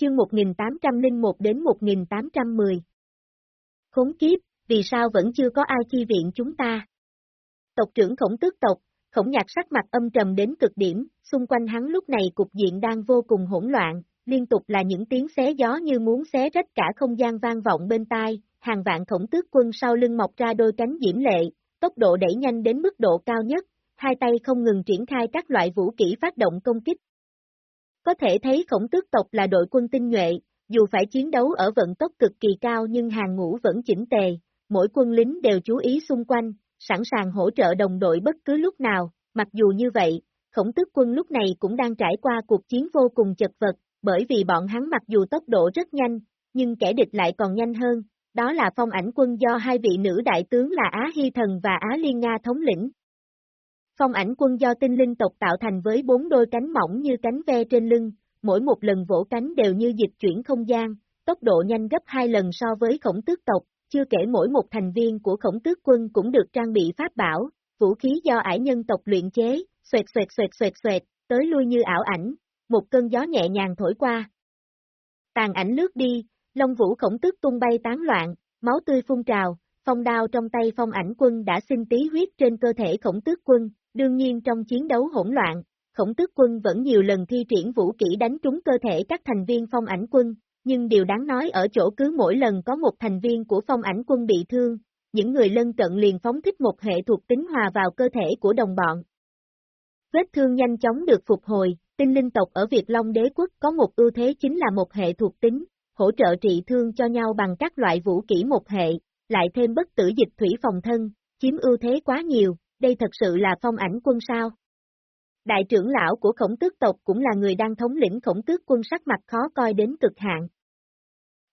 chương 1801 đến 1810. Khốn kiếp, vì sao vẫn chưa có ai chi viện chúng ta? Tộc trưởng khổng tước tộc, khổng nhạc sắc mặt âm trầm đến cực điểm, xung quanh hắn lúc này cục diện đang vô cùng hỗn loạn, liên tục là những tiếng xé gió như muốn xé rách cả không gian vang vọng bên tai, hàng vạn khổng tước quân sau lưng mọc ra đôi cánh diễm lệ, tốc độ đẩy nhanh đến mức độ cao nhất, hai tay không ngừng triển khai các loại vũ kỹ phát động công kích. Có thể thấy khổng tước tộc là đội quân tinh nhuệ, dù phải chiến đấu ở vận tốc cực kỳ cao nhưng hàng ngũ vẫn chỉnh tề, mỗi quân lính đều chú ý xung quanh, sẵn sàng hỗ trợ đồng đội bất cứ lúc nào, mặc dù như vậy, khổng tước quân lúc này cũng đang trải qua cuộc chiến vô cùng chật vật, bởi vì bọn hắn mặc dù tốc độ rất nhanh, nhưng kẻ địch lại còn nhanh hơn, đó là phong ảnh quân do hai vị nữ đại tướng là Á Hy Thần và Á Liên Nga thống lĩnh. Phong ảnh quân do tinh linh tộc tạo thành với bốn đôi cánh mỏng như cánh ve trên lưng, mỗi một lần vỗ cánh đều như dịch chuyển không gian, tốc độ nhanh gấp hai lần so với khổng tước tộc, chưa kể mỗi một thành viên của khổng tước quân cũng được trang bị pháp bảo, vũ khí do ải nhân tộc luyện chế, xoẹt xoẹt xoẹt xoẹt xoẹt, tới lui như ảo ảnh, một cơn gió nhẹ nhàng thổi qua. Tàn ảnh lướt đi, Long vũ khổng tước tung bay tán loạn, máu tươi phun trào, phong đao trong tay phong ảnh quân đã xin tí huyết trên cơ thể khổng tước quân, đương nhiên trong chiến đấu hỗn loạn, khổng tước quân vẫn nhiều lần thi triển vũ kỹ đánh trúng cơ thể các thành viên phong ảnh quân, nhưng điều đáng nói ở chỗ cứ mỗi lần có một thành viên của phong ảnh quân bị thương, những người lân cận liền phóng thích một hệ thuộc tính hòa vào cơ thể của đồng bọn. Vết thương nhanh chóng được phục hồi, tinh linh tộc ở Việt Long đế quốc có một ưu thế chính là một hệ thuộc tính, hỗ trợ trị thương cho nhau bằng các loại vũ kỹ một hệ, lại thêm bất tử dịch thủy phòng thân, chiếm ưu thế quá nhiều, đây thật sự là phong ảnh quân sao. Đại trưởng lão của khổng tước tộc cũng là người đang thống lĩnh khổng tước quân sắc mặt khó coi đến cực hạn.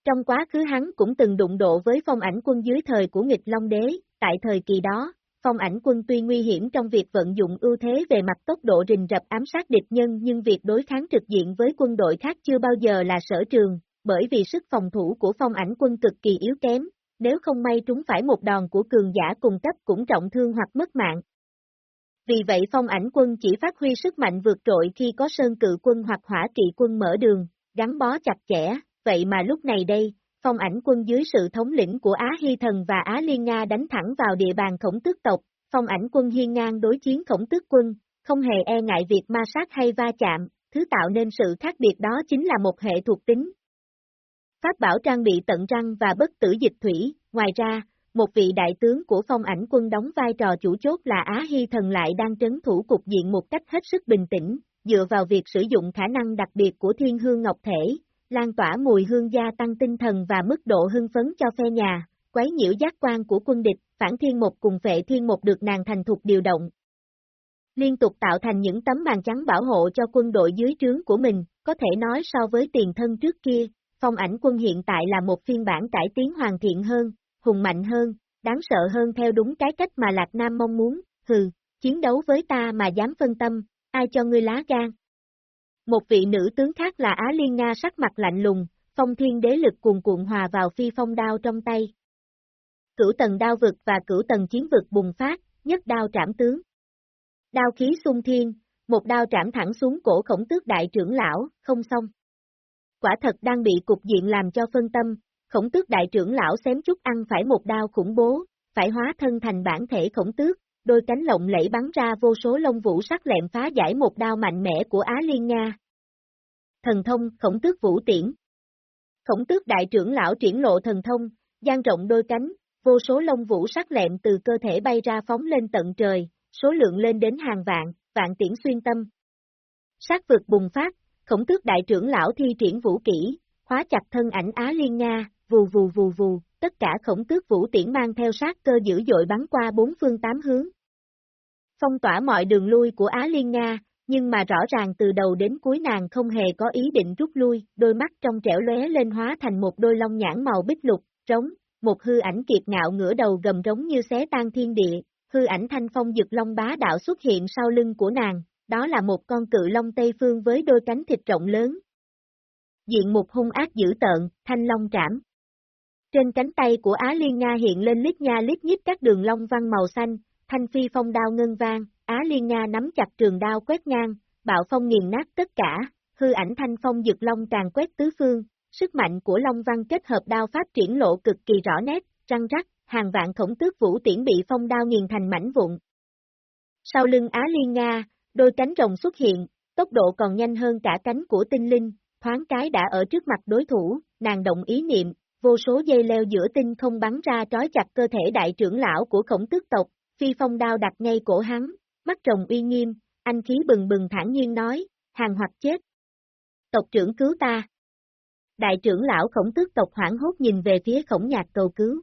Trong quá khứ hắn cũng từng đụng độ với phong ảnh quân dưới thời của nghịch Long Đế, tại thời kỳ đó, phong ảnh quân tuy nguy hiểm trong việc vận dụng ưu thế về mặt tốc độ rình rập ám sát địch nhân nhưng việc đối kháng trực diện với quân đội khác chưa bao giờ là sở trường, bởi vì sức phòng thủ của phong ảnh quân cực kỳ yếu kém, nếu không may trúng phải một đòn của cường giả cùng cấp cũng trọng thương hoặc mất mạng. Vì vậy phong ảnh quân chỉ phát huy sức mạnh vượt trội khi có sơn cự quân hoặc hỏa kỵ quân mở đường, gắn bó chặt chẽ, vậy mà lúc này đây, phong ảnh quân dưới sự thống lĩnh của Á Hy Thần và Á Liên Nga đánh thẳng vào địa bàn khổng tước tộc, phong ảnh quân hiên ngang đối chiến khổng tước quân, không hề e ngại việc ma sát hay va chạm, thứ tạo nên sự khác biệt đó chính là một hệ thuộc tính, Pháp bảo trang bị tận răng và bất tử dịch thủy, ngoài ra, một vị đại tướng của phong ảnh quân đóng vai trò chủ chốt là Á Hy Thần lại đang trấn thủ cục diện một cách hết sức bình tĩnh, dựa vào việc sử dụng khả năng đặc biệt của thiên hương ngọc thể, lan tỏa mùi hương gia tăng tinh thần và mức độ hưng phấn cho phe nhà, quấy nhiễu giác quan của quân địch, phản thiên một cùng vệ thiên một được nàng thành thục điều động. Liên tục tạo thành những tấm màn trắng bảo hộ cho quân đội dưới trướng của mình, có thể nói so với tiền thân trước kia, phong ảnh quân hiện tại là một phiên bản cải tiến hoàn thiện hơn, hùng mạnh hơn, đáng sợ hơn theo đúng cái cách mà Lạc Nam mong muốn, hừ, chiến đấu với ta mà dám phân tâm, ai cho ngươi lá gan. Một vị nữ tướng khác là Á Liên Nga sắc mặt lạnh lùng, phong thiên đế lực cuồn cuộn hòa vào phi phong đao trong tay. Cửu tầng đao vực và cửu tầng chiến vực bùng phát, nhất đao trảm tướng. Đao khí xung thiên, một đao trảm thẳng xuống cổ khổng tước đại trưởng lão, không xong quả thật đang bị cục diện làm cho phân tâm, khổng tước đại trưởng lão xém chút ăn phải một đao khủng bố, phải hóa thân thành bản thể khổng tước, đôi cánh lộng lẫy bắn ra vô số lông vũ sắc lẹm phá giải một đao mạnh mẽ của Á Liên Nga. Thần thông, khổng tước vũ tiễn Khổng tước đại trưởng lão triển lộ thần thông, gian rộng đôi cánh, vô số lông vũ sắc lẹm từ cơ thể bay ra phóng lên tận trời, số lượng lên đến hàng vạn, vạn tiễn xuyên tâm. Sát vực bùng phát, khổng tước đại trưởng lão thi triển vũ kỹ, khóa chặt thân ảnh Á Liên Nga, vù vù vù vù, tất cả khổng tước vũ tiễn mang theo sát cơ dữ dội bắn qua bốn phương tám hướng. Phong tỏa mọi đường lui của Á Liên Nga, nhưng mà rõ ràng từ đầu đến cuối nàng không hề có ý định rút lui, đôi mắt trong trẻo lóe lên hóa thành một đôi lông nhãn màu bích lục, trống, một hư ảnh kiệt ngạo ngửa đầu gầm rống như xé tan thiên địa, hư ảnh thanh phong dực long bá đạo xuất hiện sau lưng của nàng, đó là một con cự long Tây Phương với đôi cánh thịt rộng lớn. Diện mục hung ác dữ tợn, thanh long trảm. Trên cánh tay của Á Liên Nga hiện lên lít nha lít nhít các đường long văn màu xanh, thanh phi phong đao ngân vang, Á Liên Nga nắm chặt trường đao quét ngang, bạo phong nghiền nát tất cả, hư ảnh thanh phong dực long tràn quét tứ phương, sức mạnh của Long Văn kết hợp đao pháp triển lộ cực kỳ rõ nét, răng rắc, hàng vạn khổng tước vũ tiễn bị phong đao nghiền thành mảnh vụn. Sau lưng Á Liên Nga, đôi cánh rồng xuất hiện, tốc độ còn nhanh hơn cả cánh của tinh linh, thoáng cái đã ở trước mặt đối thủ, nàng động ý niệm, vô số dây leo giữa tinh không bắn ra trói chặt cơ thể đại trưởng lão của khổng tước tộc, phi phong đao đặt ngay cổ hắn, mắt rồng uy nghiêm, anh khí bừng bừng thản nhiên nói, hàng hoặc chết. Tộc trưởng cứu ta. Đại trưởng lão khổng tước tộc hoảng hốt nhìn về phía khổng nhạc cầu cứu.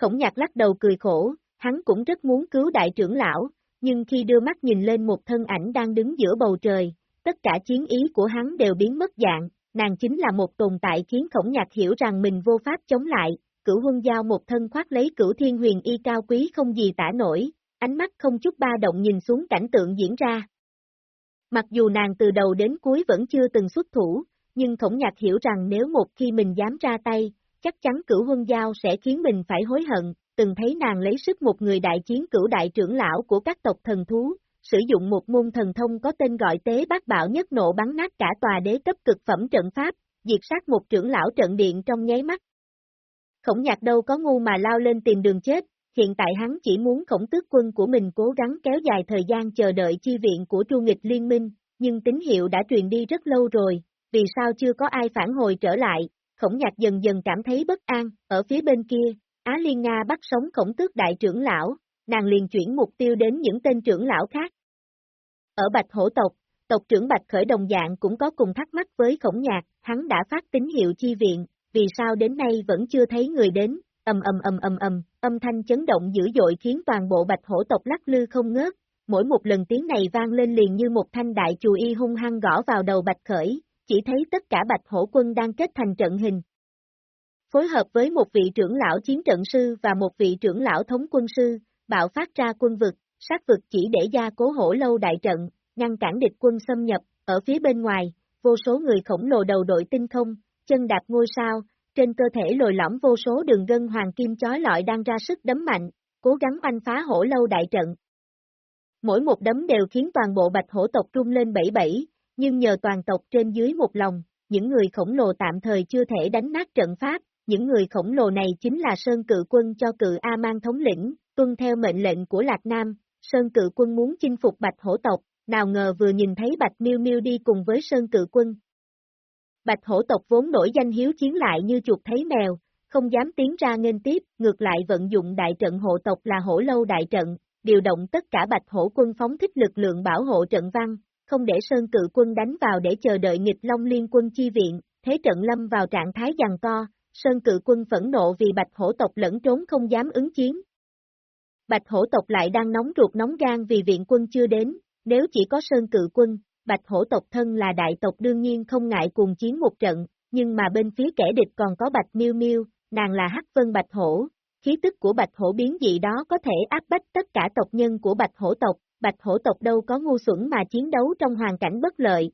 Khổng nhạc lắc đầu cười khổ, hắn cũng rất muốn cứu đại trưởng lão, nhưng khi đưa mắt nhìn lên một thân ảnh đang đứng giữa bầu trời, tất cả chiến ý của hắn đều biến mất dạng, nàng chính là một tồn tại khiến khổng nhạc hiểu rằng mình vô pháp chống lại, cửu huân giao một thân khoác lấy cửu thiên huyền y cao quý không gì tả nổi, ánh mắt không chút ba động nhìn xuống cảnh tượng diễn ra. Mặc dù nàng từ đầu đến cuối vẫn chưa từng xuất thủ, nhưng khổng nhạc hiểu rằng nếu một khi mình dám ra tay, chắc chắn cửu huân giao sẽ khiến mình phải hối hận, từng thấy nàng lấy sức một người đại chiến cửu đại trưởng lão của các tộc thần thú, sử dụng một môn thần thông có tên gọi tế bác bạo nhất nộ bắn nát cả tòa đế cấp cực phẩm trận pháp, diệt sát một trưởng lão trận điện trong nháy mắt. Khổng nhạc đâu có ngu mà lao lên tìm đường chết, hiện tại hắn chỉ muốn khổng tước quân của mình cố gắng kéo dài thời gian chờ đợi chi viện của tru nghịch liên minh, nhưng tín hiệu đã truyền đi rất lâu rồi, vì sao chưa có ai phản hồi trở lại, khổng nhạc dần dần cảm thấy bất an, ở phía bên kia, Á Liên Nga bắt sống khổng tước đại trưởng lão, nàng liền chuyển mục tiêu đến những tên trưởng lão khác. Ở Bạch Hổ tộc, tộc trưởng Bạch Khởi đồng dạng cũng có cùng thắc mắc với khổng nhạc, hắn đã phát tín hiệu chi viện, vì sao đến nay vẫn chưa thấy người đến, ầm ầm ầm ầm ầm, âm thanh chấn động dữ dội khiến toàn bộ Bạch Hổ tộc lắc lư không ngớt, mỗi một lần tiếng này vang lên liền như một thanh đại chù y hung hăng gõ vào đầu Bạch Khởi, chỉ thấy tất cả Bạch Hổ quân đang kết thành trận hình, phối hợp với một vị trưởng lão chiến trận sư và một vị trưởng lão thống quân sư, bạo phát ra quân vực, sát vực chỉ để gia cố hổ lâu đại trận, ngăn cản địch quân xâm nhập, ở phía bên ngoài, vô số người khổng lồ đầu đội tinh không, chân đạp ngôi sao, trên cơ thể lồi lõm vô số đường gân hoàng kim chói lọi đang ra sức đấm mạnh, cố gắng oanh phá hổ lâu đại trận. Mỗi một đấm đều khiến toàn bộ bạch hổ tộc trung lên bảy bảy, nhưng nhờ toàn tộc trên dưới một lòng, những người khổng lồ tạm thời chưa thể đánh nát trận pháp, những người khổng lồ này chính là Sơn Cự Quân cho Cự A Mang thống lĩnh, tuân theo mệnh lệnh của Lạc Nam, Sơn Cự Quân muốn chinh phục Bạch Hổ tộc, nào ngờ vừa nhìn thấy Bạch Miêu Miêu đi cùng với Sơn Cự Quân. Bạch Hổ tộc vốn nổi danh hiếu chiến lại như chuột thấy mèo, không dám tiến ra nghênh tiếp, ngược lại vận dụng đại trận hộ tộc là hổ lâu đại trận, điều động tất cả Bạch Hổ quân phóng thích lực lượng bảo hộ trận văn, không để Sơn Cự Quân đánh vào để chờ đợi nghịch Long Liên quân chi viện, thế trận lâm vào trạng thái giằng co, Sơn cự quân phẫn nộ vì bạch hổ tộc lẫn trốn không dám ứng chiến. Bạch hổ tộc lại đang nóng ruột nóng gan vì viện quân chưa đến, nếu chỉ có Sơn cự quân, bạch hổ tộc thân là đại tộc đương nhiên không ngại cùng chiến một trận, nhưng mà bên phía kẻ địch còn có bạch miêu miêu, nàng là hắc vân bạch hổ, khí tức của bạch hổ biến dị đó có thể áp bách tất cả tộc nhân của bạch hổ tộc, bạch hổ tộc đâu có ngu xuẩn mà chiến đấu trong hoàn cảnh bất lợi.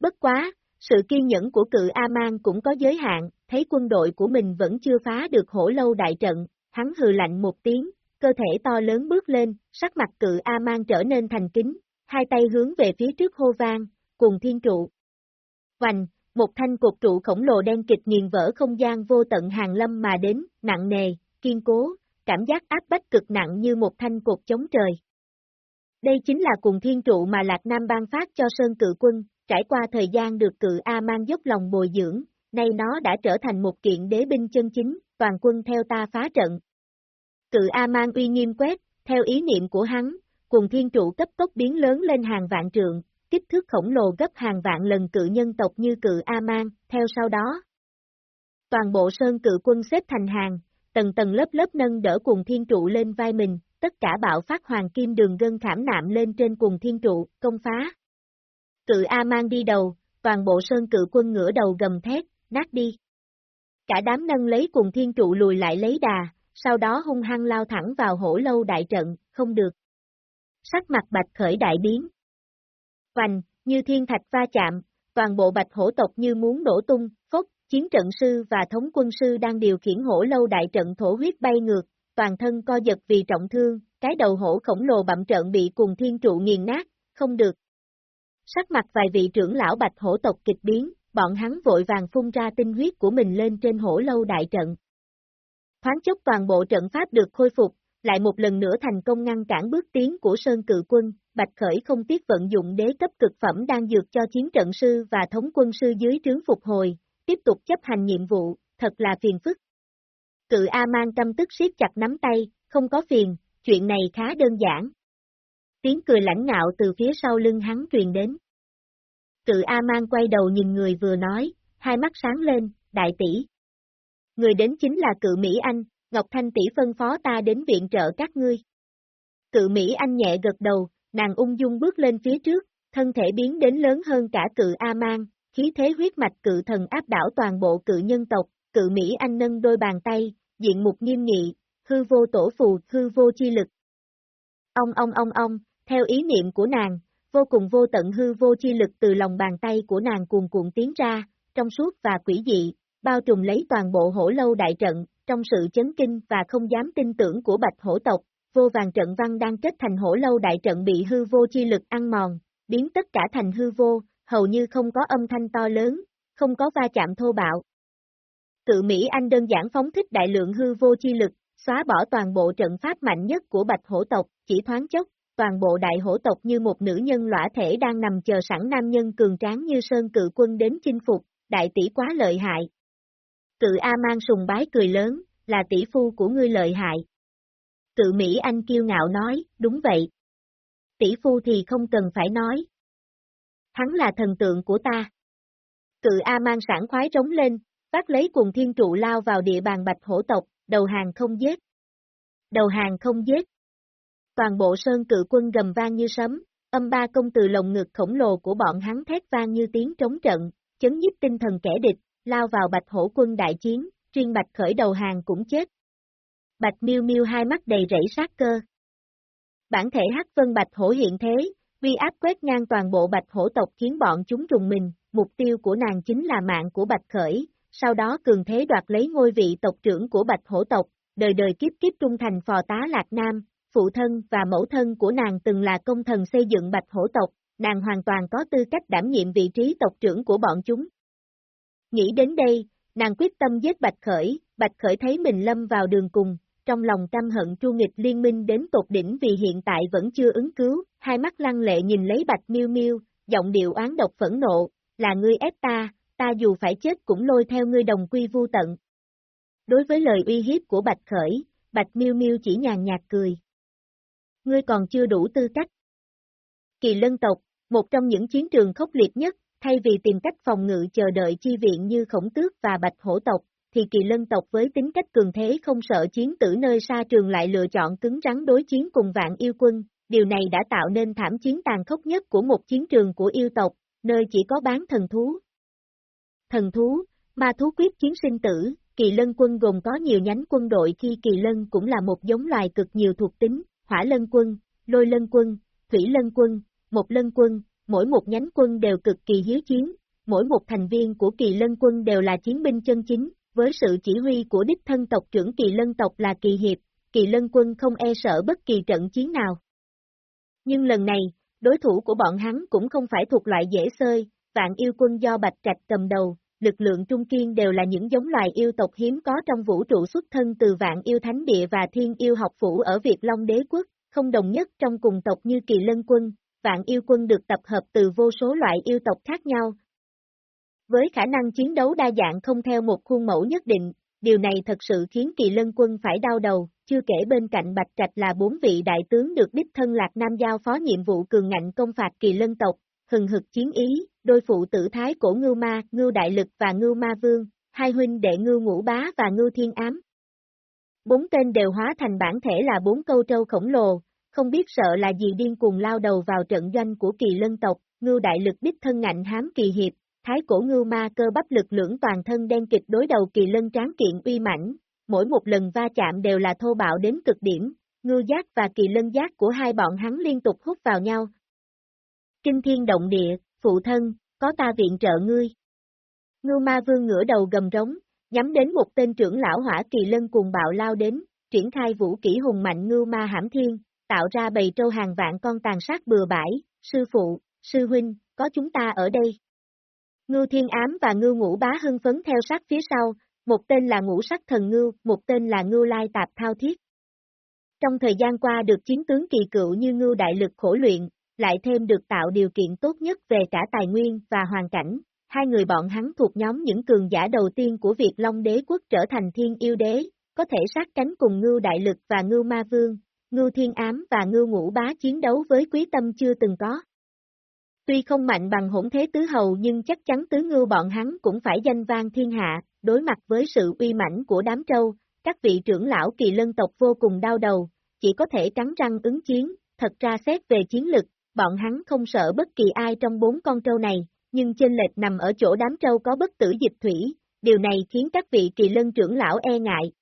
Bất quá, sự kiên nhẫn của cự A-man cũng có giới hạn, thấy quân đội của mình vẫn chưa phá được hổ lâu đại trận, hắn hừ lạnh một tiếng, cơ thể to lớn bước lên, sắc mặt cự A-man trở nên thành kính, hai tay hướng về phía trước hô vang, cùng thiên trụ. Hoành, một thanh cột trụ khổng lồ đen kịch nghiền vỡ không gian vô tận hàng lâm mà đến, nặng nề, kiên cố, cảm giác áp bách cực nặng như một thanh cột chống trời. Đây chính là cùng thiên trụ mà Lạc Nam ban phát cho Sơn Cự Quân, trải qua thời gian được cự A mang dốc lòng bồi dưỡng, nay nó đã trở thành một kiện đế binh chân chính, toàn quân theo ta phá trận. Cự A mang uy nghiêm quét, theo ý niệm của hắn, cùng thiên trụ cấp tốc biến lớn lên hàng vạn trượng, kích thước khổng lồ gấp hàng vạn lần cự nhân tộc như cự A mang, theo sau đó. Toàn bộ sơn cự quân xếp thành hàng, tầng tầng lớp lớp nâng đỡ cùng thiên trụ lên vai mình, tất cả bạo phát hoàng kim đường gân khảm nạm lên trên cùng thiên trụ, công phá. Cự A mang đi đầu, toàn bộ sơn cự quân ngửa đầu gầm thét, nát đi. Cả đám nâng lấy cùng thiên trụ lùi lại lấy đà, sau đó hung hăng lao thẳng vào hổ lâu đại trận, không được. Sắc mặt bạch khởi đại biến. Vành, như thiên thạch va chạm, toàn bộ bạch hổ tộc như muốn đổ tung, phốc, chiến trận sư và thống quân sư đang điều khiển hổ lâu đại trận thổ huyết bay ngược, toàn thân co giật vì trọng thương, cái đầu hổ khổng lồ bậm trận bị cùng thiên trụ nghiền nát, không được, Sắc mặt vài vị trưởng lão bạch hổ tộc kịch biến, bọn hắn vội vàng phun ra tinh huyết của mình lên trên hổ lâu đại trận. Thoáng chốc toàn bộ trận pháp được khôi phục, lại một lần nữa thành công ngăn cản bước tiến của Sơn Cự Quân, Bạch Khởi không tiếc vận dụng đế cấp cực phẩm đang dược cho chiến trận sư và thống quân sư dưới trướng phục hồi, tiếp tục chấp hành nhiệm vụ, thật là phiền phức. Cự A mang căm tức siết chặt nắm tay, không có phiền, chuyện này khá đơn giản. Tiếng cười lãnh ngạo từ phía sau lưng hắn truyền đến. Cự A mang quay đầu nhìn người vừa nói, hai mắt sáng lên, đại tỷ. Người đến chính là cự Mỹ Anh, Ngọc Thanh tỷ phân phó ta đến viện trợ các ngươi. Cự Mỹ Anh nhẹ gật đầu, nàng ung dung bước lên phía trước, thân thể biến đến lớn hơn cả cự A Mang, khí thế huyết mạch cự thần áp đảo toàn bộ cự nhân tộc, cự Mỹ Anh nâng đôi bàn tay, diện mục nghiêm nghị, hư vô tổ phù, hư vô chi lực. Ông ông ông ông, theo ý niệm của nàng, vô cùng vô tận hư vô chi lực từ lòng bàn tay của nàng cuồn cuộn tiến ra, trong suốt và quỷ dị, bao trùm lấy toàn bộ hổ lâu đại trận, trong sự chấn kinh và không dám tin tưởng của bạch hổ tộc, vô vàng trận văn đang kết thành hổ lâu đại trận bị hư vô chi lực ăn mòn, biến tất cả thành hư vô, hầu như không có âm thanh to lớn, không có va chạm thô bạo. Cự Mỹ Anh đơn giản phóng thích đại lượng hư vô chi lực, xóa bỏ toàn bộ trận pháp mạnh nhất của bạch hổ tộc, chỉ thoáng chốc, toàn bộ đại hổ tộc như một nữ nhân lõa thể đang nằm chờ sẵn nam nhân cường tráng như sơn cự quân đến chinh phục, đại tỷ quá lợi hại. Cự A mang sùng bái cười lớn, là tỷ phu của ngươi lợi hại. Cự Mỹ Anh kiêu ngạo nói, đúng vậy. Tỷ phu thì không cần phải nói. Hắn là thần tượng của ta. Cự A mang sảng khoái trống lên, bắt lấy cùng thiên trụ lao vào địa bàn bạch hổ tộc, đầu hàng không giết. Đầu hàng không giết. Toàn bộ sơn cự quân gầm vang như sấm, âm ba công từ lồng ngực khổng lồ của bọn hắn thét vang như tiếng trống trận, chấn nhiếp tinh thần kẻ địch, lao vào bạch hổ quân đại chiến, riêng bạch khởi đầu hàng cũng chết. Bạch miêu miêu hai mắt đầy rẫy sát cơ. Bản thể hắc vân bạch hổ hiện thế, uy áp quét ngang toàn bộ bạch hổ tộc khiến bọn chúng trùng mình, mục tiêu của nàng chính là mạng của bạch khởi, sau đó cường thế đoạt lấy ngôi vị tộc trưởng của bạch hổ tộc, đời đời kiếp kiếp trung thành phò tá Lạc Nam, phụ thân và mẫu thân của nàng từng là công thần xây dựng bạch hổ tộc, nàng hoàn toàn có tư cách đảm nhiệm vị trí tộc trưởng của bọn chúng. Nghĩ đến đây, nàng quyết tâm giết Bạch Khởi, Bạch Khởi thấy mình lâm vào đường cùng, trong lòng căm hận tru nghịch liên minh đến tột đỉnh vì hiện tại vẫn chưa ứng cứu, hai mắt lăng lệ nhìn lấy Bạch Miêu Miêu, giọng điệu oán độc phẫn nộ, là ngươi ép ta, ta dù phải chết cũng lôi theo ngươi đồng quy vu tận. Đối với lời uy hiếp của Bạch Khởi, Bạch Miêu Miêu chỉ nhàn nhạt cười. Ngươi còn chưa đủ tư cách. Kỳ lân tộc, một trong những chiến trường khốc liệt nhất, thay vì tìm cách phòng ngự chờ đợi chi viện như khổng tước và bạch hổ tộc, thì kỳ lân tộc với tính cách cường thế không sợ chiến tử nơi xa trường lại lựa chọn cứng rắn đối chiến cùng vạn yêu quân, điều này đã tạo nên thảm chiến tàn khốc nhất của một chiến trường của yêu tộc, nơi chỉ có bán thần thú. Thần thú, ma thú quyết chiến sinh tử, kỳ lân quân gồm có nhiều nhánh quân đội khi kỳ lân cũng là một giống loài cực nhiều thuộc tính, hỏa lân quân, lôi lân quân, thủy lân quân, một lân quân, mỗi một nhánh quân đều cực kỳ hiếu chiến, mỗi một thành viên của kỳ lân quân đều là chiến binh chân chính, với sự chỉ huy của đích thân tộc trưởng kỳ lân tộc là kỳ hiệp, kỳ lân quân không e sợ bất kỳ trận chiến nào. Nhưng lần này, đối thủ của bọn hắn cũng không phải thuộc loại dễ sơi, vạn yêu quân do Bạch Trạch cầm đầu, lực lượng trung kiên đều là những giống loài yêu tộc hiếm có trong vũ trụ xuất thân từ vạn yêu thánh địa và thiên yêu học phủ ở Việt Long đế quốc, không đồng nhất trong cùng tộc như kỳ lân quân, vạn yêu quân được tập hợp từ vô số loại yêu tộc khác nhau. Với khả năng chiến đấu đa dạng không theo một khuôn mẫu nhất định, điều này thật sự khiến kỳ lân quân phải đau đầu, chưa kể bên cạnh Bạch Trạch là bốn vị đại tướng được đích thân Lạc Nam giao phó nhiệm vụ cường ngạnh công phạt kỳ lân tộc, hừng hực chiến ý, đôi phụ tử thái cổ ngưu ma, ngưu đại lực và ngưu ma vương, hai huynh đệ ngưu ngũ bá và ngưu thiên ám. Bốn tên đều hóa thành bản thể là bốn câu trâu khổng lồ, không biết sợ là gì điên cuồng lao đầu vào trận doanh của kỳ lân tộc, ngưu đại lực đích thân ngạnh hám kỳ hiệp, thái cổ ngưu ma cơ bắp lực lưỡng toàn thân đen kịch đối đầu kỳ lân tráng kiện uy mãnh, mỗi một lần va chạm đều là thô bạo đến cực điểm, ngưu giác và kỳ lân giác của hai bọn hắn liên tục hút vào nhau. Kinh thiên động địa, phụ thân, có ta viện trợ ngươi. Ngưu ma vương ngửa đầu gầm rống, nhắm đến một tên trưởng lão hỏa kỳ lân cùng bạo lao đến, triển khai vũ kỹ hùng mạnh ngưu ma hãm thiên, tạo ra bầy trâu hàng vạn con tàn sát bừa bãi, sư phụ, sư huynh, có chúng ta ở đây. Ngưu Thiên Ám và Ngưu Ngũ Bá hưng phấn theo sát phía sau, một tên là Ngũ Sắc Thần Ngưu, một tên là Ngưu Lai Tạp Thao Thiết. Trong thời gian qua được chiến tướng kỳ cựu như Ngưu Đại Lực khổ luyện, lại thêm được tạo điều kiện tốt nhất về cả tài nguyên và hoàn cảnh, hai người bọn hắn thuộc nhóm những cường giả đầu tiên của Việt Long Đế Quốc trở thành thiên yêu đế, có thể sát cánh cùng Ngưu Đại Lực và Ngưu Ma Vương, Ngưu Thiên Ám và Ngưu Ngũ Bá chiến đấu với quý tâm chưa từng có. Tuy không mạnh bằng hỗn thế tứ hầu nhưng chắc chắn tứ ngưu bọn hắn cũng phải danh vang thiên hạ, đối mặt với sự uy mãnh của đám trâu, các vị trưởng lão kỳ lân tộc vô cùng đau đầu, chỉ có thể cắn răng ứng chiến, thật ra xét về chiến lực, bọn hắn không sợ bất kỳ ai trong bốn con trâu này, nhưng trên lệch nằm ở chỗ đám trâu có bất tử dịch thủy, điều này khiến các vị kỳ lân trưởng lão e ngại.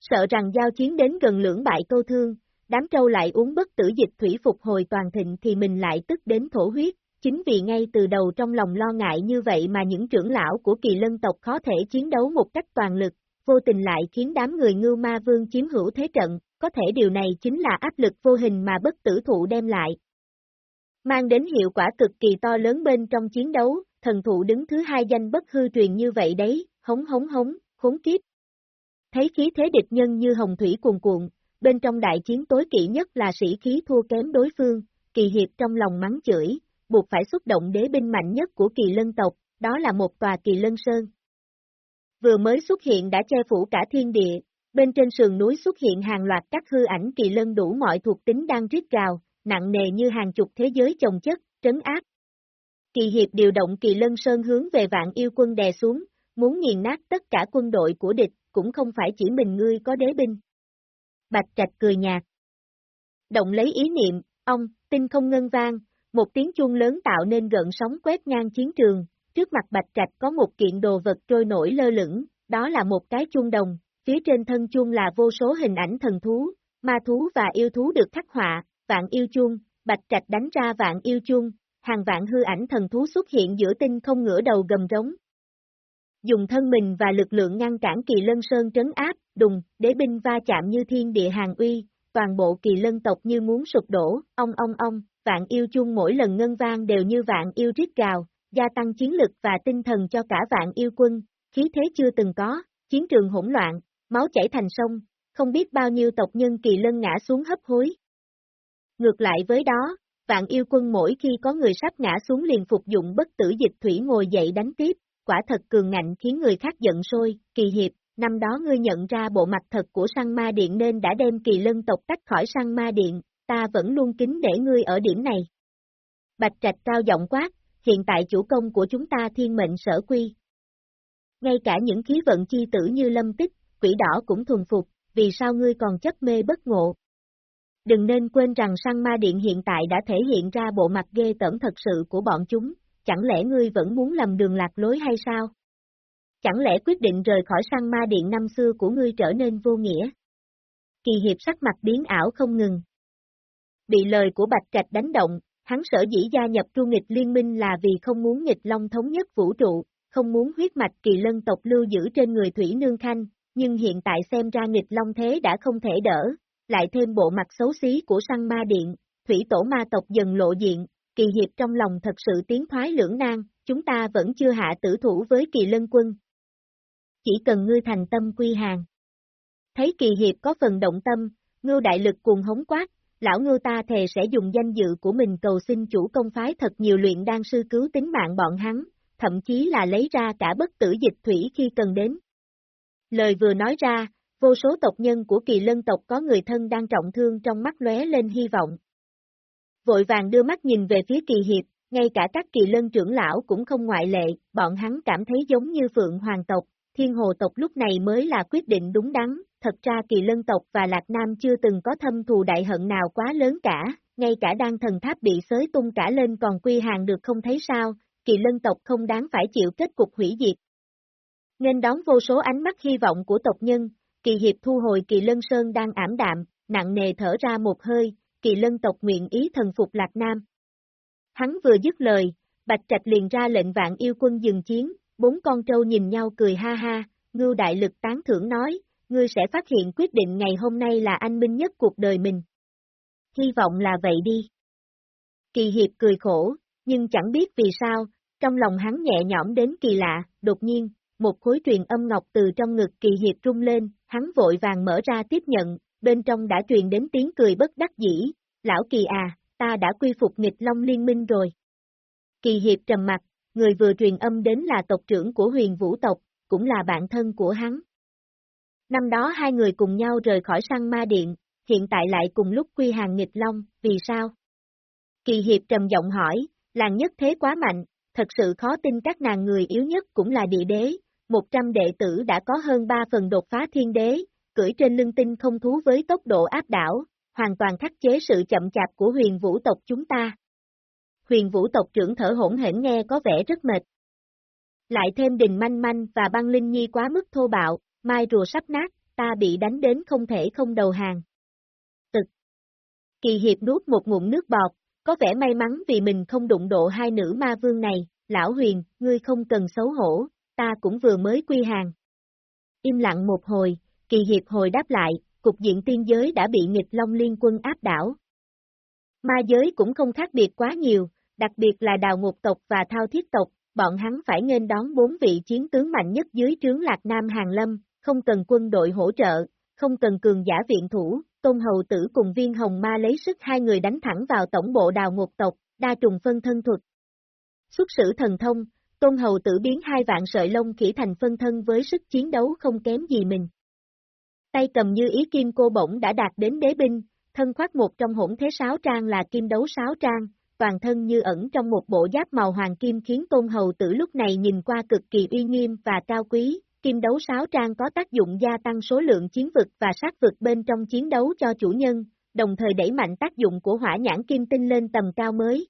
Sợ rằng giao chiến đến gần lưỡng bại câu thương, đám trâu lại uống bất tử dịch thủy phục hồi toàn thịnh thì mình lại tức đến thổ huyết, chính vì ngay từ đầu trong lòng lo ngại như vậy mà những trưởng lão của kỳ lân tộc khó thể chiến đấu một cách toàn lực, vô tình lại khiến đám người ngưu ma vương chiếm hữu thế trận, có thể điều này chính là áp lực vô hình mà bất tử thụ đem lại. Mang đến hiệu quả cực kỳ to lớn bên trong chiến đấu, thần thụ đứng thứ hai danh bất hư truyền như vậy đấy, hống hống hống, khốn kiếp. Thấy khí thế địch nhân như hồng thủy cuồn cuộn, bên trong đại chiến tối kỵ nhất là sĩ khí thua kém đối phương, kỳ hiệp trong lòng mắng chửi, buộc phải xuất động đế binh mạnh nhất của kỳ lân tộc, đó là một tòa kỳ lân sơn. Vừa mới xuất hiện đã che phủ cả thiên địa, bên trên sườn núi xuất hiện hàng loạt các hư ảnh kỳ lân đủ mọi thuộc tính đang rít gào, nặng nề như hàng chục thế giới chồng chất, trấn áp. Kỳ hiệp điều động kỳ lân sơn hướng về vạn yêu quân đè xuống, muốn nghiền nát tất cả quân đội của địch, cũng không phải chỉ mình ngươi có đế binh. Bạch Trạch cười nhạt. Động lấy ý niệm, ông, tinh không ngân vang, một tiếng chuông lớn tạo nên gợn sóng quét ngang chiến trường, trước mặt Bạch Trạch có một kiện đồ vật trôi nổi lơ lửng, đó là một cái chuông đồng, phía trên thân chuông là vô số hình ảnh thần thú, ma thú và yêu thú được khắc họa, vạn yêu chuông, Bạch Trạch đánh ra vạn yêu chuông, hàng vạn hư ảnh thần thú xuất hiện giữa tinh không ngửa đầu gầm rống, dùng thân mình và lực lượng ngăn cản kỳ lân sơn trấn áp, đùng, đế binh va chạm như thiên địa hàng uy, toàn bộ kỳ lân tộc như muốn sụp đổ, ong ong ong, vạn yêu chung mỗi lần ngân vang đều như vạn yêu rít gào, gia tăng chiến lực và tinh thần cho cả vạn yêu quân, khí thế chưa từng có, chiến trường hỗn loạn, máu chảy thành sông, không biết bao nhiêu tộc nhân kỳ lân ngã xuống hấp hối. Ngược lại với đó, vạn yêu quân mỗi khi có người sắp ngã xuống liền phục dụng bất tử dịch thủy ngồi dậy đánh tiếp, quả thật cường ngạnh khiến người khác giận sôi, kỳ hiệp, năm đó ngươi nhận ra bộ mặt thật của sang ma điện nên đã đem kỳ lân tộc tách khỏi sang ma điện, ta vẫn luôn kính để ngươi ở điểm này. Bạch Trạch cao giọng quát, hiện tại chủ công của chúng ta thiên mệnh sở quy. Ngay cả những khí vận chi tử như lâm tích, quỷ đỏ cũng thuần phục, vì sao ngươi còn chấp mê bất ngộ? Đừng nên quên rằng sang ma điện hiện tại đã thể hiện ra bộ mặt ghê tởm thật sự của bọn chúng, chẳng lẽ ngươi vẫn muốn lầm đường lạc lối hay sao? Chẳng lẽ quyết định rời khỏi sang ma điện năm xưa của ngươi trở nên vô nghĩa? Kỳ hiệp sắc mặt biến ảo không ngừng. Bị lời của Bạch Trạch đánh động, hắn sở dĩ gia nhập tru nghịch liên minh là vì không muốn nghịch long thống nhất vũ trụ, không muốn huyết mạch kỳ lân tộc lưu giữ trên người Thủy Nương Khanh, nhưng hiện tại xem ra nghịch long thế đã không thể đỡ, lại thêm bộ mặt xấu xí của săn ma điện, thủy tổ ma tộc dần lộ diện, kỳ hiệp trong lòng thật sự tiến thoái lưỡng nan, chúng ta vẫn chưa hạ tử thủ với kỳ lân quân. Chỉ cần ngươi thành tâm quy hàng. Thấy kỳ hiệp có phần động tâm, ngưu đại lực cuồng hống quát, lão ngưu ta thề sẽ dùng danh dự của mình cầu xin chủ công phái thật nhiều luyện đan sư cứu tính mạng bọn hắn, thậm chí là lấy ra cả bất tử dịch thủy khi cần đến. Lời vừa nói ra, vô số tộc nhân của kỳ lân tộc có người thân đang trọng thương trong mắt lóe lên hy vọng, vội vàng đưa mắt nhìn về phía kỳ hiệp, ngay cả các kỳ lân trưởng lão cũng không ngoại lệ, bọn hắn cảm thấy giống như phượng hoàng tộc, thiên hồ tộc lúc này mới là quyết định đúng đắn, thật ra kỳ lân tộc và lạc nam chưa từng có thâm thù đại hận nào quá lớn cả, ngay cả đang thần tháp bị xới tung cả lên còn quy hàng được không thấy sao, kỳ lân tộc không đáng phải chịu kết cục hủy diệt. Nên đón vô số ánh mắt hy vọng của tộc nhân, kỳ hiệp thu hồi kỳ lân sơn đang ảm đạm, nặng nề thở ra một hơi, kỳ lân tộc nguyện ý thần phục Lạc Nam. Hắn vừa dứt lời, Bạch Trạch liền ra lệnh vạn yêu quân dừng chiến, bốn con trâu nhìn nhau cười ha ha, ngưu đại lực tán thưởng nói, ngươi sẽ phát hiện quyết định ngày hôm nay là anh minh nhất cuộc đời mình. Hy vọng là vậy đi. Kỳ hiệp cười khổ, nhưng chẳng biết vì sao, trong lòng hắn nhẹ nhõm đến kỳ lạ, đột nhiên, một khối truyền âm ngọc từ trong ngực kỳ hiệp rung lên, hắn vội vàng mở ra tiếp nhận, bên trong đã truyền đến tiếng cười bất đắc dĩ, lão kỳ à, ta đã quy phục nghịch long liên minh rồi. Kỳ hiệp trầm mặt, người vừa truyền âm đến là tộc trưởng của huyền vũ tộc, cũng là bạn thân của hắn. Năm đó hai người cùng nhau rời khỏi săn ma điện, hiện tại lại cùng lúc quy hàng nghịch long, vì sao? Kỳ hiệp trầm giọng hỏi, làng nhất thế quá mạnh, thật sự khó tin các nàng người yếu nhất cũng là địa đế, 100 đệ tử đã có hơn 3 phần đột phá thiên đế, cưỡi trên lưng tinh không thú với tốc độ áp đảo, hoàn toàn khắc chế sự chậm chạp của huyền vũ tộc chúng ta. Huyền vũ tộc trưởng thở hỗn hển nghe có vẻ rất mệt. Lại thêm đình manh manh và băng linh nhi quá mức thô bạo, mai rùa sắp nát, ta bị đánh đến không thể không đầu hàng. Tực. Kỳ hiệp nuốt một ngụm nước bọt, có vẻ may mắn vì mình không đụng độ hai nữ ma vương này, lão huyền, ngươi không cần xấu hổ, ta cũng vừa mới quy hàng. Im lặng một hồi, kỳ hiệp hồi đáp lại, cục diện tiên giới đã bị nghịch long liên quân áp đảo. Ma giới cũng không khác biệt quá nhiều, đặc biệt là đào ngục tộc và thao thiết tộc, bọn hắn phải nên đón bốn vị chiến tướng mạnh nhất dưới trướng Lạc Nam Hàng Lâm, không cần quân đội hỗ trợ, không cần cường giả viện thủ, Tôn Hầu Tử cùng viên hồng ma lấy sức hai người đánh thẳng vào tổng bộ đào ngục tộc, đa trùng phân thân thuật. Xuất sử thần thông, Tôn Hầu Tử biến hai vạn sợi lông khỉ thành phân thân với sức chiến đấu không kém gì mình. Tay cầm như ý kim cô bổng đã đạt đến đế binh, thân khoác một trong hỗn thế sáo trang là kim đấu sáo trang, toàn thân như ẩn trong một bộ giáp màu hoàng kim khiến tôn hầu tử lúc này nhìn qua cực kỳ uy nghiêm và cao quý, kim đấu sáo trang có tác dụng gia tăng số lượng chiến vực và sát vực bên trong chiến đấu cho chủ nhân, đồng thời đẩy mạnh tác dụng của hỏa nhãn kim tinh lên tầm cao mới.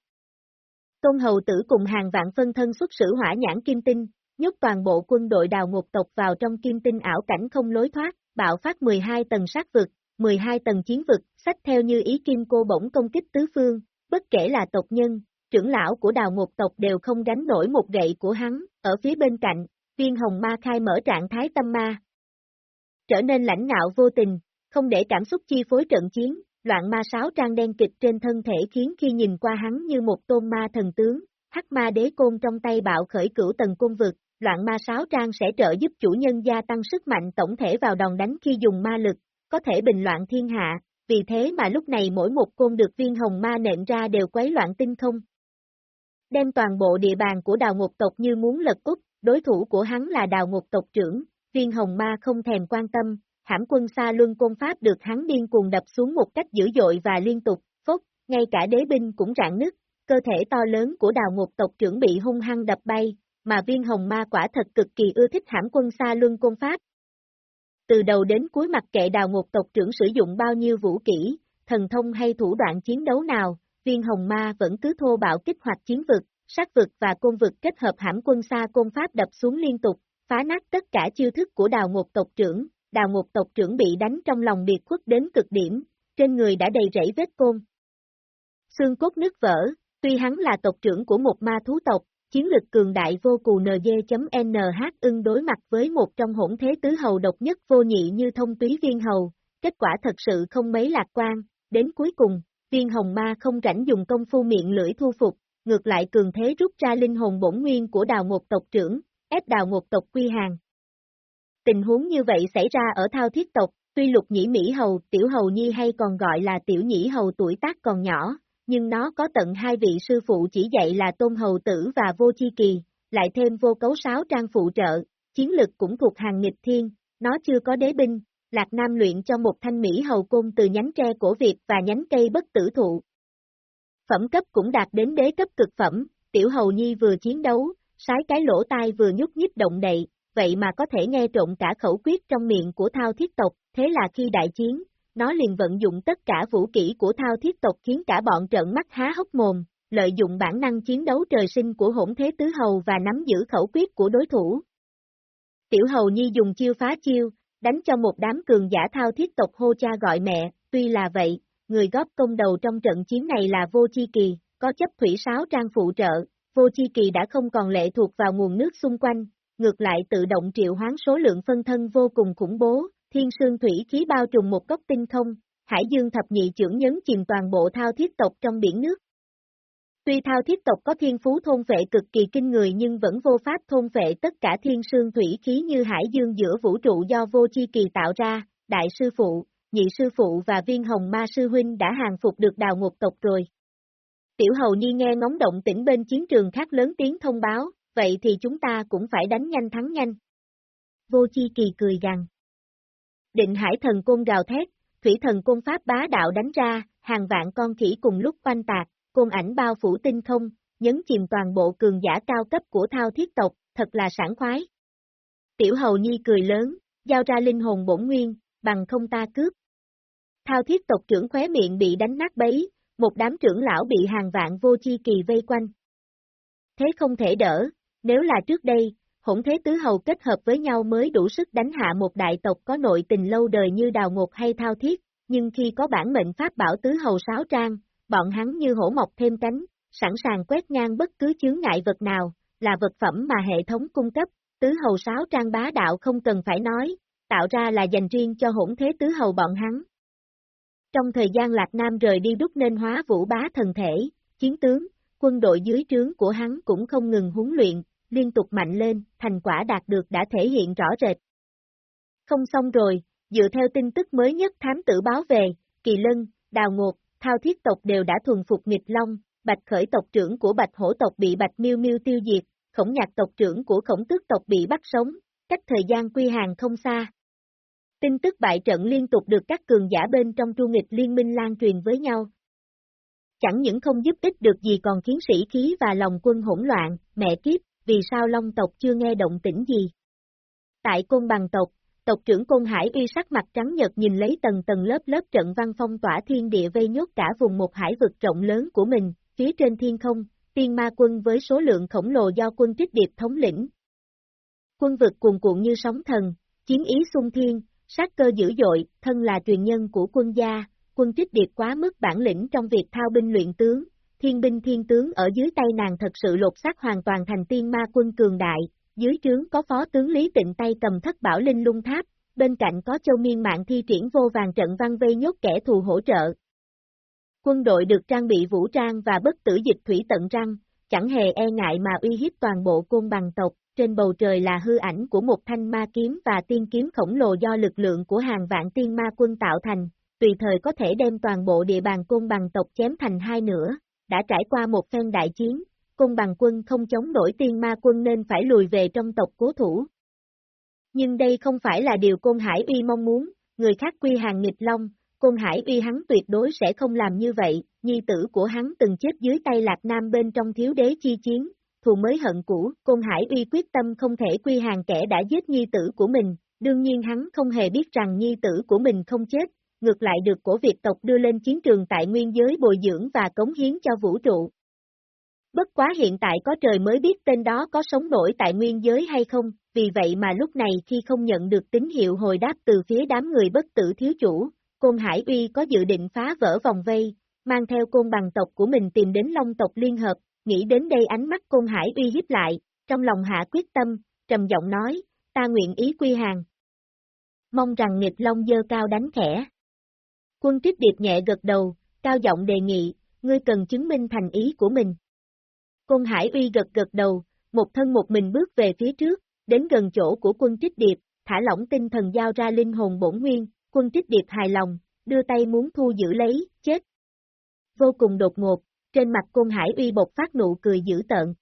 Tôn hầu tử cùng hàng vạn phân thân xuất sử hỏa nhãn kim tinh, nhốt toàn bộ quân đội đào ngục tộc vào trong kim tinh ảo cảnh không lối thoát, bạo phát 12 tầng sát vực, 12 tầng chiến vực, sách theo như ý kim cô bổng công kích tứ phương, bất kể là tộc nhân, trưởng lão của đào ngục tộc đều không gánh nổi một gậy của hắn, ở phía bên cạnh, viên hồng ma khai mở trạng thái tâm ma. Trở nên lãnh ngạo vô tình, không để cảm xúc chi phối trận chiến, loạn ma sáo trang đen kịch trên thân thể khiến khi nhìn qua hắn như một tôn ma thần tướng, hắc ma đế côn trong tay bạo khởi cửu tầng cung vực, loạn ma sáo trang sẽ trợ giúp chủ nhân gia tăng sức mạnh tổng thể vào đòn đánh khi dùng ma lực, có thể bình loạn thiên hạ, vì thế mà lúc này mỗi một côn được viên hồng ma nện ra đều quấy loạn tinh không. Đem toàn bộ địa bàn của đào ngục tộc như muốn lật úp, đối thủ của hắn là đào ngục tộc trưởng, viên hồng ma không thèm quan tâm, hãm quân xa luân côn pháp được hắn điên cuồng đập xuống một cách dữ dội và liên tục, phốc, ngay cả đế binh cũng rạn nứt, cơ thể to lớn của đào ngục tộc trưởng bị hung hăng đập bay, mà viên hồng ma quả thật cực kỳ ưa thích hãm quân xa luân côn pháp. Từ đầu đến cuối mặt kệ đào ngục tộc trưởng sử dụng bao nhiêu vũ kỹ, thần thông hay thủ đoạn chiến đấu nào, viên hồng ma vẫn cứ thô bạo kích hoạt chiến vực, sát vực và côn vực kết hợp hãm quân xa côn pháp đập xuống liên tục, phá nát tất cả chiêu thức của đào ngục tộc trưởng, đào ngục tộc trưởng bị đánh trong lòng biệt khuất đến cực điểm, trên người đã đầy rẫy vết côn. Xương cốt nứt vỡ, tuy hắn là tộc trưởng của một ma thú tộc, chiến lực cường đại vô cù NG.NH ưng đối mặt với một trong hỗn thế tứ hầu độc nhất vô nhị như thông túy viên hầu, kết quả thật sự không mấy lạc quan, đến cuối cùng, viên hồng ma không rảnh dùng công phu miệng lưỡi thu phục, ngược lại cường thế rút ra linh hồn bổn nguyên của đào ngục tộc trưởng, ép đào ngục tộc quy hàng. Tình huống như vậy xảy ra ở thao thiết tộc, tuy lục nhĩ Mỹ hầu, tiểu hầu nhi hay còn gọi là tiểu nhĩ hầu tuổi tác còn nhỏ, nhưng nó có tận hai vị sư phụ chỉ dạy là Tôn Hầu Tử và Vô Chi Kỳ, lại thêm vô cấu sáo trang phụ trợ, chiến lực cũng thuộc hàng nghịch thiên, nó chưa có đế binh, Lạc Nam luyện cho một thanh Mỹ hầu côn từ nhánh tre cổ Việt và nhánh cây bất tử thụ. Phẩm cấp cũng đạt đến đế cấp cực phẩm, tiểu hầu nhi vừa chiến đấu, sái cái lỗ tai vừa nhúc nhích động đậy, vậy mà có thể nghe trộn cả khẩu quyết trong miệng của thao thiết tộc, thế là khi đại chiến, nó liền vận dụng tất cả vũ kỹ của thao thiết tộc khiến cả bọn trợn mắt há hốc mồm, lợi dụng bản năng chiến đấu trời sinh của hỗn thế tứ hầu và nắm giữ khẩu quyết của đối thủ. Tiểu hầu nhi dùng chiêu phá chiêu, đánh cho một đám cường giả thao thiết tộc hô cha gọi mẹ, tuy là vậy, người góp công đầu trong trận chiến này là vô chi kỳ, có chấp thủy sáo trang phụ trợ, vô chi kỳ đã không còn lệ thuộc vào nguồn nước xung quanh, ngược lại tự động triệu hoán số lượng phân thân vô cùng khủng bố, thiên sương thủy khí bao trùm một cốc tinh không, hải dương thập nhị trưởng nhấn chìm toàn bộ thao thiết tộc trong biển nước. Tuy thao thiết tộc có thiên phú thôn vệ cực kỳ kinh người nhưng vẫn vô pháp thôn vệ tất cả thiên sương thủy khí như hải dương giữa vũ trụ do vô chi kỳ tạo ra, đại sư phụ, nhị sư phụ và viên hồng ma sư huynh đã hàng phục được đào ngục tộc rồi. Tiểu hầu nhi nghe ngóng động tỉnh bên chiến trường khác lớn tiếng thông báo, vậy thì chúng ta cũng phải đánh nhanh thắng nhanh. Vô chi kỳ cười gằn. Định hải thần côn gào thét, thủy thần côn pháp bá đạo đánh ra, hàng vạn con khỉ cùng lúc quanh tạc, côn ảnh bao phủ tinh không, nhấn chìm toàn bộ cường giả cao cấp của thao thiết tộc, thật là sảng khoái. Tiểu hầu nhi cười lớn, giao ra linh hồn bổn nguyên, bằng không ta cướp. Thao thiết tộc trưởng khóe miệng bị đánh nát bấy, một đám trưởng lão bị hàng vạn vô chi kỳ vây quanh. Thế không thể đỡ, nếu là trước đây, hỗn thế tứ hầu kết hợp với nhau mới đủ sức đánh hạ một đại tộc có nội tình lâu đời như đào ngột hay thao thiết, nhưng khi có bản mệnh pháp bảo tứ hầu sáo trang, bọn hắn như hổ mọc thêm cánh, sẵn sàng quét ngang bất cứ chướng ngại vật nào, là vật phẩm mà hệ thống cung cấp, tứ hầu sáo trang bá đạo không cần phải nói, tạo ra là dành riêng cho hỗn thế tứ hầu bọn hắn. Trong thời gian Lạc Nam rời đi đúc nên hóa vũ bá thần thể, chiến tướng, quân đội dưới trướng của hắn cũng không ngừng huấn luyện, liên tục mạnh lên, thành quả đạt được đã thể hiện rõ rệt. Không xong rồi, dựa theo tin tức mới nhất thám tử báo về, Kỳ Lân, Đào Ngột, Thao Thiết tộc đều đã thuần phục nghịch Long, Bạch Khởi tộc trưởng của Bạch Hổ tộc bị Bạch Miêu Miêu tiêu diệt, Khổng Nhạc tộc trưởng của Khổng Tước tộc bị bắt sống, cách thời gian quy hàng không xa. Tin tức bại trận liên tục được các cường giả bên trong tru nghịch liên minh lan truyền với nhau. Chẳng những không giúp ích được gì còn khiến sĩ khí và lòng quân hỗn loạn, mẹ kiếp, vì sao Long tộc chưa nghe động tĩnh gì. Tại côn bằng tộc, tộc trưởng côn hải uy sắc mặt trắng nhật nhìn lấy tầng tầng lớp lớp trận văn phong tỏa thiên địa vây nhốt cả vùng một hải vực rộng lớn của mình, phía trên thiên không, tiên ma quân với số lượng khổng lồ do quân trích điệp thống lĩnh. Quân vực cuồn cuộn như sóng thần, chiến ý sung thiên, sát cơ dữ dội, thân là truyền nhân của quân gia, quân trích điệp quá mức bản lĩnh trong việc thao binh luyện tướng, thiên binh thiên tướng ở dưới tay nàng thật sự lột xác hoàn toàn thành tiên ma quân cường đại, dưới trướng có phó tướng Lý Tịnh tay cầm thất bảo linh lung tháp, bên cạnh có châu miên mạng thi triển vô vàng trận văn vây nhốt kẻ thù hỗ trợ. Quân đội được trang bị vũ trang và bất tử dịch thủy tận răng, chẳng hề e ngại mà uy hiếp toàn bộ côn bằng tộc, trên bầu trời là hư ảnh của một thanh ma kiếm và tiên kiếm khổng lồ do lực lượng của hàng vạn tiên ma quân tạo thành, tùy thời có thể đem toàn bộ địa bàn côn bằng tộc chém thành hai nửa, đã trải qua một phen đại chiến, cung bằng quân không chống nổi tiên ma quân nên phải lùi về trong tộc cố thủ. Nhưng đây không phải là điều Côn Hải Uy mong muốn, người khác quy hàng nghịch long, Côn Hải Uy hắn tuyệt đối sẽ không làm như vậy, nhi tử của hắn từng chết dưới tay Lạc Nam bên trong thiếu đế chi chiến, thù mới hận cũ, Côn Hải Uy quyết tâm không thể quy hàng kẻ đã giết nhi tử của mình, đương nhiên hắn không hề biết rằng nhi tử của mình không chết, ngược lại được cổ Việt tộc đưa lên chiến trường tại nguyên giới bồi dưỡng và cống hiến cho vũ trụ. Bất quá hiện tại có trời mới biết tên đó có sống nổi tại nguyên giới hay không, vì vậy mà lúc này khi không nhận được tín hiệu hồi đáp từ phía đám người bất tử thiếu chủ, Côn Hải Uy có dự định phá vỡ vòng vây, mang theo côn bằng tộc của mình tìm đến Long tộc liên hợp, nghĩ đến đây ánh mắt Côn Hải Uy hiếp lại, trong lòng hạ quyết tâm, trầm giọng nói, ta nguyện ý quy hàng. Mong rằng nghịch Long dơ cao đánh khẽ. Quân trích điệp nhẹ gật đầu, cao giọng đề nghị, ngươi cần chứng minh thành ý của mình. Côn Hải Uy gật gật đầu, một thân một mình bước về phía trước, đến gần chỗ của quân trích điệp, thả lỏng tinh thần giao ra linh hồn bổn nguyên, quân trích điệp hài lòng, đưa tay muốn thu giữ lấy, chết. Vô cùng đột ngột, trên mặt Côn Hải Uy bộc phát nụ cười dữ tợn.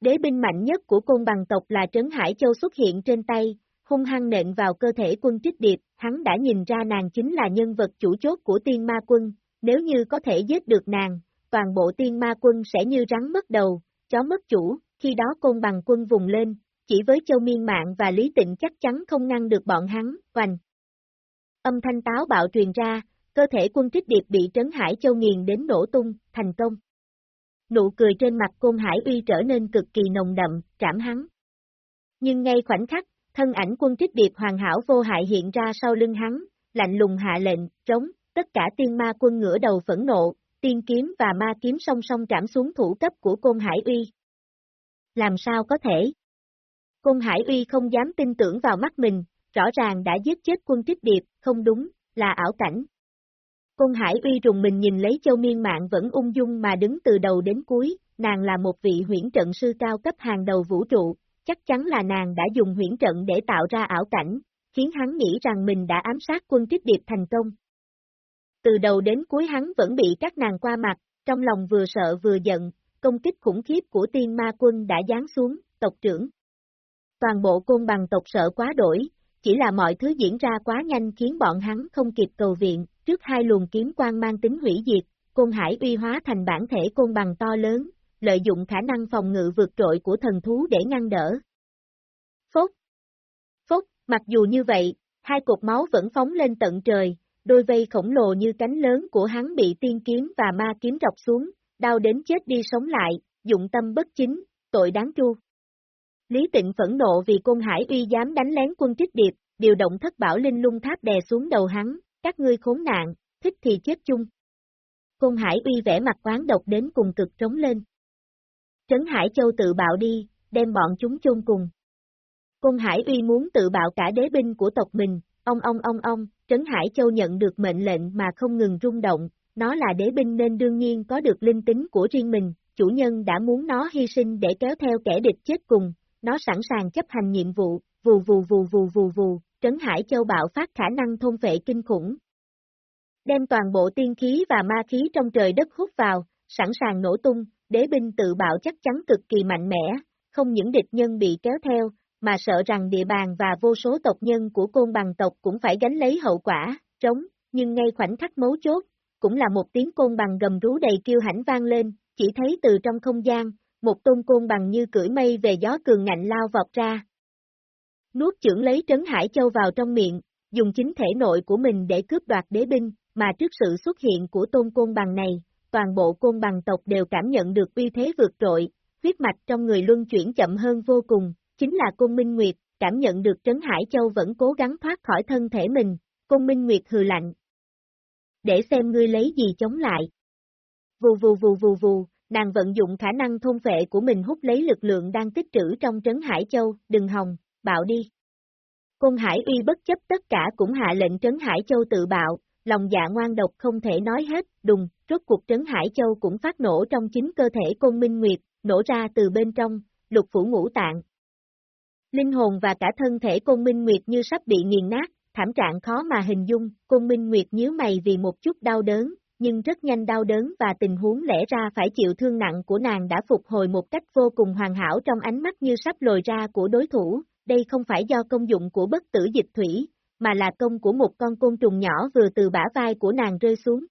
Đế binh mạnh nhất của côn bằng tộc là Trấn Hải Châu xuất hiện trên tay, hung hăng nện vào cơ thể quân trích điệp, hắn đã nhìn ra nàng chính là nhân vật chủ chốt của tiên ma quân, nếu như có thể giết được nàng, toàn bộ tiên ma quân sẽ như rắn mất đầu, chó mất chủ, khi đó côn bằng quân vùng lên, chỉ với châu miên mạng và lý tịnh chắc chắn không ngăn được bọn hắn, hoành. Âm thanh táo bạo truyền ra, cơ thể quân trích điệp bị trấn hải châu nghiền đến nổ tung, thành công. Nụ cười trên mặt côn hải uy trở nên cực kỳ nồng đậm, trảm hắn. Nhưng ngay khoảnh khắc, thân ảnh quân trích điệp hoàn hảo vô hại hiện ra sau lưng hắn, lạnh lùng hạ lệnh, trống, tất cả tiên ma quân ngửa đầu phẫn nộ, tiên kiếm và ma kiếm song song trảm xuống thủ cấp của Côn Hải Uy. Làm sao có thể? Côn Hải Uy không dám tin tưởng vào mắt mình, rõ ràng đã giết chết quân trích điệp, không đúng, là ảo cảnh. Côn Hải uy rùng mình nhìn lấy châu miên mạng vẫn ung dung mà đứng từ đầu đến cuối, nàng là một vị huyễn trận sư cao cấp hàng đầu vũ trụ, chắc chắn là nàng đã dùng huyễn trận để tạo ra ảo cảnh, khiến hắn nghĩ rằng mình đã ám sát quân trích điệp thành công. Từ đầu đến cuối hắn vẫn bị các nàng qua mặt, trong lòng vừa sợ vừa giận, công kích khủng khiếp của tiên ma quân đã giáng xuống, tộc trưởng. Toàn bộ côn bằng tộc sợ quá đổi, chỉ là mọi thứ diễn ra quá nhanh khiến bọn hắn không kịp cầu viện, trước hai luồng kiếm quang mang tính hủy diệt, côn hải uy hóa thành bản thể côn bằng to lớn, lợi dụng khả năng phòng ngự vượt trội của thần thú để ngăn đỡ. Phốt! Phốt, mặc dù như vậy, hai cột máu vẫn phóng lên tận trời, đôi vây khổng lồ như cánh lớn của hắn bị tiên kiếm và ma kiếm rọc xuống, đau đến chết đi sống lại, dụng tâm bất chính, tội đáng chu. Lý Tịnh phẫn nộ vì Côn Hải uy dám đánh lén quân trích điệp, điều động thất bảo linh lung tháp đè xuống đầu hắn, các ngươi khốn nạn, thích thì chết chung. Côn Hải uy vẽ mặt quán độc đến cùng cực trống lên. Trấn Hải Châu tự bạo đi, đem bọn chúng chôn cùng. Côn Hải uy muốn tự bạo cả đế binh của tộc mình, ông ông ông ông, Trấn Hải Châu nhận được mệnh lệnh mà không ngừng rung động, nó là đế binh nên đương nhiên có được linh tính của riêng mình, chủ nhân đã muốn nó hy sinh để kéo theo kẻ địch chết cùng, nó sẵn sàng chấp hành nhiệm vụ, vù vù vù vù vù vù, Trấn Hải Châu bạo phát khả năng thôn vệ kinh khủng. Đem toàn bộ tiên khí và ma khí trong trời đất hút vào, sẵn sàng nổ tung, đế binh tự bạo chắc chắn cực kỳ mạnh mẽ, không những địch nhân bị kéo theo, mà sợ rằng địa bàn và vô số tộc nhân của côn bằng tộc cũng phải gánh lấy hậu quả, trống, nhưng ngay khoảnh khắc mấu chốt, cũng là một tiếng côn bằng gầm rú đầy kiêu hãnh vang lên, chỉ thấy từ trong không gian, một tôn côn bằng như cưỡi mây về gió cường ngạnh lao vọt ra. Nuốt trưởng lấy Trấn Hải Châu vào trong miệng, dùng chính thể nội của mình để cướp đoạt đế binh, mà trước sự xuất hiện của tôn côn bằng này, toàn bộ côn bằng tộc đều cảm nhận được uy thế vượt trội, huyết mạch trong người luân chuyển chậm hơn vô cùng, chính là Côn Minh Nguyệt, cảm nhận được Trấn Hải Châu vẫn cố gắng thoát khỏi thân thể mình, Côn Minh Nguyệt hừ lạnh. Để xem ngươi lấy gì chống lại. Vù vù vù vù vù, nàng vận dụng khả năng thôn vệ của mình hút lấy lực lượng đang tích trữ trong Trấn Hải Châu, đừng hòng, bạo đi. Côn Hải uy bất chấp tất cả cũng hạ lệnh Trấn Hải Châu tự bạo, lòng dạ ngoan độc không thể nói hết, đùng, rốt cuộc Trấn Hải Châu cũng phát nổ trong chính cơ thể Côn Minh Nguyệt, nổ ra từ bên trong, lục phủ ngũ tạng, Linh hồn và cả thân thể Côn Minh Nguyệt như sắp bị nghiền nát, thảm trạng khó mà hình dung, Côn Minh Nguyệt nhíu mày vì một chút đau đớn, nhưng rất nhanh đau đớn và tình huống lẽ ra phải chịu thương nặng của nàng đã phục hồi một cách vô cùng hoàn hảo trong ánh mắt như sắp lồi ra của đối thủ, đây không phải do công dụng của bất tử dịch thủy, mà là công của một con côn trùng nhỏ vừa từ bả vai của nàng rơi xuống.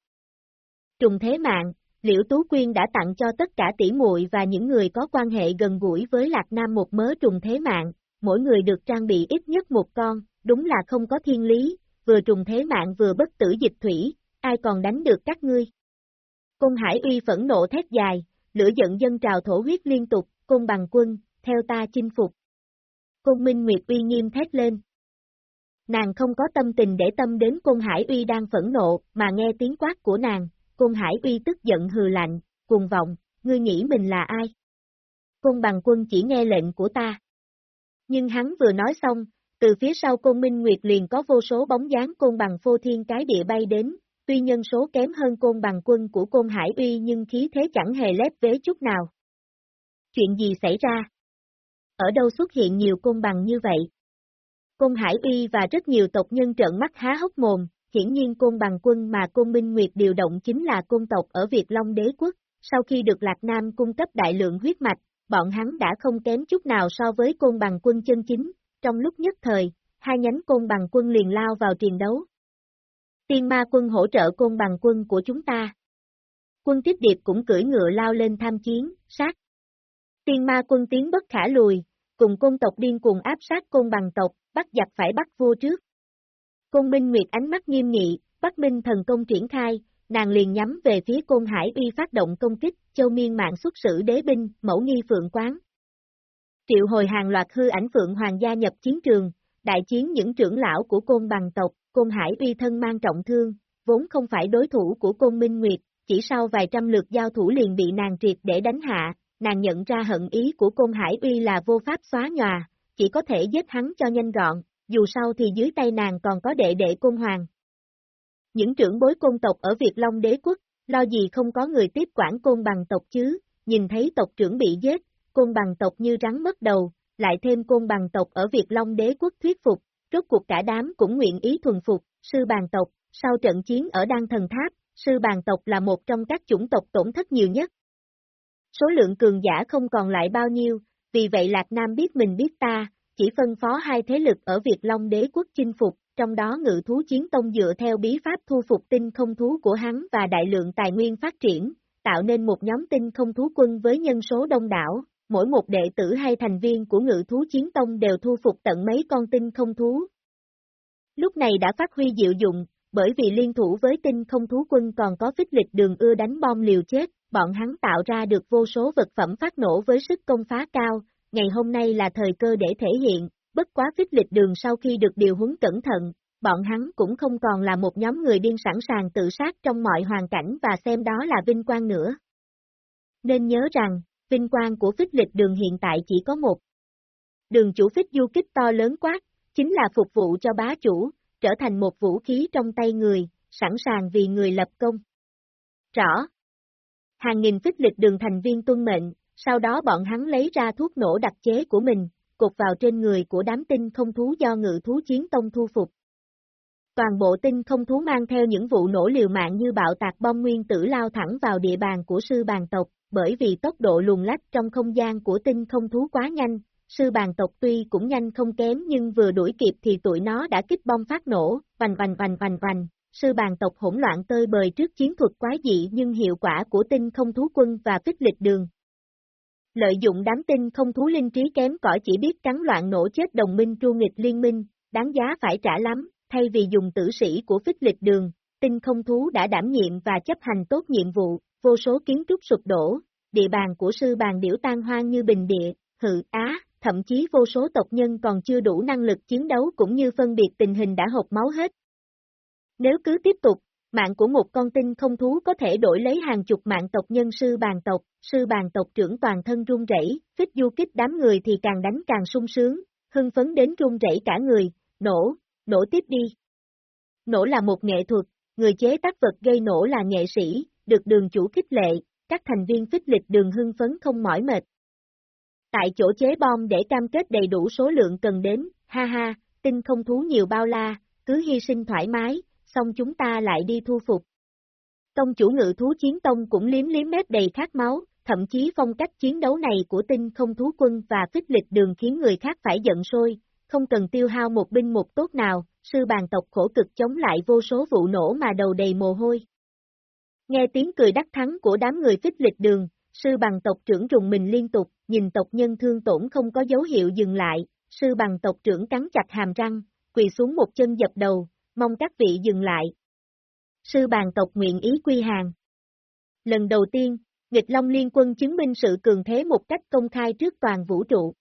Trùng thế mạng, Liễu Tú Quyên đã tặng cho tất cả tỷ muội và những người có quan hệ gần gũi với Lạc Nam một mớ trùng thế mạng, mỗi người được trang bị ít nhất một con, đúng là không có thiên lý, vừa trùng thế mạng vừa bất tử dịch thủy, ai còn đánh được các ngươi. Côn Hải uy phẫn nộ thét dài, lửa giận dân trào thổ huyết liên tục, côn bằng quân, theo ta chinh phục. Côn Minh Nguyệt uy nghiêm thét lên. Nàng không có tâm tình để tâm đến Côn Hải uy đang phẫn nộ, mà nghe tiếng quát của nàng, Côn Hải uy tức giận hừ lạnh, cuồng vọng, ngươi nghĩ mình là ai? Côn bằng quân chỉ nghe lệnh của ta. Nhưng hắn vừa nói xong, từ phía sau côn minh nguyệt liền có vô số bóng dáng côn bằng phô thiên cái địa bay đến, tuy nhân số kém hơn côn bằng quân của côn hải uy nhưng khí thế chẳng hề lép vế chút nào. Chuyện gì xảy ra? Ở đâu xuất hiện nhiều côn bằng như vậy? Côn Hải Uy và rất nhiều tộc nhân trợn mắt há hốc mồm, hiển nhiên côn bằng quân mà côn Minh Nguyệt điều động chính là côn tộc ở Việt Long đế quốc, sau khi được Lạc Nam cung cấp đại lượng huyết mạch, bọn hắn đã không kém chút nào so với côn bằng quân chân chính, trong lúc nhất thời, hai nhánh côn bằng quân liền lao vào triền đấu. Tiên ma quân hỗ trợ côn bằng quân của chúng ta. Quân tiếp điệp cũng cưỡi ngựa lao lên tham chiến, sát. Tiên ma quân tiến bất khả lùi, cùng côn tộc điên cuồng áp sát côn bằng tộc, bắt giặc phải bắt vua trước. Côn Minh Nguyệt ánh mắt nghiêm nghị, Bắc Minh thần công triển khai, nàng liền nhắm về phía Côn Hải Uy phát động công kích, Châu Miên mạng xuất sử đế binh, mẫu nghi phượng quán. Triệu hồi hàng loạt hư ảnh phượng hoàng gia nhập chiến trường, đại chiến những trưởng lão của Côn bằng tộc, Côn Hải Uy thân mang trọng thương, vốn không phải đối thủ của Côn Minh Nguyệt, chỉ sau vài trăm lượt giao thủ liền bị nàng triệt để đánh hạ, nàng nhận ra hận ý của Côn Hải Uy là vô pháp xóa nhòa, chỉ có thể giết hắn cho nhanh gọn, dù sao thì dưới tay nàng còn có đệ đệ Côn Hoàng, Những trưởng bối côn tộc ở Việt Long đế quốc, lo gì không có người tiếp quản côn bằng tộc chứ, nhìn thấy tộc trưởng bị giết, côn bằng tộc như rắn mất đầu, lại thêm côn bằng tộc ở Việt Long đế quốc thuyết phục, rốt cuộc cả đám cũng nguyện ý thuần phục, sư bàn tộc, sau trận chiến ở Đan Thần Tháp, sư bàn tộc là một trong các chủng tộc tổn thất nhiều nhất. Số lượng cường giả không còn lại bao nhiêu, vì vậy Lạc Nam biết mình biết ta, chỉ phân phó hai thế lực ở Việt Long đế quốc chinh phục, trong đó ngự thú chiến tông dựa theo bí pháp thu phục tinh không thú của hắn và đại lượng tài nguyên phát triển, tạo nên một nhóm tinh không thú quân với nhân số đông đảo, mỗi một đệ tử hay thành viên của ngự thú chiến tông đều thu phục tận mấy con tinh không thú. Lúc này đã phát huy diệu dụng, bởi vì liên thủ với tinh không thú quân còn có phích lịch đường ưa đánh bom liều chết, bọn hắn tạo ra được vô số vật phẩm phát nổ với sức công phá cao, ngày hôm nay là thời cơ để thể hiện, bất quá phích lịch đường sau khi được điều huấn cẩn thận, bọn hắn cũng không còn là một nhóm người điên sẵn sàng tự sát trong mọi hoàn cảnh và xem đó là vinh quang nữa. Nên nhớ rằng, vinh quang của phích lịch đường hiện tại chỉ có một. Đường chủ phích du kích to lớn quát, chính là phục vụ cho bá chủ, trở thành một vũ khí trong tay người, sẵn sàng vì người lập công. Rõ. Hàng nghìn phích lịch đường thành viên tuân mệnh, sau đó bọn hắn lấy ra thuốc nổ đặc chế của mình, cột vào trên người của đám tinh không thú do ngự thú chiến tông thu phục. Toàn bộ tinh không thú mang theo những vụ nổ liều mạng như bạo tạc bom nguyên tử lao thẳng vào địa bàn của sư bàn tộc, bởi vì tốc độ luồn lách trong không gian của tinh không thú quá nhanh, sư bàn tộc tuy cũng nhanh không kém nhưng vừa đuổi kịp thì tụi nó đã kích bom phát nổ, vành vành vành vành vành, sư bàn tộc hỗn loạn tơi bời trước chiến thuật quái dị nhưng hiệu quả của tinh không thú quân và phích lịch đường. Lợi dụng đám tinh không thú linh trí kém cỏi chỉ biết cắn loạn nổ chết đồng minh tru nghịch liên minh, đáng giá phải trả lắm, thay vì dùng tử sĩ của phích lịch đường, tinh không thú đã đảm nhiệm và chấp hành tốt nhiệm vụ, vô số kiến trúc sụp đổ, địa bàn của sư bàn điểu tan hoang như bình địa, hự á, thậm chí vô số tộc nhân còn chưa đủ năng lực chiến đấu cũng như phân biệt tình hình đã hộp máu hết. Nếu cứ tiếp tục, mạng của một con tinh không thú có thể đổi lấy hàng chục mạng tộc nhân sư bàn tộc, sư bàn tộc trưởng toàn thân run rẩy, phích du kích đám người thì càng đánh càng sung sướng, hưng phấn đến run rẩy cả người, nổ, nổ tiếp đi. Nổ là một nghệ thuật, người chế tác vật gây nổ là nghệ sĩ, được đường chủ khích lệ, các thành viên phích lịch đường hưng phấn không mỏi mệt. Tại chỗ chế bom để cam kết đầy đủ số lượng cần đến, ha ha, tinh không thú nhiều bao la, cứ hy sinh thoải mái, xong chúng ta lại đi thu phục. Tông chủ ngự thú chiến tông cũng liếm liếm mép đầy khát máu, thậm chí phong cách chiến đấu này của tinh không thú quân và phích lịch đường khiến người khác phải giận sôi, không cần tiêu hao một binh một tốt nào, sư bàn tộc khổ cực chống lại vô số vụ nổ mà đầu đầy mồ hôi. Nghe tiếng cười đắc thắng của đám người phích lịch đường, sư bằng tộc trưởng rùng mình liên tục, nhìn tộc nhân thương tổn không có dấu hiệu dừng lại, sư bằng tộc trưởng cắn chặt hàm răng, quỳ xuống một chân dập đầu, mong các vị dừng lại. Sư bàn tộc nguyện ý quy hàng. Lần đầu tiên, nghịch Long Liên quân chứng minh sự cường thế một cách công khai trước toàn vũ trụ.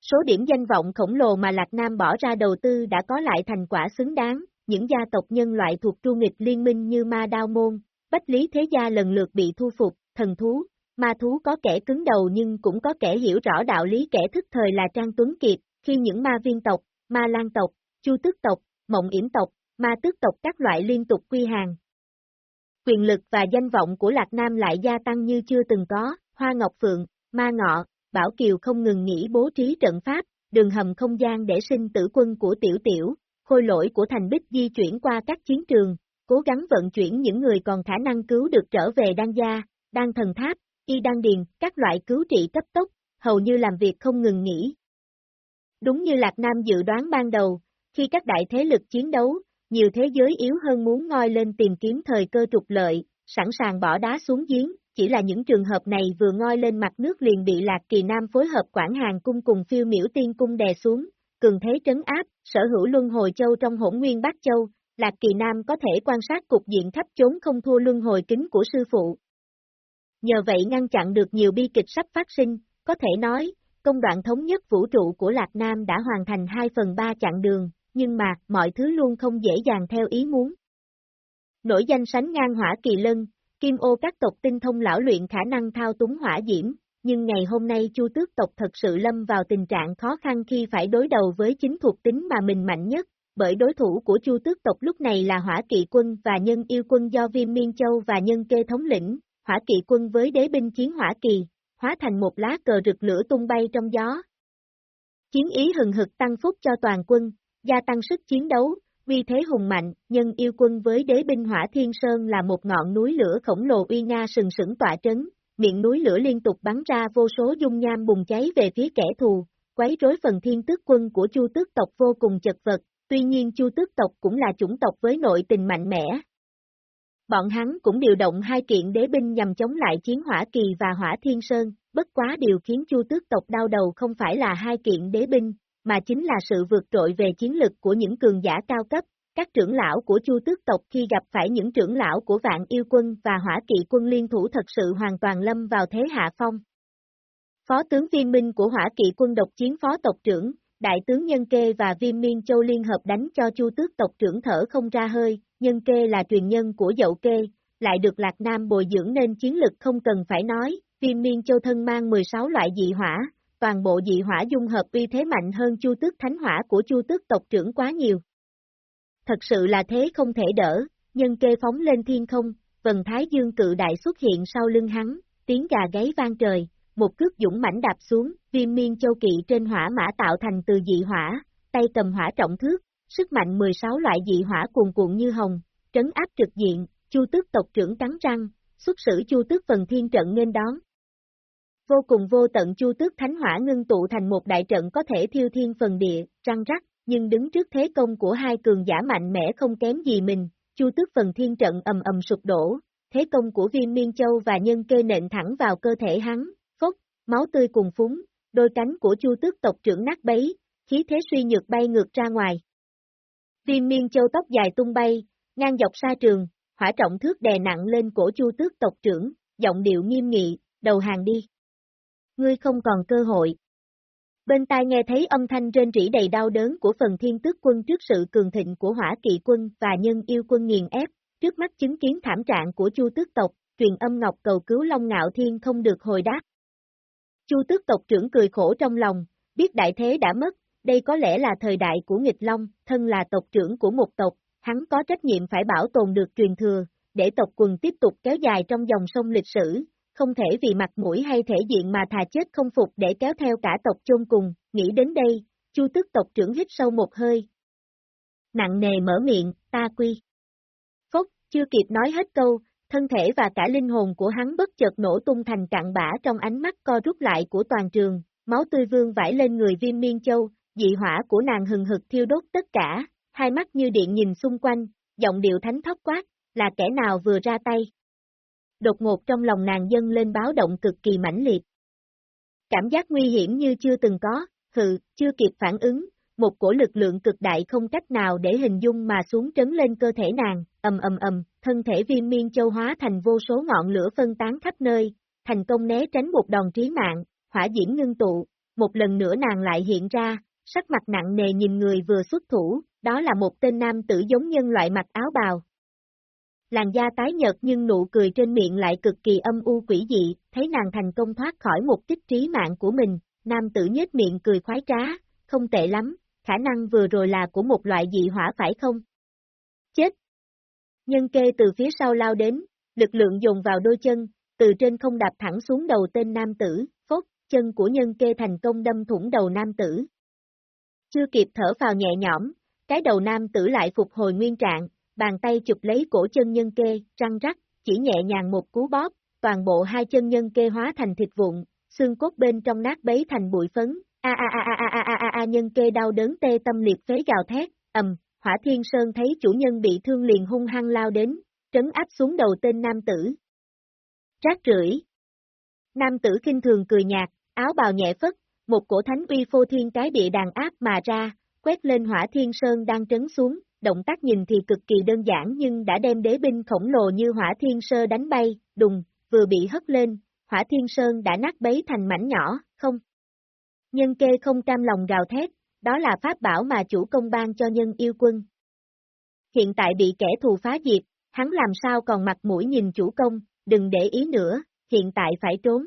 Số điểm danh vọng khổng lồ mà Lạc Nam bỏ ra đầu tư đã có lại thành quả xứng đáng, những gia tộc nhân loại thuộc tru nghịch liên minh như Ma Đao Môn, Bách Lý Thế Gia lần lượt bị thu phục, thần thú, ma thú có kẻ cứng đầu nhưng cũng có kẻ hiểu rõ đạo lý kẻ thức thời là Trang Tuấn Kiệt, khi những ma viên tộc, ma lan tộc, chu tức tộc, mộng yểm tộc, ma tước tộc các loại liên tục quy hàng. Quyền lực và danh vọng của Lạc Nam lại gia tăng như chưa từng có, Hoa Ngọc Phượng, Ma Ngọ, Bảo Kiều không ngừng nghỉ bố trí trận pháp, đường hầm không gian để sinh tử quân của Tiểu Tiểu, khôi lỗi của Thành Bích di chuyển qua các chiến trường, cố gắng vận chuyển những người còn khả năng cứu được trở về đan gia, đan thần tháp, y đan điền, các loại cứu trị cấp tốc, hầu như làm việc không ngừng nghỉ. Đúng như Lạc Nam dự đoán ban đầu, khi các đại thế lực chiến đấu, nhiều thế giới yếu hơn muốn ngoi lên tìm kiếm thời cơ trục lợi, sẵn sàng bỏ đá xuống giếng, chỉ là những trường hợp này vừa ngoi lên mặt nước liền bị Lạc Kỳ Nam phối hợp quản hàng cung cùng phiêu miễu tiên cung đè xuống, cường thế trấn áp, sở hữu luân hồi châu trong hỗn nguyên bát châu, Lạc Kỳ Nam có thể quan sát cục diện khắp chốn không thua luân hồi kính của sư phụ. Nhờ vậy ngăn chặn được nhiều bi kịch sắp phát sinh, có thể nói, công đoạn thống nhất vũ trụ của Lạc Nam đã hoàn thành 2 phần 3 chặng đường, nhưng mà, mọi thứ luôn không dễ dàng theo ý muốn. Nổi danh sánh ngang hỏa kỳ lân, kim ô các tộc tinh thông lão luyện khả năng thao túng hỏa diễm, nhưng ngày hôm nay chu tước tộc thật sự lâm vào tình trạng khó khăn khi phải đối đầu với chính thuộc tính mà mình mạnh nhất, bởi đối thủ của Chu tước tộc lúc này là hỏa kỵ quân và nhân yêu quân do Viêm Miên Châu và nhân kê thống lĩnh, hỏa kỵ quân với đế binh chiến hỏa kỳ, hóa thành một lá cờ rực lửa tung bay trong gió. Chiến ý hừng hực tăng phúc cho toàn quân, gia tăng sức chiến đấu, vì thế hùng mạnh, nhân yêu quân với đế binh hỏa thiên sơn là một ngọn núi lửa khổng lồ uy nga sừng sững tỏa trấn, miệng núi lửa liên tục bắn ra vô số dung nham bùng cháy về phía kẻ thù, quấy rối phần thiên tước quân của chu tước tộc vô cùng chật vật, tuy nhiên chu tước tộc cũng là chủng tộc với nội tình mạnh mẽ. Bọn hắn cũng điều động hai kiện đế binh nhằm chống lại chiến hỏa kỳ và hỏa thiên sơn, bất quá điều khiến chu tước tộc đau đầu không phải là hai kiện đế binh, mà chính là sự vượt trội về chiến lực của những cường giả cao cấp, các trưởng lão của chu tước tộc khi gặp phải những trưởng lão của vạn yêu quân và hỏa kỵ quân liên thủ thật sự hoàn toàn lâm vào thế hạ phong. Phó tướng viên minh của hỏa kỵ quân độc chiến phó tộc trưởng, đại tướng Nhân Kê và Viêm Miên Châu liên hợp đánh cho chu tước tộc trưởng thở không ra hơi, Nhân Kê là truyền nhân của dậu Kê, lại được Lạc Nam bồi dưỡng nên chiến lực không cần phải nói, Viêm Miên Châu thân mang 16 loại dị hỏa, toàn bộ dị hỏa dung hợp uy thế mạnh hơn chu tước thánh hỏa của chu tước tộc trưởng quá nhiều. Thật sự là thế không thể đỡ, nhân kê phóng lên thiên không, vần thái dương cự đại xuất hiện sau lưng hắn, tiếng gà gáy vang trời, một cước dũng mãnh đạp xuống, viêm miên châu kỵ trên hỏa mã tạo thành từ dị hỏa, tay cầm hỏa trọng thước, sức mạnh 16 loại dị hỏa cuồn cuộn như hồng, trấn áp trực diện, chu tước tộc trưởng cắn răng, xuất sử chu tước phần thiên trận nên đón, vô cùng vô tận chu tước thánh hỏa ngưng tụ thành một đại trận có thể thiêu thiên phần địa, răng rắc, nhưng đứng trước thế công của hai cường giả mạnh mẽ không kém gì mình, chu tước phần thiên trận ầm ầm sụp đổ, thế công của viên miên châu và nhân kê nện thẳng vào cơ thể hắn, phốc, máu tươi cùng phúng, đôi cánh của chu tước tộc trưởng nát bấy, khí thế suy nhược bay ngược ra ngoài. Tiên miên châu tóc dài tung bay, ngang dọc xa trường, hỏa trọng thước đè nặng lên cổ chu tước tộc trưởng, giọng điệu nghiêm nghị, đầu hàng đi ngươi không còn cơ hội. Bên tai nghe thấy âm thanh rên rỉ đầy đau đớn của phần thiên tước quân trước sự cường thịnh của hỏa kỵ quân và nhân yêu quân nghiền ép, trước mắt chứng kiến thảm trạng của chu tước tộc, truyền âm ngọc cầu cứu Long Ngạo Thiên không được hồi đáp. Chu tước tộc trưởng cười khổ trong lòng, biết đại thế đã mất, đây có lẽ là thời đại của nghịch Long, thân là tộc trưởng của một tộc, hắn có trách nhiệm phải bảo tồn được truyền thừa, để tộc quần tiếp tục kéo dài trong dòng sông lịch sử, không thể vì mặt mũi hay thể diện mà thà chết không phục để kéo theo cả tộc chôn cùng, nghĩ đến đây, chu tức tộc trưởng hít sâu một hơi. Nặng nề mở miệng, ta quy. Phốc, chưa kịp nói hết câu, thân thể và cả linh hồn của hắn bất chợt nổ tung thành cạn bã trong ánh mắt co rút lại của toàn trường, máu tươi vương vãi lên người viêm miên châu, dị hỏa của nàng hừng hực thiêu đốt tất cả, hai mắt như điện nhìn xung quanh, giọng điệu thánh thóc quát, là kẻ nào vừa ra tay đột ngột trong lòng nàng dâng lên báo động cực kỳ mãnh liệt. Cảm giác nguy hiểm như chưa từng có, hừ, chưa kịp phản ứng, một cổ lực lượng cực đại không cách nào để hình dung mà xuống trấn lên cơ thể nàng, ầm ầm ầm, thân thể viêm miên châu hóa thành vô số ngọn lửa phân tán khắp nơi, thành công né tránh một đòn trí mạng, hỏa diễm ngưng tụ, một lần nữa nàng lại hiện ra, sắc mặt nặng nề nhìn người vừa xuất thủ, đó là một tên nam tử giống nhân loại mặc áo bào, làn da tái nhợt nhưng nụ cười trên miệng lại cực kỳ âm u quỷ dị, thấy nàng thành công thoát khỏi một kích trí mạng của mình, nam tử nhếch miệng cười khoái trá, không tệ lắm, khả năng vừa rồi là của một loại dị hỏa phải không? Chết! Nhân kê từ phía sau lao đến, lực lượng dồn vào đôi chân, từ trên không đạp thẳng xuống đầu tên nam tử, phốt, chân của nhân kê thành công đâm thủng đầu nam tử. Chưa kịp thở vào nhẹ nhõm, cái đầu nam tử lại phục hồi nguyên trạng, bàn tay chụp lấy cổ chân nhân kê, răng rắc, chỉ nhẹ nhàng một cú bóp, toàn bộ hai chân nhân kê hóa thành thịt vụn, xương cốt bên trong nát bấy thành bụi phấn, a a a a a a a a nhân kê đau đớn tê tâm liệt phế gào thét, ầm, hỏa thiên sơn thấy chủ nhân bị thương liền hung hăng lao đến, trấn áp xuống đầu tên nam tử. Rác rưởi. Nam tử kinh thường cười nhạt, áo bào nhẹ phất, một cổ thánh uy phô thiên cái địa đàn áp mà ra, quét lên hỏa thiên sơn đang trấn xuống, động tác nhìn thì cực kỳ đơn giản nhưng đã đem đế binh khổng lồ như hỏa thiên sơ đánh bay, đùng, vừa bị hất lên, hỏa thiên sơn đã nát bấy thành mảnh nhỏ, không. Nhân kê không cam lòng gào thét, đó là pháp bảo mà chủ công ban cho nhân yêu quân. Hiện tại bị kẻ thù phá diệt, hắn làm sao còn mặt mũi nhìn chủ công, đừng để ý nữa, hiện tại phải trốn.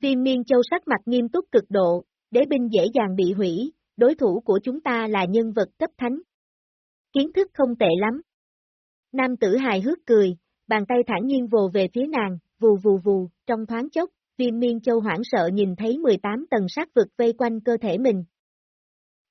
Viêm miên châu sắc mặt nghiêm túc cực độ, đế binh dễ dàng bị hủy, đối thủ của chúng ta là nhân vật cấp thánh. Kiến thức không tệ lắm. Nam tử hài hước cười, bàn tay thản nhiên vồ về phía nàng, vù vù vù, trong thoáng chốc, viêm miên châu hoảng sợ nhìn thấy 18 tầng sát vực vây quanh cơ thể mình.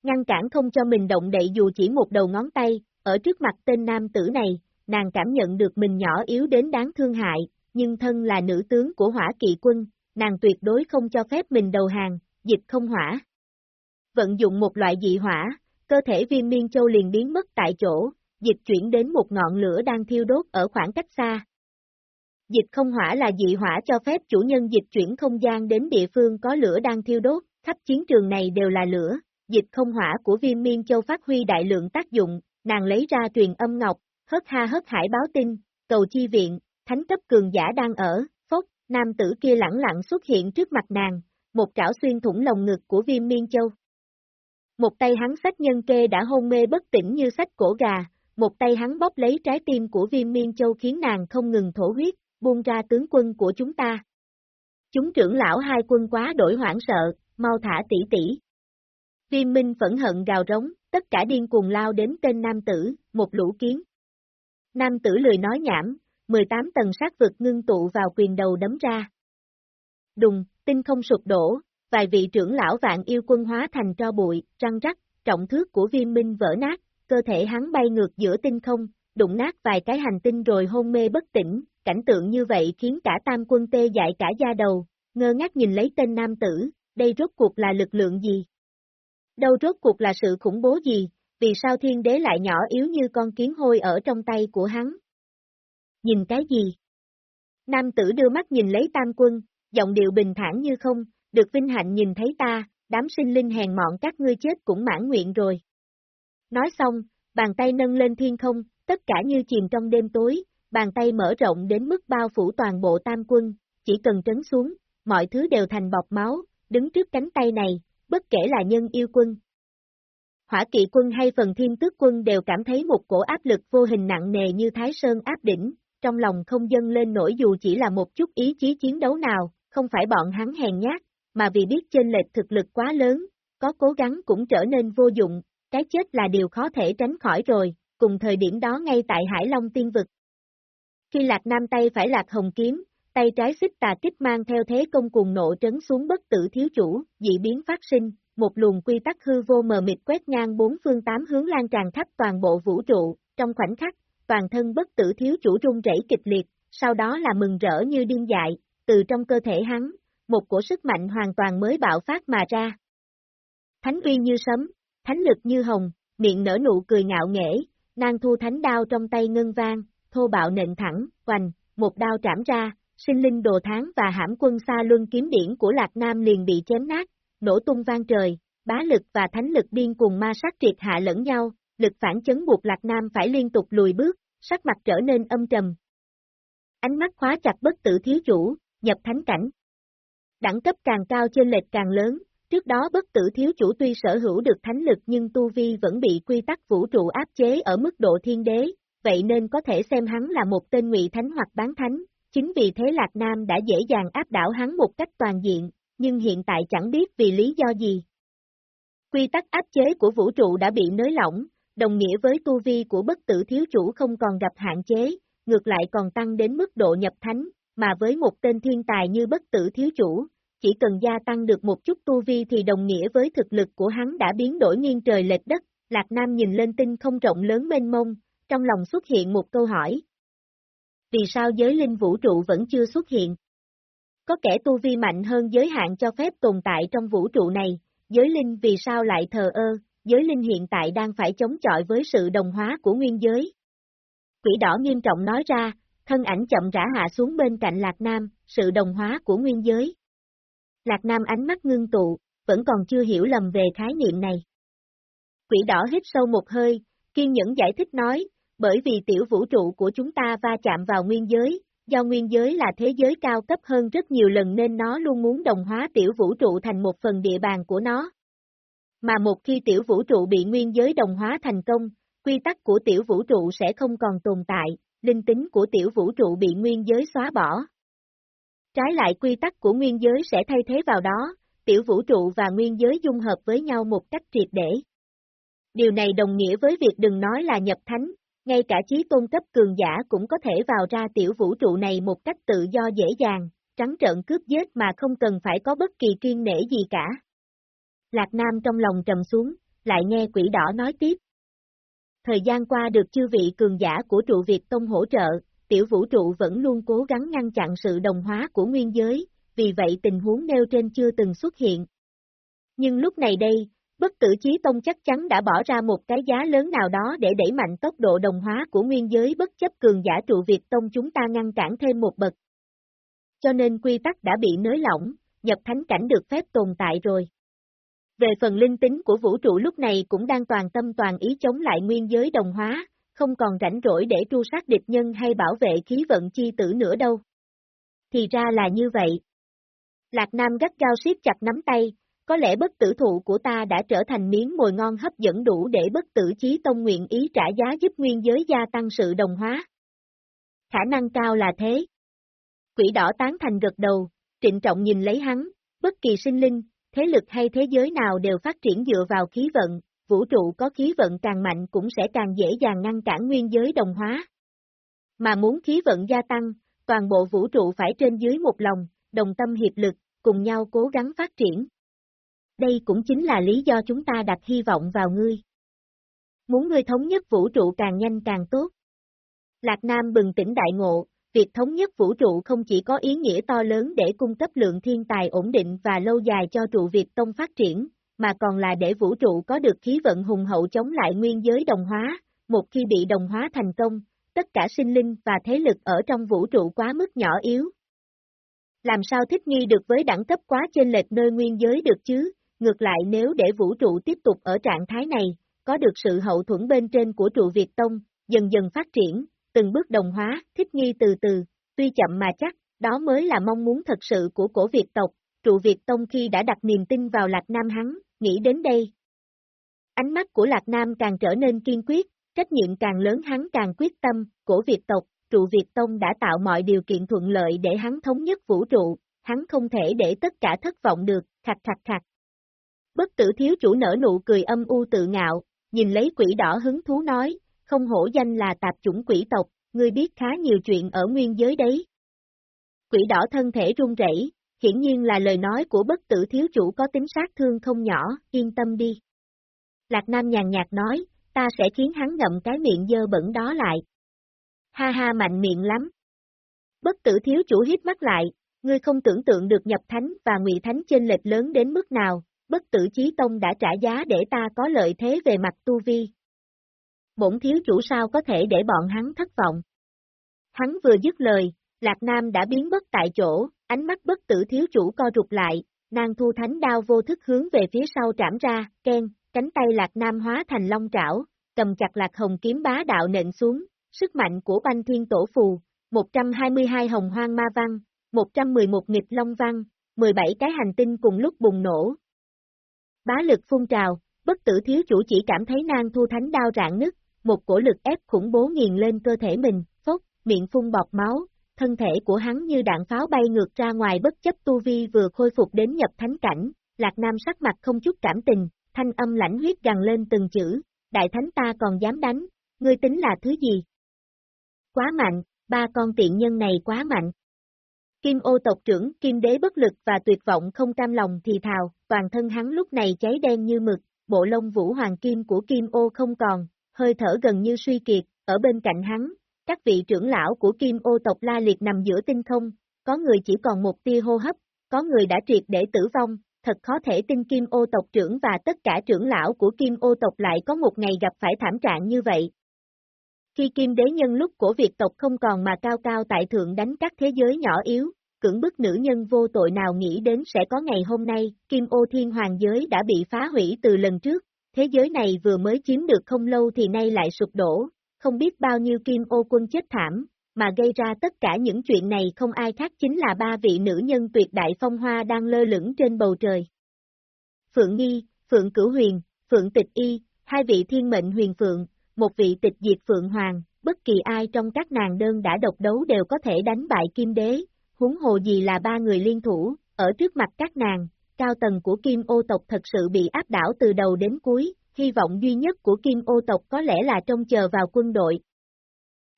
Ngăn cản không cho mình động đậy dù chỉ một đầu ngón tay, ở trước mặt tên nam tử này, nàng cảm nhận được mình nhỏ yếu đến đáng thương hại, nhưng thân là nữ tướng của hỏa kỵ quân, nàng tuyệt đối không cho phép mình đầu hàng, dịch không hỏa. Vận dụng một loại dị hỏa, cơ thể viêm miên châu liền biến mất tại chỗ, dịch chuyển đến một ngọn lửa đang thiêu đốt ở khoảng cách xa. Dịch không hỏa là dị hỏa cho phép chủ nhân dịch chuyển không gian đến địa phương có lửa đang thiêu đốt, khắp chiến trường này đều là lửa, dịch không hỏa của viêm miên châu phát huy đại lượng tác dụng, nàng lấy ra truyền âm ngọc, hớt ha hớt hải báo tin, cầu chi viện, thánh cấp cường giả đang ở, nam tử kia lẳng lặng xuất hiện trước mặt nàng, một trảo xuyên thủng lồng ngực của viêm miên châu. Một tay hắn sách nhân kê đã hôn mê bất tỉnh như sách cổ gà, một tay hắn bóp lấy trái tim của viêm miên châu khiến nàng không ngừng thổ huyết, buông ra tướng quân của chúng ta. Chúng trưởng lão hai quân quá đổi hoảng sợ, mau thả tỷ tỷ. Viêm minh phẫn hận gào rống, tất cả điên cuồng lao đến tên nam tử, một lũ kiến. Nam tử lười nói nhảm, 18 tầng sát vực ngưng tụ vào quyền đầu đấm ra. Đùng, tinh không sụp đổ, vài vị trưởng lão vạn yêu quân hóa thành tro bụi, răng rắc, trọng thước của viêm minh vỡ nát, cơ thể hắn bay ngược giữa tinh không, đụng nát vài cái hành tinh rồi hôn mê bất tỉnh, cảnh tượng như vậy khiến cả tam quân tê dại cả da đầu, ngơ ngác nhìn lấy tên nam tử, đây rốt cuộc là lực lượng gì? Đâu rốt cuộc là sự khủng bố gì, vì sao thiên đế lại nhỏ yếu như con kiến hôi ở trong tay của hắn? Nhìn cái gì? Nam tử đưa mắt nhìn lấy tam quân, giọng điệu bình thản như không, được vinh hạnh nhìn thấy ta, đám sinh linh hèn mọn các ngươi chết cũng mãn nguyện rồi. Nói xong, bàn tay nâng lên thiên không, tất cả như chìm trong đêm tối, bàn tay mở rộng đến mức bao phủ toàn bộ tam quân, chỉ cần trấn xuống, mọi thứ đều thành bọc máu, đứng trước cánh tay này, bất kể là nhân yêu quân. Hỏa kỵ quân hay phần thiên tước quân đều cảm thấy một cổ áp lực vô hình nặng nề như Thái Sơn áp đỉnh, trong lòng không dâng lên nổi dù chỉ là một chút ý chí chiến đấu nào, không phải bọn hắn hèn nhát, mà vì biết trên lệch thực lực quá lớn, có cố gắng cũng trở nên vô dụng, cái chết là điều khó thể tránh khỏi rồi, cùng thời điểm đó ngay tại Hải Long tiên vực. Khi lạc nam tay phải lạc hồng kiếm, tay trái xích tà kích mang theo thế công cùng nộ trấn xuống bất tử thiếu chủ, dị biến phát sinh, một luồng quy tắc hư vô mờ mịt quét ngang bốn phương tám hướng lan tràn khắp toàn bộ vũ trụ, trong khoảnh khắc, toàn thân bất tử thiếu chủ rung rẩy kịch liệt, sau đó là mừng rỡ như điên dại, từ trong cơ thể hắn, một cổ sức mạnh hoàn toàn mới bạo phát mà ra. Thánh uy như sấm, thánh lực như hồng, miệng nở nụ cười ngạo nghễ, nàng thu thánh đao trong tay ngân vang, thô bạo nện thẳng, oành, một đao trảm ra, sinh linh đồ tháng và hãm quân xa luân kiếm điển của Lạc Nam liền bị chém nát, nổ tung vang trời, bá lực và thánh lực điên cùng ma sát triệt hạ lẫn nhau, lực phản chấn buộc Lạc Nam phải liên tục lùi bước, sắc mặt trở nên âm trầm. Ánh mắt khóa chặt bất tử thiếu chủ, nhập thánh cảnh. Đẳng cấp càng cao trên lệch càng lớn, trước đó bất tử thiếu chủ tuy sở hữu được thánh lực nhưng tu vi vẫn bị quy tắc vũ trụ áp chế ở mức độ thiên đế, vậy nên có thể xem hắn là một tên ngụy thánh hoặc bán thánh, chính vì thế Lạc Nam đã dễ dàng áp đảo hắn một cách toàn diện, nhưng hiện tại chẳng biết vì lý do gì. Quy tắc áp chế của vũ trụ đã bị nới lỏng, đồng nghĩa với tu vi của bất tử thiếu chủ không còn gặp hạn chế, ngược lại còn tăng đến mức độ nhập thánh, mà với một tên thiên tài như bất tử thiếu chủ, chỉ cần gia tăng được một chút tu vi thì đồng nghĩa với thực lực của hắn đã biến đổi nghiêng trời lệch đất, Lạc Nam nhìn lên tinh không rộng lớn mênh mông, trong lòng xuất hiện một câu hỏi. Vì sao giới linh vũ trụ vẫn chưa xuất hiện? Có kẻ tu vi mạnh hơn giới hạn cho phép tồn tại trong vũ trụ này, giới linh vì sao lại thờ ơ, giới linh hiện tại đang phải chống chọi với sự đồng hóa của nguyên giới. Quỷ đỏ nghiêm trọng nói ra, thân ảnh chậm rã hạ xuống bên cạnh Lạc Nam, sự đồng hóa của nguyên giới. Lạc Nam ánh mắt ngưng tụ, vẫn còn chưa hiểu lầm về khái niệm này. Quỷ đỏ hít sâu một hơi, kiên nhẫn giải thích nói, bởi vì tiểu vũ trụ của chúng ta va chạm vào nguyên giới, do nguyên giới là thế giới cao cấp hơn rất nhiều lần nên nó luôn muốn đồng hóa tiểu vũ trụ thành một phần địa bàn của nó. Mà một khi tiểu vũ trụ bị nguyên giới đồng hóa thành công, quy tắc của tiểu vũ trụ sẽ không còn tồn tại, linh tính của tiểu vũ trụ bị nguyên giới xóa bỏ. Trái lại quy tắc của nguyên giới sẽ thay thế vào đó, tiểu vũ trụ và nguyên giới dung hợp với nhau một cách triệt để. Điều này đồng nghĩa với việc đừng nói là nhập thánh, ngay cả trí tôn cấp cường giả cũng có thể vào ra tiểu vũ trụ này một cách tự do dễ dàng, trắng trợn cướp giết mà không cần phải có bất kỳ kiên nể gì cả. Lạc Nam trong lòng trầm xuống, lại nghe quỷ đỏ nói tiếp. Thời gian qua được chư vị cường giả của trụ Việt Tông hỗ trợ, tiểu vũ trụ vẫn luôn cố gắng ngăn chặn sự đồng hóa của nguyên giới, vì vậy tình huống nêu trên chưa từng xuất hiện. Nhưng lúc này đây, bất tử chí tông chắc chắn đã bỏ ra một cái giá lớn nào đó để đẩy mạnh tốc độ đồng hóa của nguyên giới bất chấp cường giả trụ Việt Tông chúng ta ngăn cản thêm một bậc. Cho nên quy tắc đã bị nới lỏng, nhập thánh cảnh được phép tồn tại rồi. Về phần linh tính của vũ trụ lúc này cũng đang toàn tâm toàn ý chống lại nguyên giới đồng hóa, không còn rảnh rỗi để tru sát địch nhân hay bảo vệ khí vận chi tử nữa đâu. Thì ra là như vậy. Lạc Nam gắt gao siết chặt nắm tay, có lẽ bất tử thụ của ta đã trở thành miếng mồi ngon hấp dẫn đủ để bất tử chí tông nguyện ý trả giá giúp nguyên giới gia tăng sự đồng hóa. Khả năng cao là thế. Quỷ đỏ tán thành gật đầu, trịnh trọng nhìn lấy hắn, bất kỳ sinh linh, thế lực hay thế giới nào đều phát triển dựa vào khí vận, vũ trụ có khí vận càng mạnh cũng sẽ càng dễ dàng ngăn cản nguyên giới đồng hóa. Mà muốn khí vận gia tăng, toàn bộ vũ trụ phải trên dưới một lòng, đồng tâm hiệp lực, cùng nhau cố gắng phát triển. Đây cũng chính là lý do chúng ta đặt hy vọng vào ngươi. Muốn ngươi thống nhất vũ trụ càng nhanh càng tốt. Lạc Nam bừng tỉnh đại ngộ, việc thống nhất vũ trụ không chỉ có ý nghĩa to lớn để cung cấp lượng thiên tài ổn định và lâu dài cho trụ Việt Tông phát triển, mà còn là để vũ trụ có được khí vận hùng hậu chống lại nguyên giới đồng hóa, một khi bị đồng hóa thành công, tất cả sinh linh và thế lực ở trong vũ trụ quá mức nhỏ yếu. Làm sao thích nghi được với đẳng cấp quá trên lệch nơi nguyên giới được chứ, ngược lại nếu để vũ trụ tiếp tục ở trạng thái này, có được sự hậu thuẫn bên trên của trụ Việt Tông, dần dần phát triển, từng bước đồng hóa, thích nghi từ từ, tuy chậm mà chắc, đó mới là mong muốn thật sự của cổ Việt tộc, trụ Việt Tông khi đã đặt niềm tin vào Lạc Nam hắn, nghĩ đến đây. Ánh mắt của Lạc Nam càng trở nên kiên quyết, trách nhiệm càng lớn hắn càng quyết tâm, cổ Việt tộc, trụ Việt Tông đã tạo mọi điều kiện thuận lợi để hắn thống nhất vũ trụ, hắn không thể để tất cả thất vọng được, khặt khặt khặt. Bất tử thiếu chủ nở nụ cười âm u tự ngạo, nhìn lấy quỷ đỏ hứng thú nói, không hổ danh là tạp chủng quỷ tộc, ngươi biết khá nhiều chuyện ở nguyên giới đấy. Quỷ đỏ thân thể run rẩy, hiển nhiên là lời nói của bất tử thiếu chủ có tính sát thương không nhỏ, yên tâm đi. Lạc Nam nhàn nhạt nói, ta sẽ khiến hắn ngậm cái miệng dơ bẩn đó lại. Ha ha mạnh miệng lắm. Bất tử thiếu chủ hít mắt lại, ngươi không tưởng tượng được nhập thánh và ngụy thánh trên lệch lớn đến mức nào, bất tử chí tông đã trả giá để ta có lợi thế về mặt tu vi. Bổn thiếu chủ sao có thể để bọn hắn thất vọng. Hắn vừa dứt lời, Lạc Nam đã biến mất tại chỗ, ánh mắt bất tử thiếu chủ co rụt lại, nàng thu thánh đao vô thức hướng về phía sau trảm ra, ken, cánh tay Lạc Nam hóa thành long trảo, cầm chặt Lạc Hồng kiếm bá đạo nện xuống, sức mạnh của banh thiên tổ phù, 122 hồng hoang ma văn, 111 nghịch long văn, 17 cái hành tinh cùng lúc bùng nổ. Bá lực phun trào, bất tử thiếu chủ chỉ cảm thấy nang thu thánh đao rạn nứt, một cổ lực ép khủng bố nghiền lên cơ thể mình, phốc, miệng phun bọt máu, thân thể của hắn như đạn pháo bay ngược ra ngoài bất chấp tu vi vừa khôi phục đến nhập thánh cảnh, Lạc Nam sắc mặt không chút cảm tình, thanh âm lãnh huyết gằn lên từng chữ, đại thánh ta còn dám đánh, ngươi tính là thứ gì? Quá mạnh, ba con tiện nhân này quá mạnh. Kim ô tộc trưởng, kim đế bất lực và tuyệt vọng không cam lòng thì thào, toàn thân hắn lúc này cháy đen như mực, bộ lông vũ hoàng kim của kim ô không còn, hơi thở gần như suy kiệt, ở bên cạnh hắn, các vị trưởng lão của kim ô tộc la liệt nằm giữa tinh không, có người chỉ còn một tia hô hấp, có người đã triệt để tử vong, thật khó thể tin kim ô tộc trưởng và tất cả trưởng lão của kim ô tộc lại có một ngày gặp phải thảm trạng như vậy. Khi kim đế nhân lúc của Việt tộc không còn mà cao cao tại thượng đánh các thế giới nhỏ yếu, cưỡng bức nữ nhân vô tội nào nghĩ đến sẽ có ngày hôm nay, kim ô thiên hoàng giới đã bị phá hủy từ lần trước, thế giới này vừa mới chiếm được không lâu thì nay lại sụp đổ, không biết bao nhiêu kim ô quân chết thảm, mà gây ra tất cả những chuyện này không ai khác chính là ba vị nữ nhân tuyệt đại phong hoa đang lơ lửng trên bầu trời. Phượng Nghi, Phượng Cửu Huyền, Phượng Tịch Y, hai vị thiên mệnh huyền Phượng, một vị tịch diệt Phượng Hoàng, bất kỳ ai trong các nàng đơn đã độc đấu đều có thể đánh bại Kim Đế, huống hồ gì là ba người liên thủ, ở trước mặt các nàng, cao tầng của Kim ô tộc thật sự bị áp đảo từ đầu đến cuối, hy vọng duy nhất của Kim ô tộc có lẽ là trông chờ vào quân đội.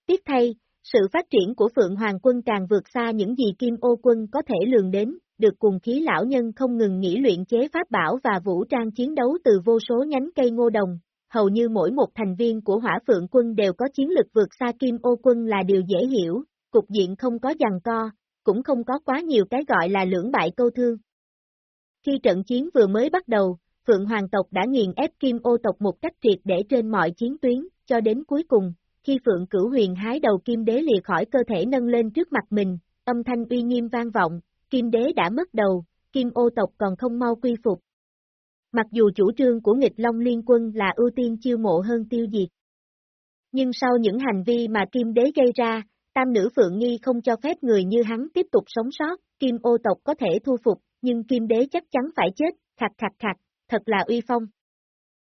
Tiếc thay, sự phát triển của Phượng Hoàng quân càng vượt xa những gì Kim ô quân có thể lường đến, được cùng khí lão nhân không ngừng nghỉ luyện chế pháp bảo và vũ trang chiến đấu từ vô số nhánh cây ngô đồng. Hầu như mỗi một thành viên của hỏa phượng quân đều có chiến lực vượt xa kim ô quân là điều dễ hiểu, cục diện không có giằng co, cũng không có quá nhiều cái gọi là lưỡng bại câu thương. Khi trận chiến vừa mới bắt đầu, Phượng Hoàng tộc đã nghiền ép Kim ô tộc một cách triệt để trên mọi chiến tuyến, cho đến cuối cùng, khi Phượng Cửu Huyền hái đầu Kim Đế lìa khỏi cơ thể nâng lên trước mặt mình, âm thanh uy nghiêm vang vọng, Kim Đế đã mất đầu, Kim ô tộc còn không mau quy phục. Mặc dù chủ trương của nghịch Long Liên quân là ưu tiên chiêu mộ hơn tiêu diệt. Nhưng sau những hành vi mà Kim Đế gây ra, Tam nữ Phượng Nghi không cho phép người như hắn tiếp tục sống sót, Kim ô tộc có thể thu phục, nhưng Kim Đế chắc chắn phải chết, khạch khạch khạch, thật là uy phong.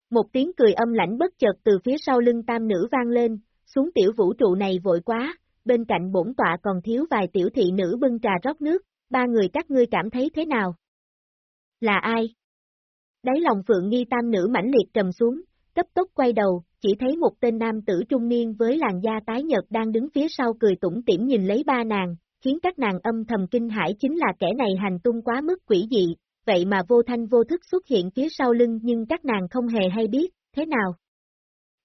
Một tiếng cười âm lãnh bất chợt từ phía sau lưng tam nữ vang lên, xuống tiểu vũ trụ này vội quá, bên cạnh bổn tọa còn thiếu vài tiểu thị nữ bưng trà rót nước, ba người các ngươi cảm thấy thế nào? Là ai? Đáy lòng Phượng Nghi tam nữ mãnh liệt trầm xuống, cấp tốc quay đầu, chỉ thấy một tên nam tử trung niên với làn da tái nhợt đang đứng phía sau cười tủm tỉm nhìn lấy ba nàng, khiến các nàng âm thầm kinh hãi chính là kẻ này hành tung quá mức quỷ dị, vậy mà vô thanh vô thức xuất hiện phía sau lưng nhưng các nàng không hề hay biết, thế nào?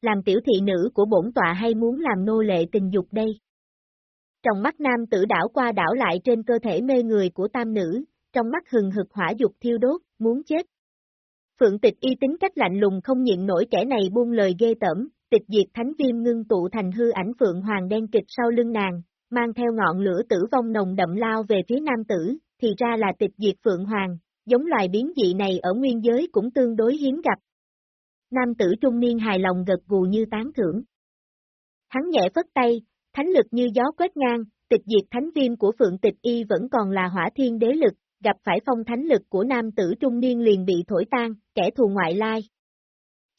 Làm tiểu thị nữ của bổn tọa hay muốn làm nô lệ tình dục đây? Trong mắt nam tử đảo qua đảo lại trên cơ thể mê người của tam nữ, trong mắt hừng hực hỏa dục thiêu đốt, muốn chết. Phượng tịch y tính cách lạnh lùng không nhịn nổi kẻ này buông lời ghê tẩm, tịch diệt thánh viêm ngưng tụ thành hư ảnh Phượng Hoàng đen kịch sau lưng nàng, mang theo ngọn lửa tử vong nồng đậm lao về phía nam tử, thì ra là tịch diệt Phượng Hoàng, giống loài biến dị này ở nguyên giới cũng tương đối hiếm gặp. Nam tử trung niên hài lòng gật gù như tán thưởng. Hắn nhẹ phất tay, thánh lực như gió quét ngang, tịch diệt thánh viêm của Phượng Tịch Y vẫn còn là hỏa thiên đế lực, gặp phải phong thánh lực của nam tử trung niên liền bị thổi tan, kẻ thù ngoại lai.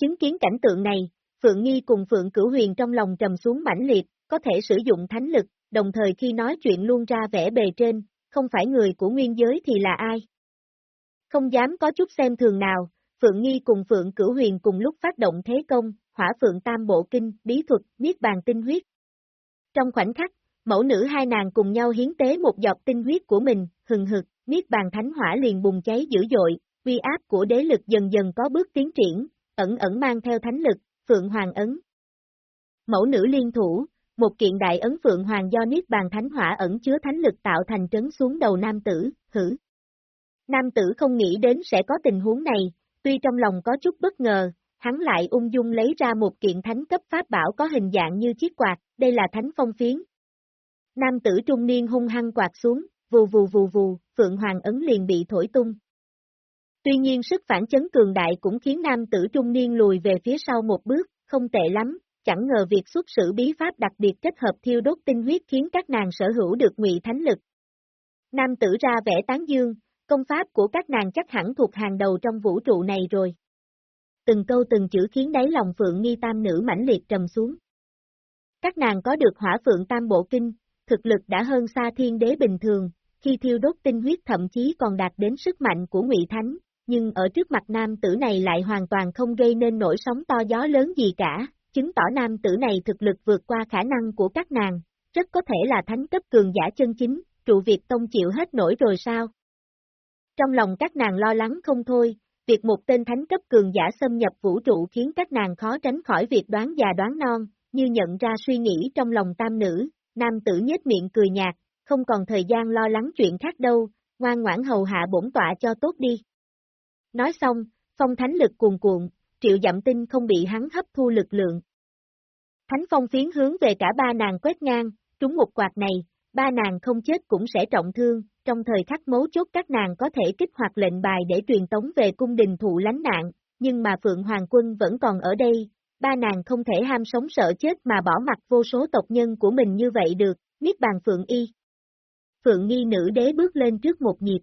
Chứng kiến cảnh tượng này, Phượng Nghi cùng Phượng Cửu Huyền trong lòng trầm xuống mãnh liệt, có thể sử dụng thánh lực, đồng thời khi nói chuyện luôn ra vẻ bề trên, không phải người của nguyên giới thì là ai. Không dám có chút xem thường nào, Phượng Nghi cùng Phượng Cửu Huyền cùng lúc phát động thế công, hỏa Phượng Tam Bộ Kinh, bí thuật, niết bàn tinh huyết. Trong khoảnh khắc, mẫu nữ hai nàng cùng nhau hiến tế một giọt tinh huyết của mình, hừng hực, niết bàn thánh hỏa liền bùng cháy dữ dội, uy áp của đế lực dần dần có bước tiến triển, ẩn ẩn mang theo thánh lực, Phượng Hoàng ấn. Mẫu nữ liên thủ, một kiện đại ấn Phượng Hoàng do niết bàn thánh hỏa ẩn chứa thánh lực tạo thành trấn xuống đầu nam tử, hử. Nam tử không nghĩ đến sẽ có tình huống này, tuy trong lòng có chút bất ngờ, hắn lại ung dung lấy ra một kiện thánh cấp pháp bảo có hình dạng như chiếc quạt, đây là thánh phong phiến. Nam tử trung niên hung hăng quạt xuống, vù vù vù vù, Phượng Hoàng ấn liền bị thổi tung. Tuy nhiên sức phản chấn cường đại cũng khiến nam tử trung niên lùi về phía sau một bước, không tệ lắm, chẳng ngờ việc xuất sử bí pháp đặc biệt kết hợp thiêu đốt tinh huyết khiến các nàng sở hữu được ngụy thánh lực. Nam tử ra vẻ tán dương, công pháp của các nàng chắc hẳn thuộc hàng đầu trong vũ trụ này rồi. Từng câu từng chữ khiến đáy lòng phượng nghi tam nữ mãnh liệt trầm xuống. Các nàng có được hỏa phượng tam bộ kinh, thực lực đã hơn xa thiên đế bình thường, khi thiêu đốt tinh huyết thậm chí còn đạt đến sức mạnh của ngụy thánh, nhưng ở trước mặt nam tử này lại hoàn toàn không gây nên nổi sóng to gió lớn gì cả, chứng tỏ nam tử này thực lực vượt qua khả năng của các nàng, rất có thể là thánh cấp cường giả chân chính, trụ việc tông chịu hết nổi rồi sao? Trong lòng các nàng lo lắng không thôi, việc một tên thánh cấp cường giả xâm nhập vũ trụ khiến các nàng khó tránh khỏi việc đoán già đoán non, như nhận ra suy nghĩ trong lòng tam nữ, nam tử nhếch miệng cười nhạt, không còn thời gian lo lắng chuyện khác đâu, ngoan ngoãn hầu hạ bổn tọa cho tốt đi. Nói xong, phong thánh lực cuồn cuộn, triệu dặm tinh không bị hắn hấp thu lực lượng. Thánh phong phiến hướng về cả ba nàng quét ngang, trúng một quạt này, ba nàng không chết cũng sẽ trọng thương, trong thời khắc mấu chốt các nàng có thể kích hoạt lệnh bài để truyền tống về cung đình thụ lánh nạn, nhưng mà Phượng Hoàng Quân vẫn còn ở đây, ba nàng không thể ham sống sợ chết mà bỏ mặt vô số tộc nhân của mình như vậy được, Niết bàn Phượng Y. Phượng Nghi nữ đế bước lên trước một nhịp.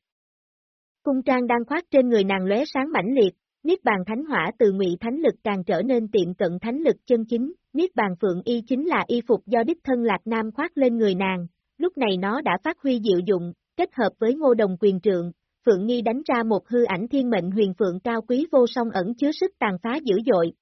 Cung trang đang khoác trên người nàng lóe sáng mãnh liệt, Niết bàn thánh hỏa từ ngụy thánh lực càng trở nên tiệm cận thánh lực chân chính, Niết bàn Phượng Y chính là y phục do đích thân Lạc Nam khoác lên người nàng, lúc này nó đã phát huy diệu dụng, kết hợp với ngô đồng quyền trượng, Phượng Nghi đánh ra một hư ảnh thiên mệnh huyền phượng cao quý vô song ẩn chứa sức tàn phá dữ dội.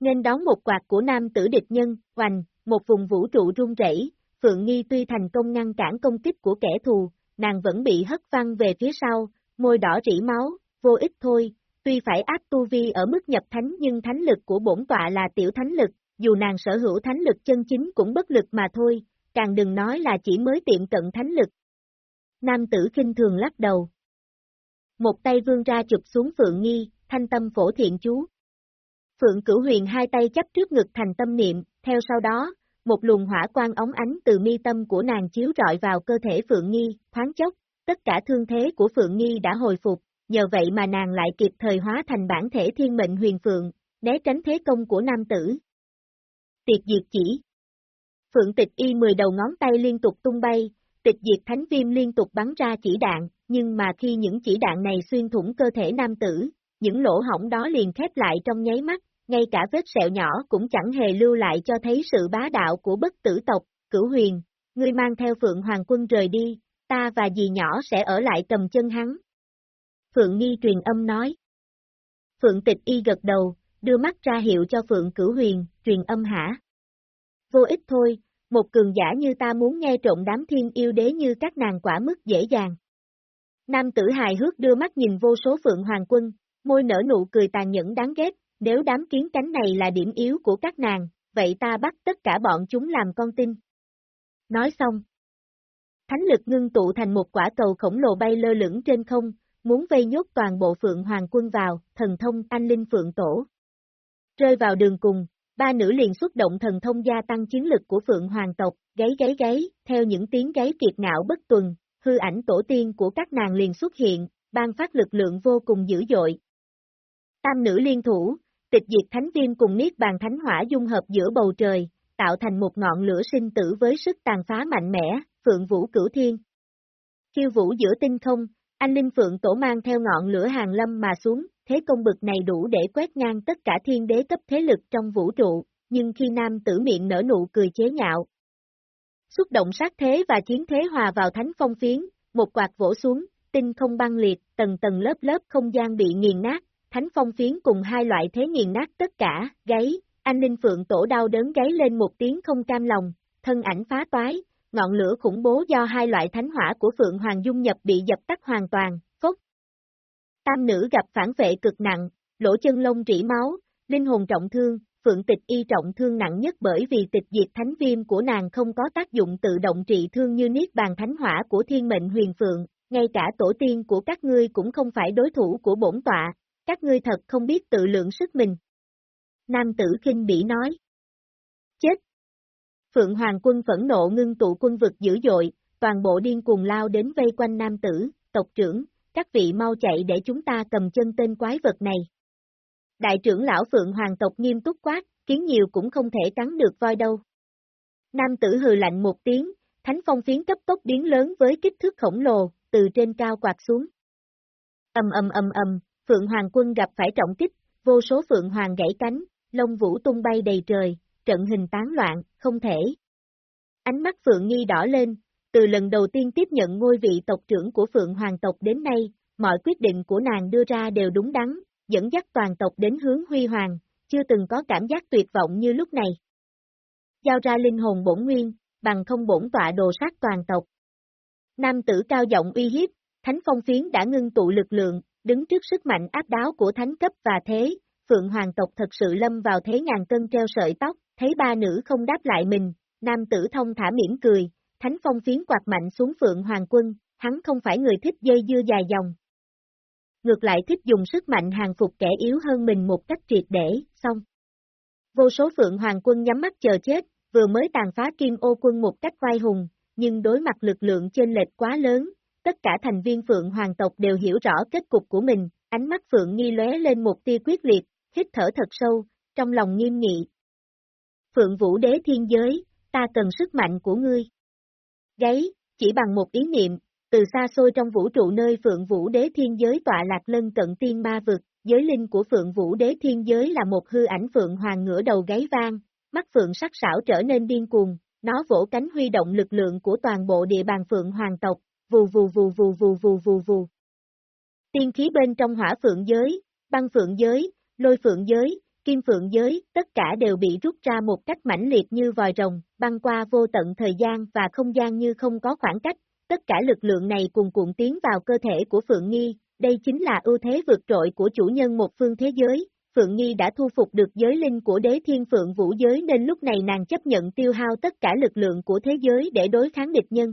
Nên đón một quạt của nam tử địch nhân, hoành, một vùng vũ trụ rung rẩy, Phượng Nghi tuy thành công ngăn cản công kích của kẻ thù, nàng vẫn bị hất văng về phía sau, môi đỏ rỉ máu, vô ích thôi, tuy phải áp tu vi ở mức nhập thánh nhưng thánh lực của bổn tọa là tiểu thánh lực, dù nàng sở hữu thánh lực chân chính cũng bất lực mà thôi, càng đừng nói là chỉ mới tiệm cận thánh lực. Nam tử kinh thường lắc đầu. Một tay vươn ra chụp xuống Phượng Nghi, thanh tâm phổ thiện chú. Phượng cửu huyền hai tay chấp trước ngực thành tâm niệm, theo sau đó, một luồng hỏa quang ống ánh từ mi tâm của nàng chiếu rọi vào cơ thể Phượng Nghi, thoáng chốc, tất cả thương thế của Phượng Nghi đã hồi phục, nhờ vậy mà nàng lại kịp thời hóa thành bản thể thiên mệnh huyền Phượng, né tránh thế công của nam tử. Tiệt diệt chỉ Phượng tịch y mười đầu ngón tay liên tục tung bay, tịch diệt thánh viêm liên tục bắn ra chỉ đạn, nhưng mà khi những chỉ đạn này xuyên thủng cơ thể nam tử, những lỗ hổng đó liền khép lại trong nháy mắt, ngay cả vết sẹo nhỏ cũng chẳng hề lưu lại cho thấy sự bá đạo của bất tử tộc, cửu huyền, ngươi mang theo Phượng Hoàng quân rời đi, ta và dì nhỏ sẽ ở lại cầm chân hắn. Phượng Nghi truyền âm nói. Phượng tịch y gật đầu, đưa mắt ra hiệu cho Phượng cửu huyền, truyền âm hả? Vô ích thôi, một cường giả như ta muốn nghe trộn đám thiên yêu đế như các nàng quả mức dễ dàng. Nam tử hài hước đưa mắt nhìn vô số Phượng Hoàng quân, môi nở nụ cười tàn nhẫn đáng ghét, nếu đám kiến cánh này là điểm yếu của các nàng, vậy ta bắt tất cả bọn chúng làm con tin. Nói xong. Thánh lực ngưng tụ thành một quả cầu khổng lồ bay lơ lửng trên không, muốn vây nhốt toàn bộ Phượng Hoàng quân vào, thần thông anh linh Phượng Tổ. Rơi vào đường cùng, ba nữ liền xuất động thần thông gia tăng chiến lực của Phượng Hoàng tộc, gáy gáy gáy, theo những tiếng gáy kiệt ngạo bất tuần, hư ảnh tổ tiên của các nàng liền xuất hiện, ban phát lực lượng vô cùng dữ dội. Tam nữ liên thủ, tịch diệt thánh viêm cùng niết bàn thánh hỏa dung hợp giữa bầu trời, tạo thành một ngọn lửa sinh tử với sức tàn phá mạnh mẽ, phượng vũ cửu thiên. Khiêu vũ giữa tinh không, anh Linh Phượng Tổ mang theo ngọn lửa hàng lâm mà xuống, thế công bực này đủ để quét ngang tất cả thiên đế cấp thế lực trong vũ trụ, nhưng khi nam tử miệng nở nụ cười chế nhạo. Xúc động sát thế và chiến thế hòa vào thánh phong phiến, một quạt vỗ xuống, tinh không băng liệt, tầng tầng lớp lớp không gian bị nghiền nát, thánh phong phiến cùng hai loại thế nghiền nát tất cả, gáy, anh Linh Phượng Tổ đau đớn gáy lên một tiếng không cam lòng, thân ảnh phá toái, ngọn lửa khủng bố do hai loại thánh hỏa của Phượng Hoàng dung nhập bị dập tắt hoàn toàn, phốc. Tam nữ gặp phản vệ cực nặng, lỗ chân lông rỉ máu, linh hồn trọng thương, Phượng tịch y trọng thương nặng nhất bởi vì tịch diệt thánh viêm của nàng không có tác dụng tự động trị thương như niết bàn thánh hỏa của thiên mệnh huyền Phượng, ngay cả tổ tiên của các ngươi cũng không phải đối thủ của bổn tọa, các ngươi thật không biết tự lượng sức mình. Nam tử kinh bỉ nói. Phượng Hoàng quân phẫn nộ ngưng tụ quân vực dữ dội, toàn bộ điên cuồng lao đến vây quanh nam tử, tộc trưởng, các vị mau chạy để chúng ta cầm chân tên quái vật này. Đại trưởng lão Phượng Hoàng tộc nghiêm túc quát, kiến nhiều cũng không thể cắn được voi đâu. Nam tử hừ lạnh một tiếng, thánh phong phiến cấp tốc biến lớn với kích thước khổng lồ, từ trên cao quạt xuống. Âm âm âm âm, Phượng Hoàng quân gặp phải trọng kích, vô số Phượng Hoàng gãy cánh, lông vũ tung bay đầy trời, trận hình tán loạn, không thể. Ánh mắt Phượng Nghi đỏ lên, từ lần đầu tiên tiếp nhận ngôi vị tộc trưởng của Phượng Hoàng tộc đến nay, mọi quyết định của nàng đưa ra đều đúng đắn, dẫn dắt toàn tộc đến hướng huy hoàng, chưa từng có cảm giác tuyệt vọng như lúc này. Giao ra linh hồn bổn nguyên, bằng không bổn tọa đồ sát toàn tộc. Nam tử cao giọng uy hiếp, thánh phong phiến đã ngưng tụ lực lượng, đứng trước sức mạnh áp đáo của thánh cấp và thế, Phượng Hoàng tộc thật sự lâm vào thế ngàn cân treo sợi tóc, thấy ba nữ không đáp lại mình, nam tử thông thả mỉm cười, thánh phong phiến quạt mạnh xuống Phượng Hoàng quân, hắn không phải người thích dây dưa dài dòng. Ngược lại thích dùng sức mạnh hàng phục kẻ yếu hơn mình một cách triệt để, xong. Vô số Phượng Hoàng quân nhắm mắt chờ chết, vừa mới tàn phá kim ô quân một cách vai hùng, nhưng đối mặt lực lượng trên lệch quá lớn, tất cả thành viên Phượng Hoàng tộc đều hiểu rõ kết cục của mình, ánh mắt Phượng nghi lóe lên một tia quyết liệt, hít thở thật sâu, trong lòng nghiêm nghị. Phượng Vũ Đế Thiên Giới, ta cần sức mạnh của ngươi. Gáy, chỉ bằng một ý niệm, từ xa xôi trong vũ trụ nơi Phượng Vũ Đế Thiên Giới tọa lạc lân cận tiên ma vực, giới linh của Phượng Vũ Đế Thiên Giới là một hư ảnh Phượng Hoàng ngửa đầu gáy vang, mắt Phượng sắc sảo trở nên điên cuồng, nó vỗ cánh huy động lực lượng của toàn bộ địa bàn Phượng Hoàng tộc, vù vù vù vù vù vù vù vù. Tiên khí bên trong hỏa phượng giới, băng phượng giới, lôi phượng giới, kim phượng giới, tất cả đều bị rút ra một cách mãnh liệt như vòi rồng, băng qua vô tận thời gian và không gian như không có khoảng cách, tất cả lực lượng này cùng cuộn tiến vào cơ thể của Phượng Nghi, đây chính là ưu thế vượt trội của chủ nhân một phương thế giới. Phượng Nghi đã thu phục được giới linh của đế thiên phượng vũ giới nên lúc này nàng chấp nhận tiêu hao tất cả lực lượng của thế giới để đối kháng địch nhân.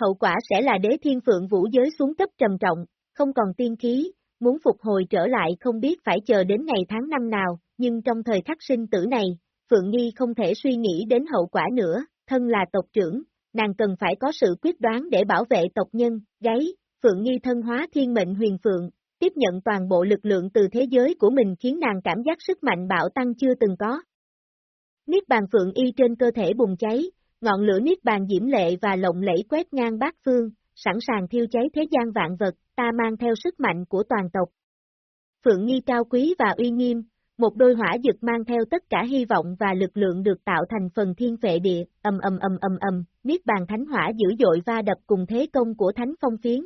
Hậu quả sẽ là đế thiên phượng vũ giới xuống cấp trầm trọng, không còn tiên khí, muốn phục hồi trở lại không biết phải chờ đến ngày tháng năm nào, nhưng trong thời khắc sinh tử này, Phượng Nghi không thể suy nghĩ đến hậu quả nữa, thân là tộc trưởng, nàng cần phải có sự quyết đoán để bảo vệ tộc nhân, gáy, Phượng Nghi thân hóa thiên mệnh huyền Phượng, tiếp nhận toàn bộ lực lượng từ thế giới của mình khiến nàng cảm giác sức mạnh bạo tăng chưa từng có. Niết bàn Phượng Y trên cơ thể bùng cháy, ngọn lửa Niết bàn diễm lệ và lộng lẫy quét ngang bát phương, sẵn sàng thiêu cháy thế gian vạn vật, ta mang theo sức mạnh của toàn tộc. Phượng Nghi cao quý và uy nghiêm, một đôi hỏa dực mang theo tất cả hy vọng và lực lượng được tạo thành phần thiên vệ địa, ầm ầm ầm ầm ầm, niết bàn thánh hỏa dữ dội va đập cùng thế công của thánh phong phiến.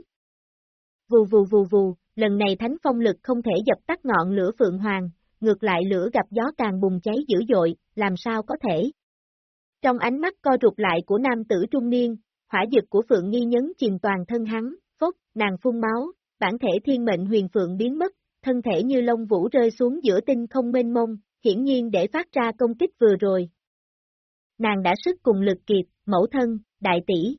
Vù vù vù vù, lần này thánh phong lực không thể dập tắt ngọn lửa phượng hoàng, ngược lại lửa gặp gió càng bùng cháy dữ dội, làm sao có thể. Trong ánh mắt co rụt lại của nam tử trung niên, hỏa dực của phượng nghi nhấn chìm toàn thân hắn, phốc, nàng phun máu, bản thể thiên mệnh huyền phượng biến mất, thân thể như lông vũ rơi xuống giữa tinh không mênh mông, hiển nhiên để phát ra công kích vừa rồi. Nàng đã sức cùng lực kiệt, mẫu thân, đại tỷ.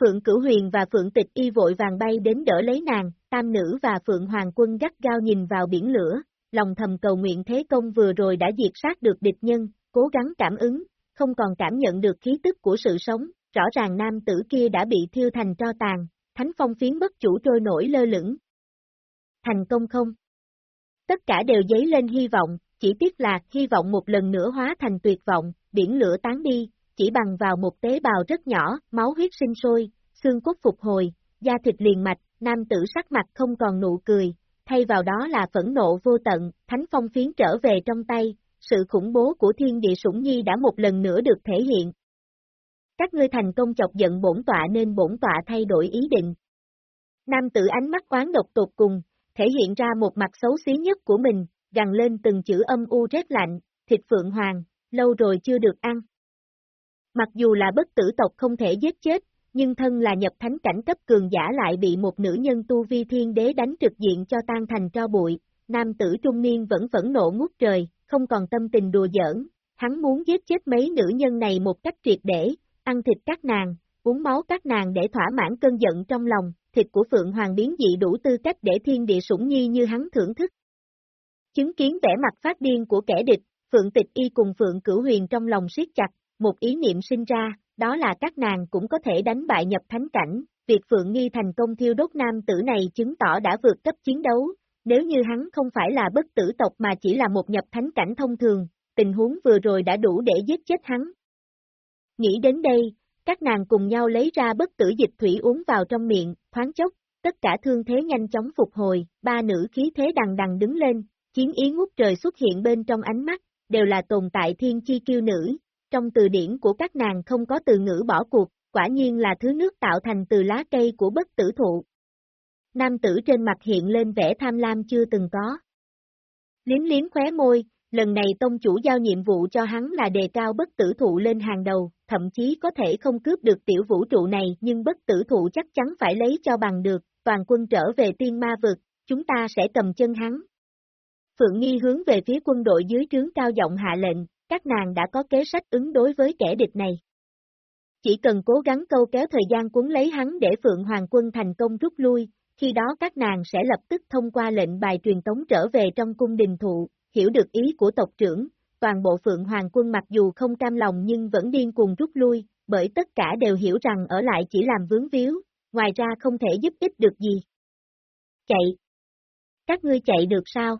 Phượng Cửu Huyền và Phượng Tịch Y vội vàng bay đến đỡ lấy nàng, tam nữ và Phượng Hoàng quân gắt gao nhìn vào biển lửa, lòng thầm cầu nguyện thế công vừa rồi đã diệt sát được địch nhân, cố gắng cảm ứng, không còn cảm nhận được khí tức của sự sống, rõ ràng nam tử kia đã bị thiêu thành tro tàn, thánh phong phiến bất chủ trôi nổi lơ lửng. Thành công không? Tất cả đều dấy lên hy vọng, chỉ tiếc là hy vọng một lần nữa hóa thành tuyệt vọng, biển lửa tán đi, chỉ bằng vào một tế bào rất nhỏ, máu huyết sinh sôi, xương cốt phục hồi, da thịt liền mạch, nam tử sắc mặt không còn nụ cười, thay vào đó là phẫn nộ vô tận, thánh phong phiến trở về trong tay, sự khủng bố của thiên địa sủng nhi đã một lần nữa được thể hiện, các ngươi thành công chọc giận bổn tọa nên bổn tọa thay đổi ý định. Nam tử ánh mắt quán độc tột cùng, thể hiện ra một mặt xấu xí nhất của mình, gằn lên từng chữ âm u rét lạnh, thịt phượng hoàng, lâu rồi chưa được ăn. Mặc dù là bất tử tộc không thể giết chết, nhưng thân là nhập thánh cảnh cấp cường giả lại bị một nữ nhân tu vi thiên đế đánh trực diện cho tan thành tro bụi, nam tử trung niên vẫn phẫn nộ ngút trời, không còn tâm tình đùa giỡn, hắn muốn giết chết mấy nữ nhân này một cách triệt để, ăn thịt các nàng, uống máu các nàng để thỏa mãn cơn giận trong lòng, thịt của Phượng Hoàng biến dị đủ tư cách để thiên địa sủng nhi như hắn thưởng thức. Chứng kiến vẻ mặt phát điên của kẻ địch, Phượng Tịch Y cùng Phượng Cửu Huyền trong lòng siết chặt, một ý niệm sinh ra, đó là các nàng cũng có thể đánh bại nhập thánh cảnh, việc Phượng Nghi thành công thiêu đốt nam tử này chứng tỏ đã vượt cấp chiến đấu, nếu như hắn không phải là bất tử tộc mà chỉ là một nhập thánh cảnh thông thường, tình huống vừa rồi đã đủ để giết chết hắn, Nghĩ đến đây, các nàng cùng nhau lấy ra bất tử dịch thủy uống vào trong miệng, thoáng chốc, tất cả thương thế nhanh chóng phục hồi, ba nữ khí thế đằng đằng đứng lên, chiến ý ngút trời xuất hiện bên trong ánh mắt, đều là tồn tại thiên chi kiêu nữ, trong từ điển của các nàng không có từ ngữ bỏ cuộc, quả nhiên là thứ nước tạo thành từ lá cây của bất tử thụ. Nam tử trên mặt hiện lên vẻ tham lam chưa từng có. Liếm liếm khóe môi, lần này tông chủ giao nhiệm vụ cho hắn là đề cao bất tử thụ lên hàng đầu, thậm chí có thể không cướp được tiểu vũ trụ này nhưng bất tử thụ chắc chắn phải lấy cho bằng được, toàn quân trở về tiên ma vực, chúng ta sẽ cầm chân hắn. Phượng Nghi hướng về phía quân đội dưới trướng cao giọng hạ lệnh, các nàng đã có kế sách ứng đối với kẻ địch này. Chỉ cần cố gắng câu kéo thời gian cuốn lấy hắn để Phượng Hoàng quân thành công rút lui, khi đó các nàng sẽ lập tức thông qua lệnh bài truyền tống trở về trong cung đình thụ, hiểu được ý của tộc trưởng, toàn bộ Phượng Hoàng quân mặc dù không cam lòng nhưng vẫn điên cuồng rút lui, bởi tất cả đều hiểu rằng ở lại chỉ làm vướng víu, ngoài ra không thể giúp ích được gì. Chạy! Các ngươi chạy được sao?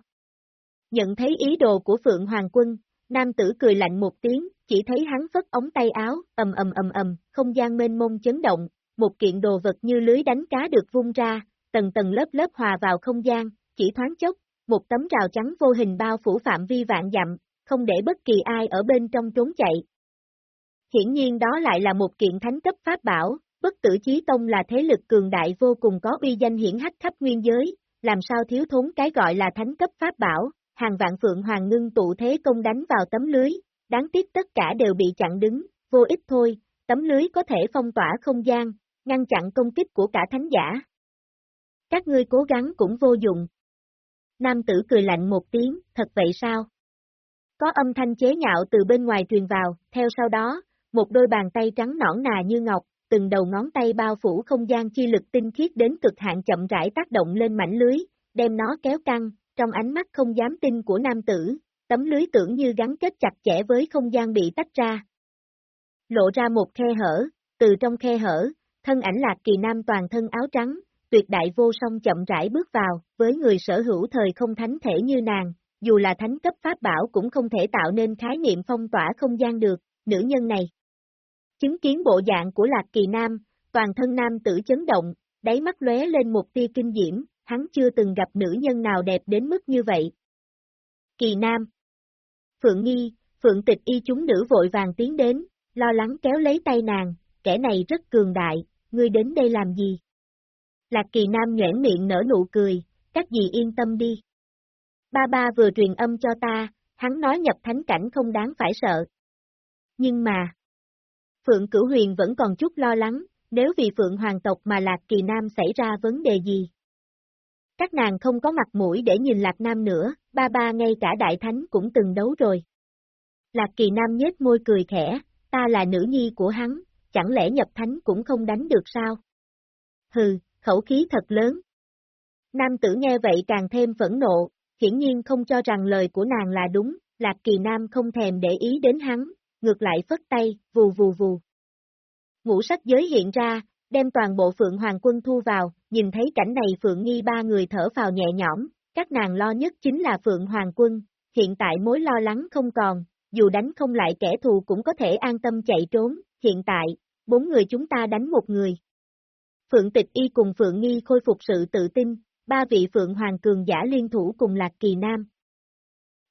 Nhận thấy ý đồ của Phượng Hoàng quân, nam tử cười lạnh một tiếng, chỉ thấy hắn phất ống tay áo, ầm ầm ầm ầm, không gian mênh mông chấn động, một kiện đồ vật như lưới đánh cá được vung ra, tầng tầng lớp lớp hòa vào không gian, chỉ thoáng chốc, một tấm rào trắng vô hình bao phủ phạm vi vạn dặm, không để bất kỳ ai ở bên trong trốn chạy. Hiển nhiên đó lại là một kiện thánh cấp pháp bảo, Bất tử chí tông là thế lực cường đại vô cùng có uy danh hiển hách khắp nguyên giới, làm sao thiếu thốn cái gọi là thánh cấp pháp bảo, hàng vạn phượng hoàng ngưng tụ thế công đánh vào tấm lưới, đáng tiếc tất cả đều bị chặn đứng, vô ích thôi, tấm lưới có thể phong tỏa không gian, ngăn chặn công kích của cả thánh giả. Các ngươi cố gắng cũng vô dụng. Nam tử cười lạnh một tiếng, thật vậy sao? Có âm thanh chế nhạo từ bên ngoài truyền vào, theo sau đó, một đôi bàn tay trắng nõn nà như ngọc, từng đầu ngón tay bao phủ không gian chi lực tinh khiết đến cực hạn chậm rãi tác động lên mảnh lưới, đem nó kéo căng, trong ánh mắt không dám tin của nam tử, tấm lưới tưởng như gắn kết chặt chẽ với không gian bị tách ra. Lộ ra một khe hở, từ trong khe hở, thân ảnh lạc kỳ nam toàn thân áo trắng, tuyệt đại vô song chậm rãi bước vào, với người sở hữu thời không thánh thể như nàng, dù là thánh cấp pháp bảo cũng không thể tạo nên khái niệm phong tỏa không gian được, nữ nhân này. Chứng kiến bộ dạng của Lạc Kỳ Nam, toàn thân nam tử chấn động, đáy mắt lóe lên một tia kinh diễm, hắn chưa từng gặp nữ nhân nào đẹp đến mức như vậy. Kỳ Nam Phượng Nghi, Phượng Tịch y chúng nữ vội vàng tiến đến, lo lắng kéo lấy tay nàng, kẻ này rất cường đại, ngươi đến đây làm gì? Lạc Kỳ Nam nhoẻn miệng nở nụ cười, các dì yên tâm đi. Ba ba vừa truyền âm cho ta, hắn nói nhập thánh cảnh không đáng phải sợ. Nhưng mà, Phượng Cửu Huyền vẫn còn chút lo lắng, nếu vì Phượng Hoàng tộc mà Lạc Kỳ Nam xảy ra vấn đề gì. Các nàng không có mặt mũi để nhìn Lạc Nam nữa, ba ba ngay cả Đại Thánh cũng từng đấu rồi. Lạc Kỳ Nam nhếch môi cười khẽ, ta là nữ nhi của hắn, chẳng lẽ nhập thánh cũng không đánh được sao? Hừ, khẩu khí thật lớn. Nam tử nghe vậy càng thêm phẫn nộ, hiển nhiên không cho rằng lời của nàng là đúng, Lạc Kỳ Nam không thèm để ý đến hắn, ngược lại phất tay, vù vù vù. Ngũ sắc giới hiện ra, đem toàn bộ Phượng Hoàng quân thu vào, nhìn thấy cảnh này Phượng Nghi ba người thở vào nhẹ nhõm, các nàng lo nhất chính là Phượng Hoàng quân, hiện tại mối lo lắng không còn, dù đánh không lại kẻ thù cũng có thể an tâm chạy trốn, hiện tại, bốn người chúng ta đánh một người. Phượng Tịch Y cùng Phượng Nghi khôi phục sự tự tin, ba vị Phượng Hoàng cường giả liên thủ cùng Lạc Kỳ Nam.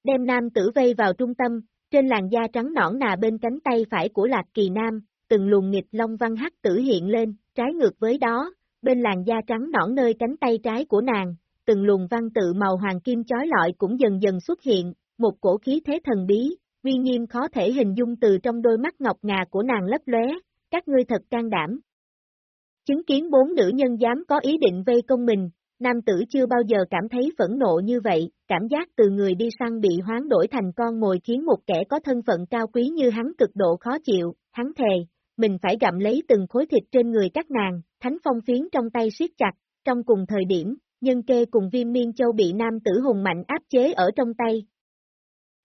Đem Nam tử vây vào trung tâm, trên làn da trắng nõn nà bên cánh tay phải của Lạc Kỳ Nam, từng luồng nghịch long văn hắc tử hiện lên, trái ngược với đó, bên làn da trắng nõn nơi cánh tay trái của nàng, từng luồng văn tự màu hoàng kim chói lọi cũng dần dần xuất hiện, một cổ khí thế thần bí, uy nghiêm khó thể hình dung từ trong đôi mắt ngọc ngà của nàng lấp lóe, các ngươi thật can đảm. Chứng kiến bốn nữ nhân dám có ý định vây công mình, nam tử chưa bao giờ cảm thấy phẫn nộ như vậy, cảm giác từ người đi săn bị hoán đổi thành con mồi khiến một kẻ có thân phận cao quý như hắn cực độ khó chịu, hắn thề, mình phải gặm lấy từng khối thịt trên người các nàng, thánh phong phiến trong tay siết chặt, trong cùng thời điểm, nhân kê cùng viêm miên châu bị nam tử hùng mạnh áp chế ở trong tay.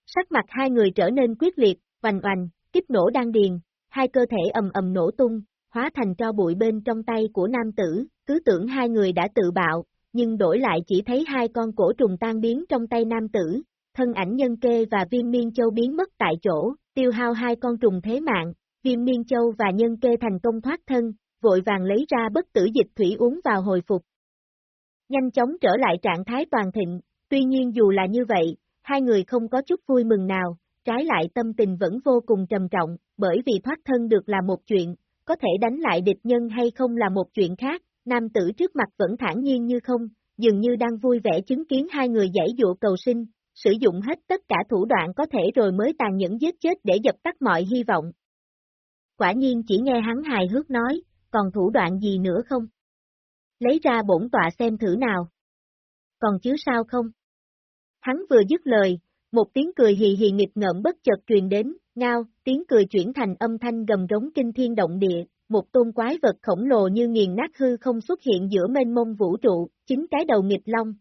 Sắc mặt hai người trở nên quyết liệt, vành oành, kích nổ đan điền, hai cơ thể ầm ầm nổ tung, hóa thành cho bụi bên trong tay của nam tử, cứ tưởng hai người đã tự bạo, nhưng đổi lại chỉ thấy hai con cổ trùng tan biến trong tay nam tử, thân ảnh nhân kê và viêm miên châu biến mất tại chỗ, tiêu hao hai con trùng thế mạng, viêm miên châu và nhân kê thành công thoát thân, vội vàng lấy ra bất tử dịch thủy uống vào hồi phục. Nhanh chóng trở lại trạng thái toàn thịnh, tuy nhiên dù là như vậy, hai người không có chút vui mừng nào, trái lại tâm tình vẫn vô cùng trầm trọng, bởi vì thoát thân được là một chuyện, có thể đánh lại địch nhân hay không là một chuyện khác, nam tử trước mặt vẫn thản nhiên như không, dường như đang vui vẻ chứng kiến hai người giải dụ cầu sinh, sử dụng hết tất cả thủ đoạn có thể rồi mới tàn nhẫn giết chết để dập tắt mọi hy vọng. Quả nhiên chỉ nghe hắn hài hước nói, còn thủ đoạn gì nữa không? Lấy ra bổn tọa xem thử nào. Còn chứ sao không? Hắn vừa dứt lời, một tiếng cười hì hì nghịch ngợm bất chợt truyền đến, ngao, tiếng cười chuyển thành âm thanh gầm rống kinh thiên động địa, một tôn quái vật khổng lồ như nghiền nát hư không xuất hiện giữa mênh mông vũ trụ, chính cái đầu nghịch long.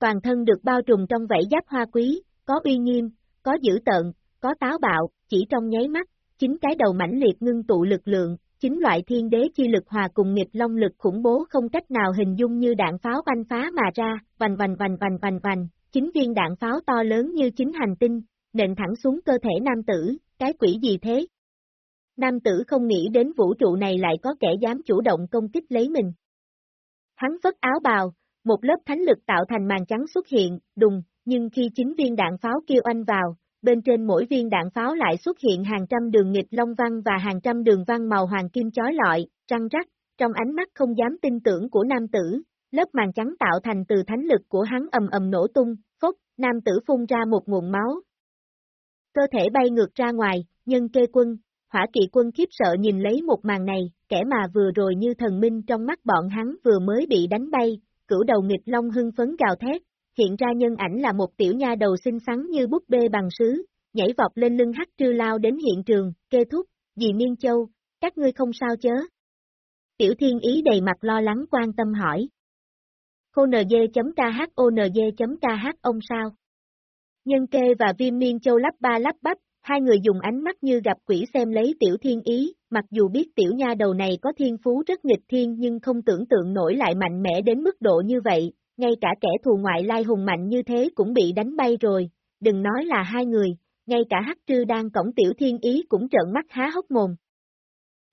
Toàn thân được bao trùm trong vảy giáp hoa quý, có uy nghiêm, có dữ tợn, có táo bạo, chỉ trong nháy mắt, chính cái đầu mãnh liệt ngưng tụ lực lượng, chính loại thiên đế chi lực hòa cùng nghịch long lực khủng bố không cách nào hình dung như đạn pháo banh phá mà ra, vành vành vành vành vành vành, chính viên đạn pháo to lớn như chính hành tinh, nện thẳng xuống cơ thể nam tử, cái quỷ gì thế? Nam tử không nghĩ đến vũ trụ này lại có kẻ dám chủ động công kích lấy mình. Hắn phất áo bào, một lớp thánh lực tạo thành màn trắng xuất hiện, đùng, nhưng khi chính viên đạn pháo kêu oanh vào, bên trên mỗi viên đạn pháo lại xuất hiện hàng trăm đường nghịch long văn và hàng trăm đường văn màu hoàng kim chói lọi, răng rắc, trong ánh mắt không dám tin tưởng của nam tử, lớp màn trắng tạo thành từ thánh lực của hắn ầm ầm nổ tung, phốc, nam tử phun ra một nguồn máu. Cơ thể bay ngược ra ngoài, nhân kê quân, hỏa kỵ quân khiếp sợ nhìn lấy một màn này, kẻ mà vừa rồi như thần minh trong mắt bọn hắn vừa mới bị đánh bay, cửu đầu nghịch long hưng phấn gào thét, hiện ra nhân ảnh là một tiểu nha đầu xinh xắn như búp bê bằng sứ, nhảy vọt lên lưng hắc trư lao đến hiện trường, kê thúc, dì niên Châu, các ngươi không sao chớ. Tiểu thiên ý đầy mặt lo lắng quan tâm hỏi. KNG.KHONG.KH ông sao? Nhân kê và viêm miên châu lắp ba lắp bắp, hai người dùng ánh mắt như gặp quỷ xem lấy tiểu thiên ý, mặc dù biết tiểu nha đầu này có thiên phú rất nghịch thiên nhưng không tưởng tượng nổi lại mạnh mẽ đến mức độ như vậy, ngay cả kẻ thù ngoại lai hùng mạnh như thế cũng bị đánh bay rồi, đừng nói là hai người, ngay cả hắc trư đang cổng tiểu thiên ý cũng trợn mắt há hốc mồm.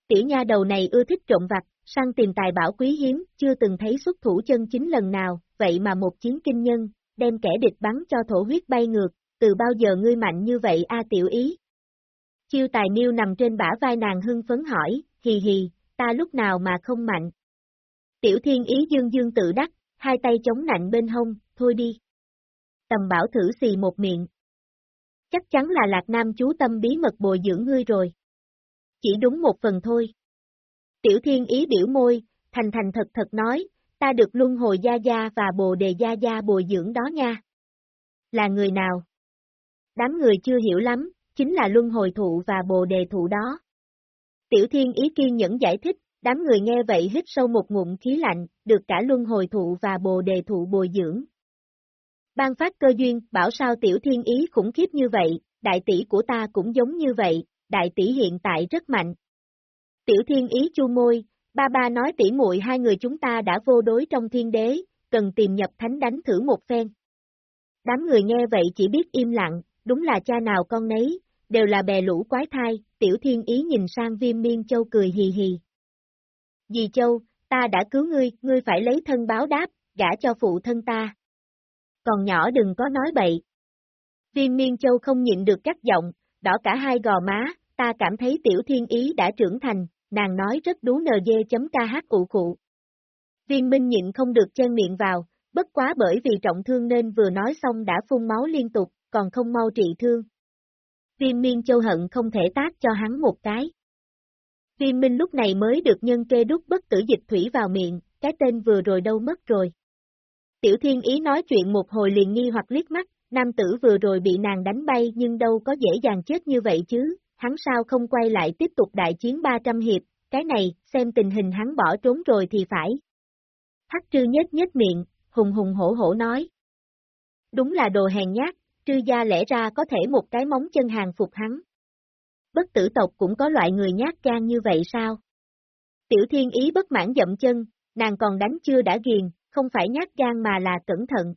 Tiểu nha đầu này ưa thích trộm vặt, săn tìm tài bảo quý hiếm, chưa từng thấy xuất thủ chân chính lần nào, vậy mà một chiến kinh nhân, đem kẻ địch bắn cho thổ huyết bay ngược, từ bao giờ ngươi mạnh như vậy a tiểu ý. Chiêu tài miêu nằm trên bả vai nàng hưng phấn hỏi, hì hì, ta lúc nào mà không mạnh. Tiểu thiên ý dương dương tự đắc, hai tay chống nạnh bên hông, thôi đi. Tầm bảo thử xì một miệng. Chắc chắn là lạc nam chú tâm bí mật bồi dưỡng ngươi rồi. Chỉ đúng một phần thôi. Tiểu thiên ý biểu môi, thành thành thật thật nói, ta được luân hồi gia gia và bồ đề gia gia bồi dưỡng đó nha. Là người nào? Đám người chưa hiểu lắm, chính là luân hồi thụ và bồ đề thụ đó. Tiểu thiên ý kiên nhẫn giải thích, đám người nghe vậy hít sâu một ngụm khí lạnh, được cả luân hồi thụ và bồ đề thụ bồi dưỡng. Ban phát cơ duyên, bảo sao tiểu thiên ý khủng khiếp như vậy, đại tỷ của ta cũng giống như vậy, đại tỷ hiện tại rất mạnh. Tiểu thiên ý chu môi, ba ba nói tỷ muội hai người chúng ta đã vô đối trong thiên đế, cần tìm nhập thánh đánh thử một phen. Đám người nghe vậy chỉ biết im lặng, đúng là cha nào con nấy, đều là bè lũ quái thai, tiểu thiên ý nhìn sang viêm miên châu cười hì hì. Dì châu, ta đã cứu ngươi, ngươi phải lấy thân báo đáp, gả cho phụ thân ta. Còn nhỏ đừng có nói bậy. Viêm miên châu không nhịn được các giọng, đỏ cả hai gò má, ta cảm thấy tiểu thiên ý đã trưởng thành, nàng nói rất đú nd.kh ụ cụ. Viên minh nhịn không được chen miệng vào, bất quá bởi vì trọng thương nên vừa nói xong đã phun máu liên tục, còn không mau trị thương. Viên miên châu hận không thể tác cho hắn một cái. Viên minh lúc này mới được nhân kê đút bất tử dịch thủy vào miệng, cái tên vừa rồi đâu mất rồi. Tiểu thiên ý nói chuyện một hồi liền nghi hoặc liếc mắt, nam tử vừa rồi bị nàng đánh bay nhưng đâu có dễ dàng chết như vậy chứ, hắn sao không quay lại tiếp tục đại chiến 300 hiệp, cái này, xem tình hình hắn bỏ trốn rồi thì phải. Hắc trư nhếch nhếch miệng, hùng hùng hổ hổ nói. Đúng là đồ hèn nhát, trư gia lẽ ra có thể một cái móng chân hàng phục hắn. Bất tử tộc cũng có loại người nhát gan như vậy sao? Tiểu thiên ý bất mãn dậm chân, nàng còn đánh chưa đã ghiền, không phải nhát gan mà là cẩn thận.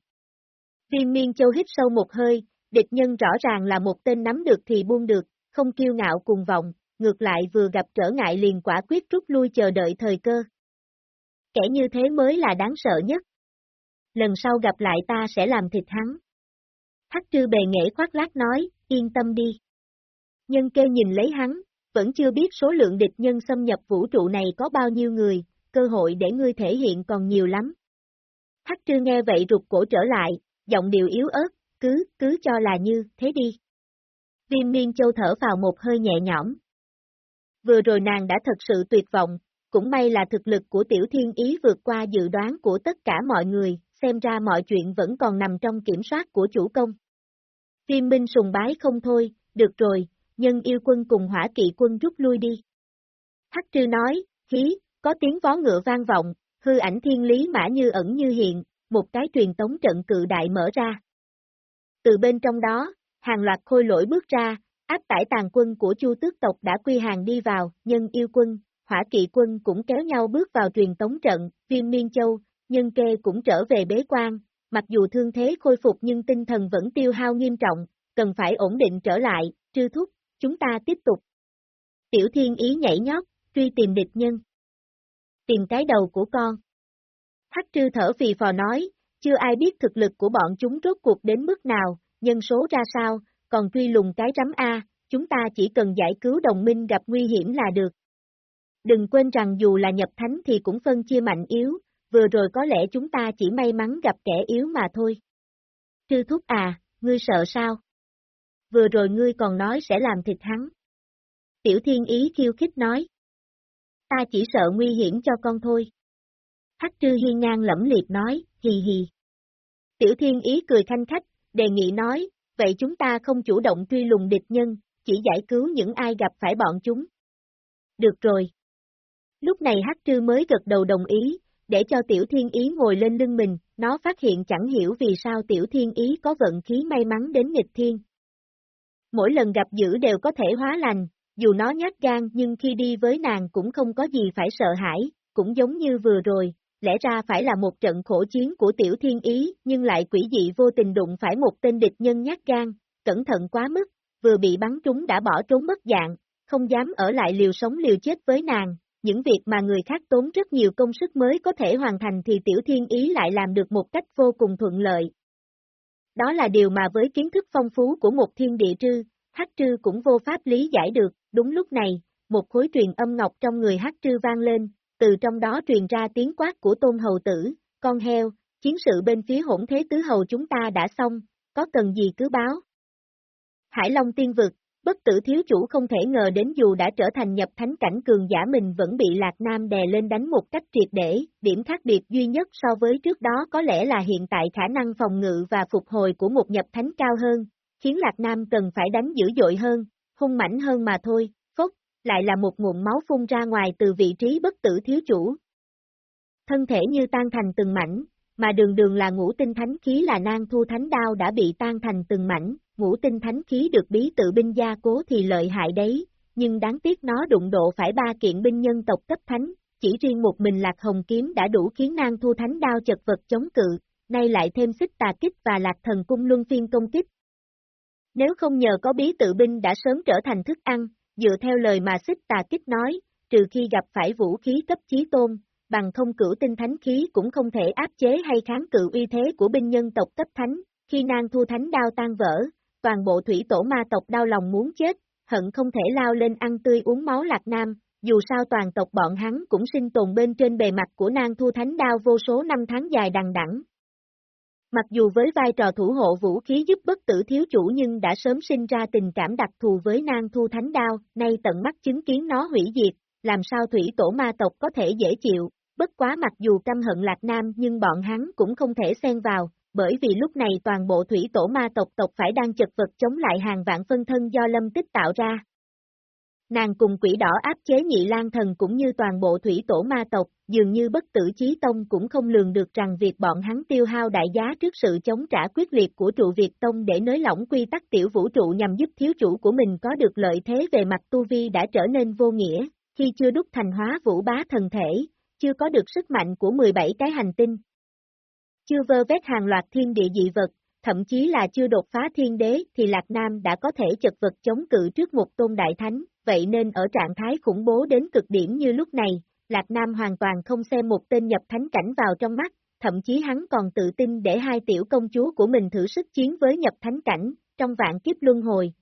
viên miên châu hít sâu một hơi, địch nhân rõ ràng là một tên nắm được thì buông được, không kiêu ngạo cùng vọng, ngược lại vừa gặp trở ngại liền quả quyết rút lui chờ đợi thời cơ. Kẻ như thế mới là đáng sợ nhất. Lần sau gặp lại ta sẽ làm thịt hắn. Hắc trư bề nghệ khoác lác nói, yên tâm đi. Nhân Kê nhìn lấy hắn, vẫn chưa biết số lượng địch nhân xâm nhập vũ trụ này có bao nhiêu người, cơ hội để ngươi thể hiện còn nhiều lắm. Hắc trư nghe vậy rụt cổ trở lại, giọng điệu yếu ớt, cứ, cứ cho là như, thế đi. Viêm miên châu thở vào một hơi nhẹ nhõm. Vừa rồi nàng đã thật sự tuyệt vọng, cũng may là thực lực của tiểu thiên ý vượt qua dự đoán của tất cả mọi người, xem ra mọi chuyện vẫn còn nằm trong kiểm soát của chủ công. Viêm minh sùng bái không thôi, được rồi, nhân yêu quân cùng hỏa kỵ quân rút lui đi. Hắc trư nói, khí, có tiếng vó ngựa vang vọng, hư ảnh thiên lý mã như ẩn như hiện, một cái truyền tống trận cự đại mở ra. Từ bên trong đó, hàng loạt khôi lỗi bước ra, áp tải tàn quân của chu tước tộc đã quy hàng đi vào, nhân yêu quân, hỏa kỵ quân cũng kéo nhau bước vào truyền tống trận, viêm miên châu, nhân kê cũng trở về bế quan, mặc dù thương thế khôi phục nhưng tinh thần vẫn tiêu hao nghiêm trọng, cần phải ổn định trở lại, trư thúc, chúng ta tiếp tục. Tiểu thiên ý nhảy nhót, truy tìm địch nhân. Tìm cái đầu của con. Hắc trư thở phì phò nói, chưa ai biết thực lực của bọn chúng rốt cuộc đến mức nào, nhân số ra sao, còn truy lùng cái rắm A, chúng ta chỉ cần giải cứu đồng minh gặp nguy hiểm là được. Đừng quên rằng dù là nhập thánh thì cũng phân chia mạnh yếu, vừa rồi có lẽ chúng ta chỉ may mắn gặp kẻ yếu mà thôi. Trư thúc à, ngươi sợ sao? Vừa rồi ngươi còn nói sẽ làm thịt hắn. Tiểu thiên ý khiêu khích nói. Ta chỉ sợ nguy hiểm cho con thôi. Hắc trư hiên ngang lẫm liệt nói, hì hì. Tiểu thiên ý cười khanh khách, đề nghị nói, vậy chúng ta không chủ động truy lùng địch nhân, chỉ giải cứu những ai gặp phải bọn chúng. Được rồi. Lúc này Hắc Trư mới gật đầu đồng ý, để cho Tiểu Thiên Ý ngồi lên lưng mình, nó phát hiện chẳng hiểu vì sao Tiểu Thiên Ý có vận khí may mắn đến nghịch thiên. Mỗi lần gặp dữ đều có thể hóa lành, dù nó nhát gan nhưng khi đi với nàng cũng không có gì phải sợ hãi, cũng giống như vừa rồi, lẽ ra phải là một trận khổ chiến của Tiểu Thiên Ý, nhưng lại quỷ dị vô tình đụng phải một tên địch nhân nhát gan, cẩn thận quá mức, vừa bị bắn trúng đã bỏ trốn mất dạng, không dám ở lại liều sống liều chết với nàng, những việc mà người khác tốn rất nhiều công sức mới có thể hoàn thành thì Tiểu Thiên Ý lại làm được một cách vô cùng thuận lợi. Đó là điều mà với kiến thức phong phú của một thiên địa trư, Hắc Trư cũng vô pháp lý giải được, đúng lúc này, một khối truyền âm ngọc trong người Hắc Trư vang lên, từ trong đó truyền ra tiếng quát của Tôn Hầu Tử, con heo, chiến sự bên phía hỗn thế tứ hầu chúng ta đã xong, có cần gì cứ báo. Hải Long tiên vực, bất tử thiếu chủ không thể ngờ đến dù đã trở thành nhập thánh cảnh cường giả mình vẫn bị Lạc Nam đè lên đánh một cách triệt để, điểm khác biệt duy nhất so với trước đó có lẽ là hiện tại khả năng phòng ngự và phục hồi của một nhập thánh cao hơn, khiến Lạc Nam cần phải đánh dữ dội hơn, hung mảnh hơn mà thôi, lại là một nguồn máu phun ra ngoài từ vị trí bất tử thiếu chủ. Thân thể như tan thành từng mảnh, mà đường đường là ngũ tinh thánh khí là nang thu thánh đao đã bị tan thành từng mảnh, ngũ tinh thánh khí được bí tự binh gia cố thì lợi hại đấy, nhưng đáng tiếc nó đụng độ phải ba kiện binh nhân tộc cấp thánh, chỉ riêng một mình lạc hồng kiếm đã đủ khiến nang thu thánh đao chật vật chống cự, nay lại thêm xích tà kích và lạc thần cung luân phiên công kích. Nếu không nhờ có bí tự binh đã sớm trở thành thức ăn, dựa theo lời mà xích tà kích nói, trừ khi gặp phải vũ khí cấp chí tôn, bằng không cửu tinh thánh khí cũng không thể áp chế hay kháng cự uy thế của binh nhân tộc cấp thánh, khi nang thu thánh đao tan vỡ, toàn bộ thủy tổ ma tộc đau lòng muốn chết, hận không thể lao lên ăn tươi uống máu lạc nam, dù sao toàn tộc bọn hắn cũng sinh tồn bên trên bề mặt của nang thu thánh đao vô số năm tháng dài đằng đẵng. Mặc dù với vai trò thủ hộ vũ khí giúp bất tử thiếu chủ nhưng đã sớm sinh ra tình cảm đặc thù với nang thu thánh đao, nay tận mắt chứng kiến nó hủy diệt, làm sao thủy tổ ma tộc có thể dễ chịu, bất quá mặc dù căm hận Lạc Nam nhưng bọn hắn cũng không thể xen vào, bởi vì lúc này toàn bộ thủy tổ ma tộc tộc phải đang chật vật chống lại hàng vạn phân thân do lâm tích tạo ra. Nàng cùng quỷ đỏ áp chế nhị lan thần cũng như toàn bộ thủy tổ ma tộc, dường như bất tử chí tông cũng không lường được rằng việc bọn hắn tiêu hao đại giá trước sự chống trả quyết liệt của trụ Việt Tông để nới lỏng quy tắc tiểu vũ trụ nhằm giúp thiếu chủ của mình có được lợi thế về mặt tu vi đã trở nên vô nghĩa, khi chưa đúc thành hóa vũ bá thần thể, chưa có được sức mạnh của 17 cái hành tinh. Chưa vơ vét hàng loạt thiên địa dị vật, thậm chí là chưa đột phá thiên đế thì Lạc Nam đã có thể chật vật chống cự trước một tôn đại thánh, vậy nên ở trạng thái khủng bố đến cực điểm như lúc này, Lạc Nam hoàn toàn không xem một tên nhập thánh cảnh vào trong mắt, thậm chí hắn còn tự tin để hai tiểu công chúa của mình thử sức chiến với nhập thánh cảnh, trong vạn kiếp luân hồi.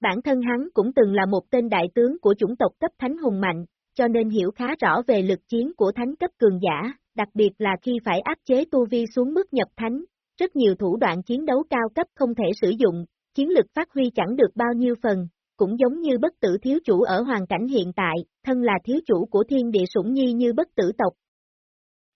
Bản thân hắn cũng từng là một tên đại tướng của chủng tộc cấp thánh hùng mạnh, cho nên hiểu khá rõ về lực chiến của thánh cấp cường giả, đặc biệt là khi phải áp chế tu vi xuống mức nhập thánh, rất nhiều thủ đoạn chiến đấu cao cấp không thể sử dụng, chiến lực phát huy chẳng được bao nhiêu phần, cũng giống như bất tử thiếu chủ ở hoàn cảnh hiện tại, thân là thiếu chủ của thiên địa sủng nhi như bất tử tộc.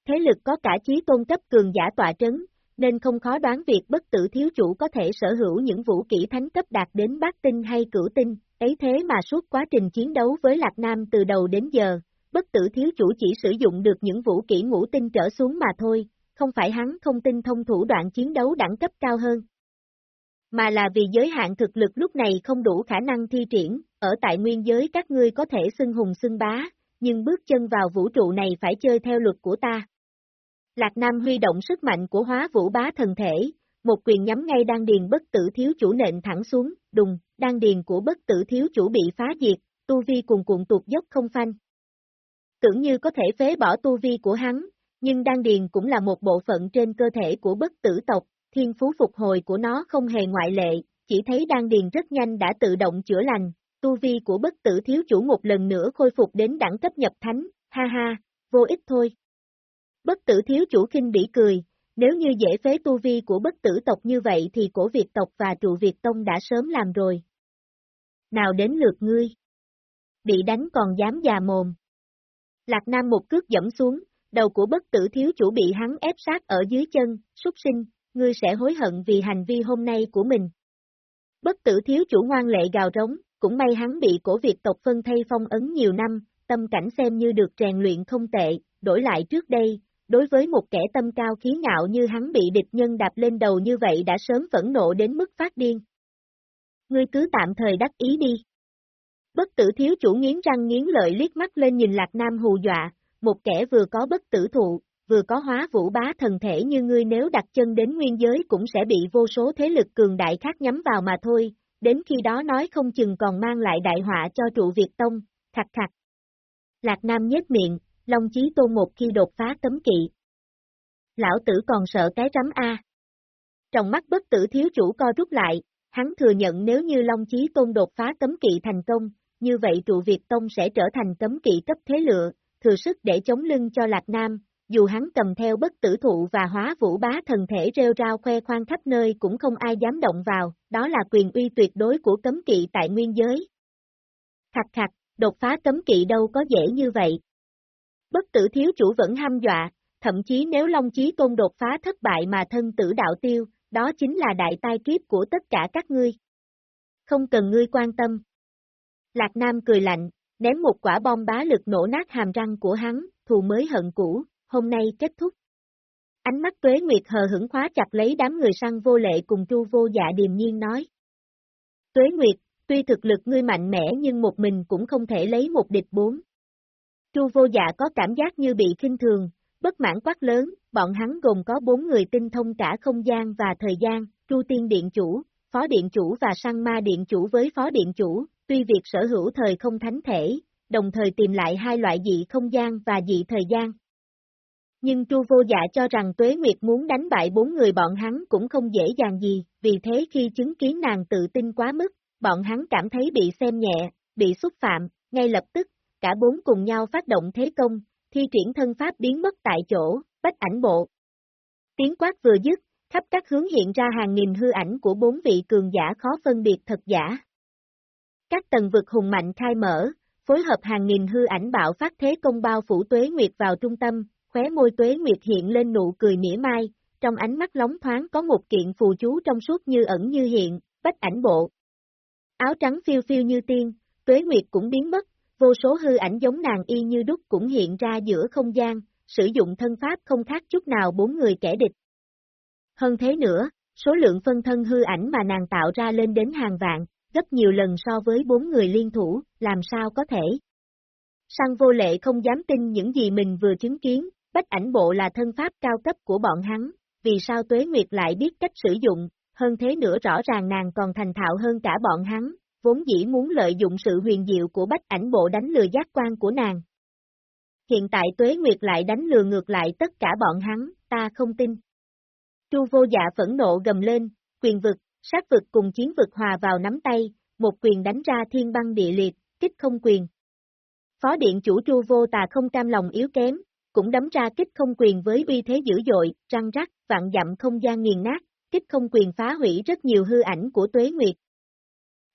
Thế lực có cả chí tôn cấp cường giả tọa trấn, nên không khó đoán việc bất tử thiếu chủ có thể sở hữu những vũ kỹ thánh cấp đạt đến bát tinh hay cửu tinh, ấy thế mà suốt quá trình chiến đấu với Lạc Nam từ đầu đến giờ, bất tử thiếu chủ chỉ sử dụng được những vũ kỹ ngũ tinh trở xuống mà thôi, không phải hắn không tin thông thủ đoạn chiến đấu đẳng cấp cao hơn. Mà là vì giới hạn thực lực lúc này không đủ khả năng thi triển, ở tại nguyên giới các ngươi có thể xưng hùng xưng bá, nhưng bước chân vào vũ trụ này phải chơi theo luật của ta. Lạc Nam huy động sức mạnh của hóa vũ bá thần thể, một quyền nhắm ngay đan điền bất tử thiếu chủ nện thẳng xuống, đùng, đan điền của bất tử thiếu chủ bị phá diệt, tu vi cùng cuộn tụt dốc không phanh. Tưởng như có thể phế bỏ tu vi của hắn, nhưng đan điền cũng là một bộ phận trên cơ thể của bất tử tộc, thiên phú phục hồi của nó không hề ngoại lệ, chỉ thấy đan điền rất nhanh đã tự động chữa lành, tu vi của bất tử thiếu chủ một lần nữa khôi phục đến đẳng cấp nhập thánh, ha ha, vô ích thôi. Bất tử thiếu chủ kinh bỉ cười, nếu như dễ phế tu vi của bất tử tộc như vậy thì cổ Việt tộc và trụ Việt tông đã sớm làm rồi. Nào đến lượt ngươi. Bị đánh còn dám già mồm. Lạc Nam một cước dẫm xuống, đầu của bất tử thiếu chủ bị hắn ép sát ở dưới chân, súc sinh, ngươi sẽ hối hận vì hành vi hôm nay của mình. Bất tử thiếu chủ ngoan lệ gào rống, cũng may hắn bị cổ Việt tộc phân thay phong ấn nhiều năm, tâm cảnh xem như được rèn luyện không tệ, đổi lại trước đây, đối với một kẻ tâm cao khí ngạo như hắn bị địch nhân đạp lên đầu như vậy đã sớm phẫn nộ đến mức phát điên. Ngươi cứ tạm thời đắc ý đi. Bất tử thiếu chủ nghiến răng nghiến lợi liếc mắt lên nhìn Lạc Nam hù dọa, một kẻ vừa có bất tử thụ, vừa có hóa vũ bá thần thể như ngươi nếu đặt chân đến nguyên giới cũng sẽ bị vô số thế lực cường đại khác nhắm vào mà thôi, đến khi đó nói không chừng còn mang lại đại họa cho trụ Việt Tông, khặt khặt. Lạc Nam nhếch miệng, Long Chí Tôn một khi đột phá cấm kỵ. Lão tử còn sợ cái rắm A. Trong mắt bất tử thiếu chủ co rút lại, hắn thừa nhận nếu như Long Chí Tôn đột phá cấm kỵ thành công, như vậy trụ Việt Tông sẽ trở thành cấm kỵ cấp thế lựa, thừa sức để chống lưng cho Lạc Nam, dù hắn cầm theo bất tử thụ và hóa vũ bá thần thể rêu rao khoe khoang khắp nơi cũng không ai dám động vào, đó là quyền uy tuyệt đối của cấm kỵ tại nguyên giới. Khặt khặt, đột phá cấm kỵ đâu có dễ như vậy. Bất tử thiếu chủ vẫn hăm dọa, thậm chí nếu Long Chí Tôn đột phá thất bại mà thân tử đạo tiêu, đó chính là đại tai kiếp của tất cả các ngươi. Không cần ngươi quan tâm. Lạc Nam cười lạnh, ném một quả bom bá lực nổ nát hàm răng của hắn, thù mới hận cũ, hôm nay kết thúc. Ánh mắt tuế nguyệt hờ hững khóa chặt lấy đám người săn vô lệ cùng Chu vô dạ điềm nhiên nói. Tuế nguyệt, tuy thực lực ngươi mạnh mẽ nhưng một mình cũng không thể lấy một địch bốn. Chu vô dạ có cảm giác như bị kinh thường, bất mãn quát lớn, bọn hắn gồm có bốn người tinh thông cả không gian và thời gian, Chu Tiên Điện Chủ, Phó Điện Chủ và Săn Ma Điện Chủ với Phó Điện Chủ, tuy việc sở hữu thời không thánh thể, đồng thời tìm lại hai loại dị không gian và dị thời gian, nhưng Chu vô dạ cho rằng Tuế Nguyệt muốn đánh bại bốn người bọn hắn cũng không dễ dàng gì, vì thế khi chứng kiến nàng tự tin quá mức, bọn hắn cảm thấy bị xem nhẹ, bị xúc phạm, ngay lập tức, cả bốn cùng nhau phát động thế công, thi triển thân pháp biến mất tại chỗ, bách ảnh bộ. Tiếng quát vừa dứt, khắp các hướng hiện ra hàng nghìn hư ảnh của bốn vị cường giả khó phân biệt thật giả. Các tầng vực hùng mạnh khai mở, phối hợp hàng nghìn hư ảnh bạo phát thế công bao phủ tuế nguyệt vào trung tâm, khóe môi tuế nguyệt hiện lên nụ cười mỉa mai, trong ánh mắt lóng thoáng có một kiện phù chú trong suốt như ẩn như hiện, bách ảnh bộ. Áo trắng phiêu phiêu như tiên, tuế nguyệt cũng biến mất, vô số hư ảnh giống nàng y như đúc cũng hiện ra giữa không gian, sử dụng thân pháp không khác chút nào bốn người kẻ địch. Hơn thế nữa, số lượng phân thân hư ảnh mà nàng tạo ra lên đến hàng vạn, gấp nhiều lần so với bốn người liên thủ, làm sao có thể. Sang vô lệ không dám tin những gì mình vừa chứng kiến, Bách ảnh bộ là thân pháp cao cấp của bọn hắn, vì sao Tuế Nguyệt lại biết cách sử dụng, hơn thế nữa rõ ràng nàng còn thành thạo hơn cả bọn hắn, vốn dĩ muốn lợi dụng sự huyền diệu của bách ảnh bộ đánh lừa giác quan của nàng. Hiện tại Tuế Nguyệt lại đánh lừa ngược lại tất cả bọn hắn, ta không tin. Chu vô dạ phẫn nộ gầm lên, quyền vực, sát vực cùng chiến vực hòa vào nắm tay, một quyền đánh ra thiên băng địa liệt, kích không quyền. Phó điện chủ Chu vô tà không cam lòng yếu kém, cũng đấm ra kích không quyền với uy thế dữ dội, răng rắc, vạn dặm không gian nghiền nát, kích không quyền phá hủy rất nhiều hư ảnh của Tuế Nguyệt.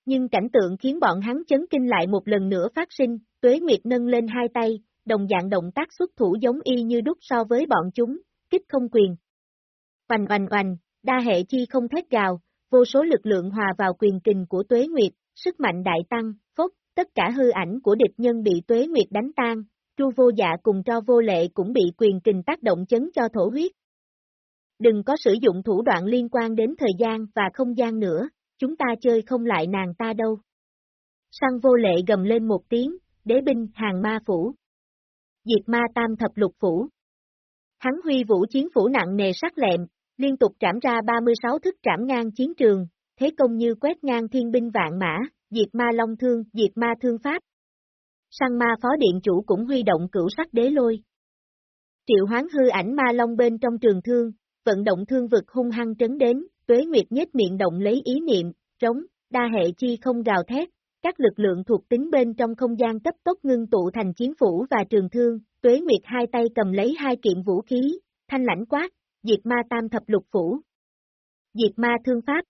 Nhưng cảnh tượng khiến bọn hắn chấn kinh lại một lần nữa phát sinh, Tuế Nguyệt nâng lên hai tay, đồng dạng động tác xuất thủ giống y như đúc so với bọn chúng, kích không quyền. Oanh oanh oanh, đa hệ chi không thét gào, vô số lực lượng hòa vào quyền kình của Tuế Nguyệt, sức mạnh đại tăng, phốc, tất cả hư ảnh của địch nhân bị Tuế Nguyệt đánh tan, Chu vô dạ cùng cho vô lệ cũng bị quyền kình tác động chấn cho thổ huyết. Đừng có sử dụng thủ đoạn liên quan đến thời gian và không gian nữa, chúng ta chơi không lại nàng ta đâu. Sang vô lệ gầm lên một tiếng, đế binh hàng ma phủ. Diệt ma tam thập lục phủ. Hắn huy vũ chiến phủ nặng nề sắc lẹm, liên tục trảm ra 36 thức trảm ngang chiến trường, thế công như quét ngang thiên binh vạn mã, diệt ma long thương, diệt ma thương pháp, Sang ma phó điện chủ cũng huy động cửu sắc đế lôi. Triệu hoán hư ảnh ma long bên trong trường thương, vận động thương vực hung hăng trấn đến, tuế nguyệt nhếch miệng động lấy ý niệm, trống, đa hệ chi không gào thét, các lực lượng thuộc tính bên trong không gian cấp tốc ngưng tụ thành chiến phủ và trường thương, tuế nguyệt hai tay cầm lấy hai kiện vũ khí, thanh lãnh quát, diệt ma tam thập lục phủ. Diệt ma thương pháp.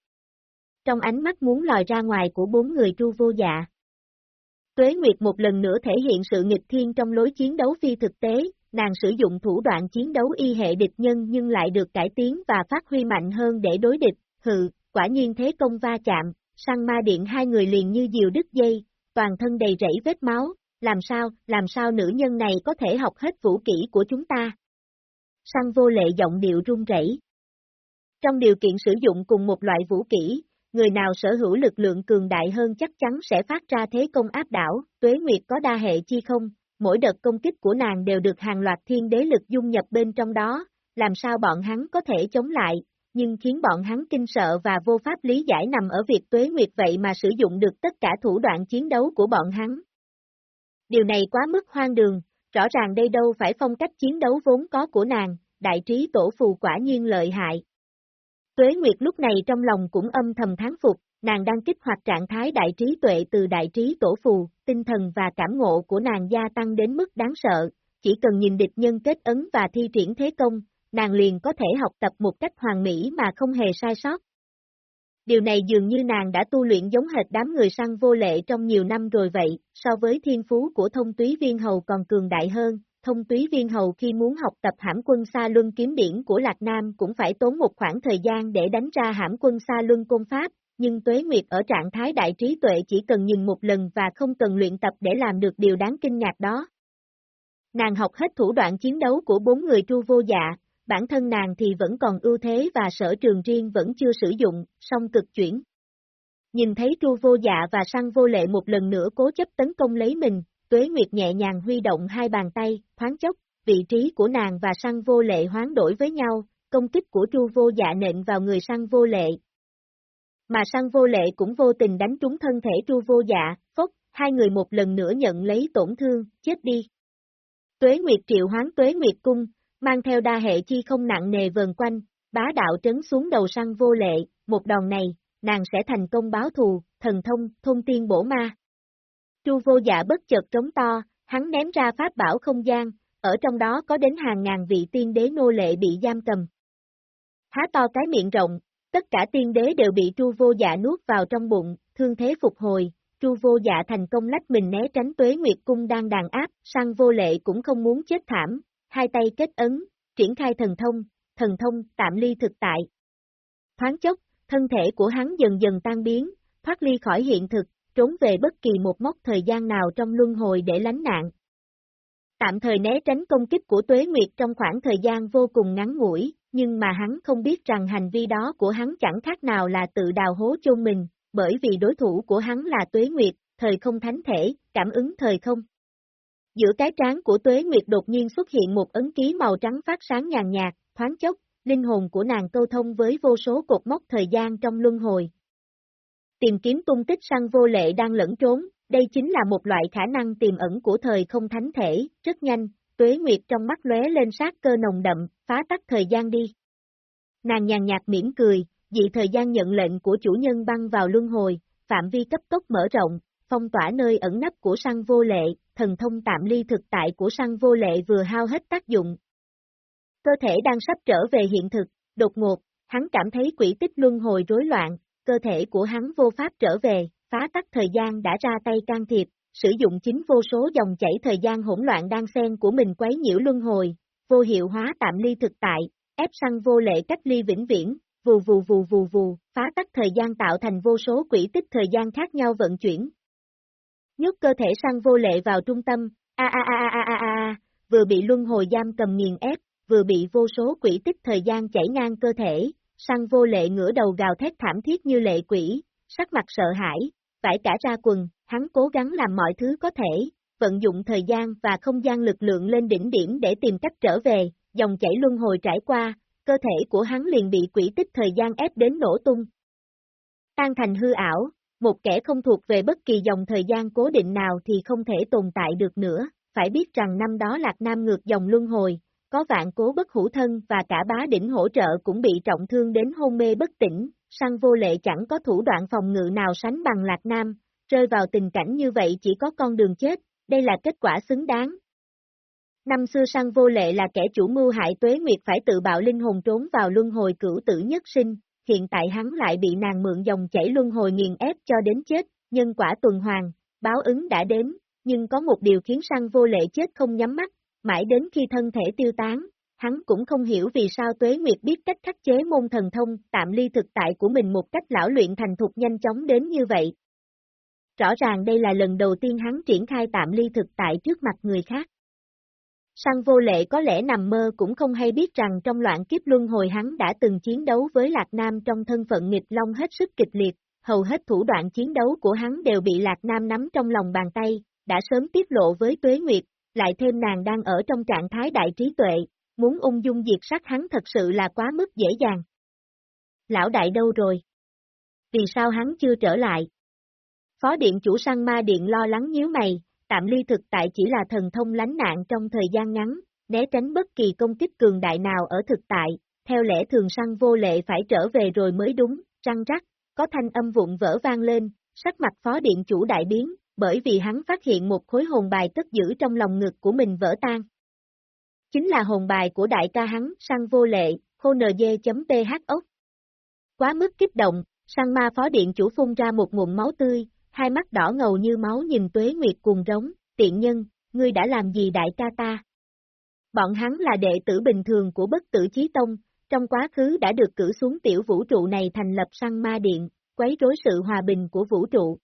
Trong ánh mắt muốn lòi ra ngoài của bốn người tru vô dạ. Tuế Nguyệt một lần nữa thể hiện sự nghịch thiên trong lối chiến đấu phi thực tế, nàng sử dụng thủ đoạn chiến đấu y hệ địch nhân nhưng lại được cải tiến và phát huy mạnh hơn để đối địch, hừ, quả nhiên thế công va chạm, sang ma điện hai người liền như diều đứt dây, toàn thân đầy rẫy vết máu, làm sao, làm sao nữ nhân này có thể học hết vũ kỹ của chúng ta? Sang vô lệ giọng điệu run rẩy. Trong điều kiện sử dụng cùng một loại vũ kỹ, người nào sở hữu lực lượng cường đại hơn chắc chắn sẽ phát ra thế công áp đảo, tuế nguyệt có đa hệ chi không, mỗi đợt công kích của nàng đều được hàng loạt thiên đế lực dung nhập bên trong đó, làm sao bọn hắn có thể chống lại, nhưng khiến bọn hắn kinh sợ và vô pháp lý giải nằm ở việc tuế nguyệt vậy mà sử dụng được tất cả thủ đoạn chiến đấu của bọn hắn. Điều này quá mức hoang đường, rõ ràng đây đâu phải phong cách chiến đấu vốn có của nàng, đại trí tổ phù quả nhiên lợi hại. Tuế Nguyệt lúc này trong lòng cũng âm thầm tháng phục, nàng đang kích hoạt trạng thái đại trí tuệ từ đại trí tổ phù, tinh thần và cảm ngộ của nàng gia tăng đến mức đáng sợ, chỉ cần nhìn địch nhân kết ấn và thi triển thế công, nàng liền có thể học tập một cách hoàn mỹ mà không hề sai sót. Điều này dường như nàng đã tu luyện giống hệt đám người săn vô lệ trong nhiều năm rồi vậy, so với thiên phú của thông túy viên hầu còn cường đại hơn, thông túy viên hầu khi muốn học tập hãm quân xa luân kiếm điển của Lạc Nam cũng phải tốn một khoảng thời gian để đánh ra hãm quân xa luân công pháp, nhưng Tuế Nguyệt ở trạng thái đại trí tuệ chỉ cần nhìn một lần và không cần luyện tập để làm được điều đáng kinh ngạc đó. Nàng học hết thủ đoạn chiến đấu của bốn người tru vô dạ, bản thân nàng thì vẫn còn ưu thế và sở trường riêng vẫn chưa sử dụng, song cực chuyển. Nhìn thấy chu vô dạ và săn vô lệ một lần nữa cố chấp tấn công lấy mình, Tuế Nguyệt nhẹ nhàng huy động hai bàn tay, thoáng chốc, vị trí của nàng và săn vô lệ hoán đổi với nhau, công kích của chu vô dạ nện vào người săn vô lệ. Mà săn vô lệ cũng vô tình đánh trúng thân thể chu vô dạ, phốc, hai người một lần nữa nhận lấy tổn thương, chết đi. Tuế Nguyệt triệu hoán Tuế Nguyệt cung, mang theo đa hệ chi không nặng nề vờn quanh, bá đạo trấn xuống đầu săn vô lệ, một đòn này, nàng sẽ thành công báo thù, thần thông, thông tiên bổ ma. Chu vô dạ bất chợt trống to, hắn ném ra pháp bảo không gian, ở trong đó có đến hàng ngàn vị tiên đế nô lệ bị giam cầm. Há to cái miệng rộng, tất cả tiên đế đều bị tru vô dạ nuốt vào trong bụng, thương thế phục hồi, tru vô dạ thành công lách mình né tránh tuế nguyệt cung đang đàn áp, sang vô lệ cũng không muốn chết thảm, hai tay kết ấn, triển khai thần thông, thần thông tạm ly thực tại. Thoáng chốc, thân thể của hắn dần dần tan biến, thoát ly khỏi hiện thực, trốn về bất kỳ một mốc thời gian nào trong luân hồi để lánh nạn. Tạm thời né tránh công kích của Tuế Nguyệt trong khoảng thời gian vô cùng ngắn ngủi, nhưng mà hắn không biết rằng hành vi đó của hắn chẳng khác nào là tự đào hố chôn mình, bởi vì đối thủ của hắn là Tuế Nguyệt, thời không thánh thể, cảm ứng thời không. Giữa cái trán của Tuế Nguyệt đột nhiên xuất hiện một ấn ký màu trắng phát sáng nhàn nhạt, thoáng chốc, linh hồn của nàng câu thông với vô số cột mốc thời gian trong luân hồi. Tìm kiếm tung tích săn vô lệ đang lẫn trốn, đây chính là một loại khả năng tiềm ẩn của thời không thánh thể, rất nhanh, Tuế Nguyệt trong mắt lóe lên sát cơ nồng đậm, phá tắt thời gian đi. Nàng nhàn nhạt mỉm cười, dị thời gian nhận lệnh của chủ nhân băng vào luân hồi, phạm vi cấp tốc mở rộng, phong tỏa nơi ẩn nấp của săn vô lệ, thần thông tạm ly thực tại của săn vô lệ vừa hao hết tác dụng. Cơ thể đang sắp trở về hiện thực, đột ngột, hắn cảm thấy quỷ tích luân hồi rối loạn, cơ thể của hắn vô pháp trở về, phá tắc thời gian đã ra tay can thiệp, sử dụng chính vô số dòng chảy thời gian hỗn loạn đang xen của mình quấy nhiễu luân hồi, vô hiệu hóa tạm ly thực tại, ép săn vô lệ cách ly vĩnh viễn, vù vù vù vù vù, phá tắc thời gian tạo thành vô số quỹ tích thời gian khác nhau vận chuyển, nhốt cơ thể săn vô lệ vào trung tâm, a a a a a a vừa bị luân hồi giam cầm nghiền ép, vừa bị vô số quỷ tích thời gian chảy ngang cơ thể, săn vô lệ ngửa đầu gào thét thảm thiết như lệ quỷ, sắc mặt sợ hãi, phải cả ra quần, hắn cố gắng làm mọi thứ có thể, vận dụng thời gian và không gian lực lượng lên đỉnh điểm để tìm cách trở về, dòng chảy luân hồi trải qua, cơ thể của hắn liền bị quỷ tích thời gian ép đến nổ tung. Tan thành hư ảo, một kẻ không thuộc về bất kỳ dòng thời gian cố định nào thì không thể tồn tại được nữa, phải biết rằng năm đó Lạc Nam ngược dòng luân hồi, có vạn cố bất hữu thân và cả bá đỉnh hỗ trợ cũng bị trọng thương đến hôn mê bất tỉnh, sang vô lệ chẳng có thủ đoạn phòng ngự nào sánh bằng Lạc Nam, rơi vào tình cảnh như vậy chỉ có con đường chết, đây là kết quả xứng đáng. Năm xưa sang vô lệ là kẻ chủ mưu hại tuế nguyệt phải tự bạo linh hồn trốn vào luân hồi cửu tử nhất sinh, hiện tại hắn lại bị nàng mượn dòng chảy luân hồi nghiền ép cho đến chết, nhân quả tuần hoàn, báo ứng đã đến, nhưng có một điều khiến săn vô lệ chết không nhắm mắt, mãi đến khi thân thể tiêu tán, hắn cũng không hiểu vì sao Tuế Nguyệt biết cách khắc chế môn thần thông tạm ly thực tại của mình một cách lão luyện thành thục nhanh chóng đến như vậy. Rõ ràng đây là lần đầu tiên hắn triển khai tạm ly thực tại trước mặt người khác. Sang vô lệ có lẽ nằm mơ cũng không hay biết rằng trong loạn kiếp luân hồi hắn đã từng chiến đấu với Lạc Nam trong thân phận nghịch long hết sức kịch liệt, hầu hết thủ đoạn chiến đấu của hắn đều bị Lạc Nam nắm trong lòng bàn tay, đã sớm tiết lộ với Tuế Nguyệt, lại thêm nàng đang ở trong trạng thái đại trí tuệ, muốn ung dung diệt sát hắn thật sự là quá mức dễ dàng. Lão đại đâu rồi? Vì sao hắn chưa trở lại? Phó điện chủ săn ma điện lo lắng nhíu mày, tạm ly thực tại chỉ là thần thông lánh nạn trong thời gian ngắn, né tránh bất kỳ công kích cường đại nào ở thực tại, theo lẽ thường săn vô lệ phải trở về rồi mới đúng, răng rắc, có thanh âm vụn vỡ vang lên, sắc mặt phó điện chủ đại biến, bởi vì hắn phát hiện một khối hồn bài tất giữ trong lòng ngực của mình vỡ tan. Chính là hồn bài của đại ca hắn, săn vô lệ, khô nd.ph ốc. Quá mức kích động, săn ma phó điện chủ phun ra một nguồn máu tươi, hai mắt đỏ ngầu như máu nhìn tuế nguyệt cuồng rống, tiện nhân, ngươi đã làm gì đại ca ta? Bọn hắn là đệ tử bình thường của bất tử chí tông, trong quá khứ đã được cử xuống tiểu vũ trụ này thành lập săn ma điện, quấy rối sự hòa bình của vũ trụ.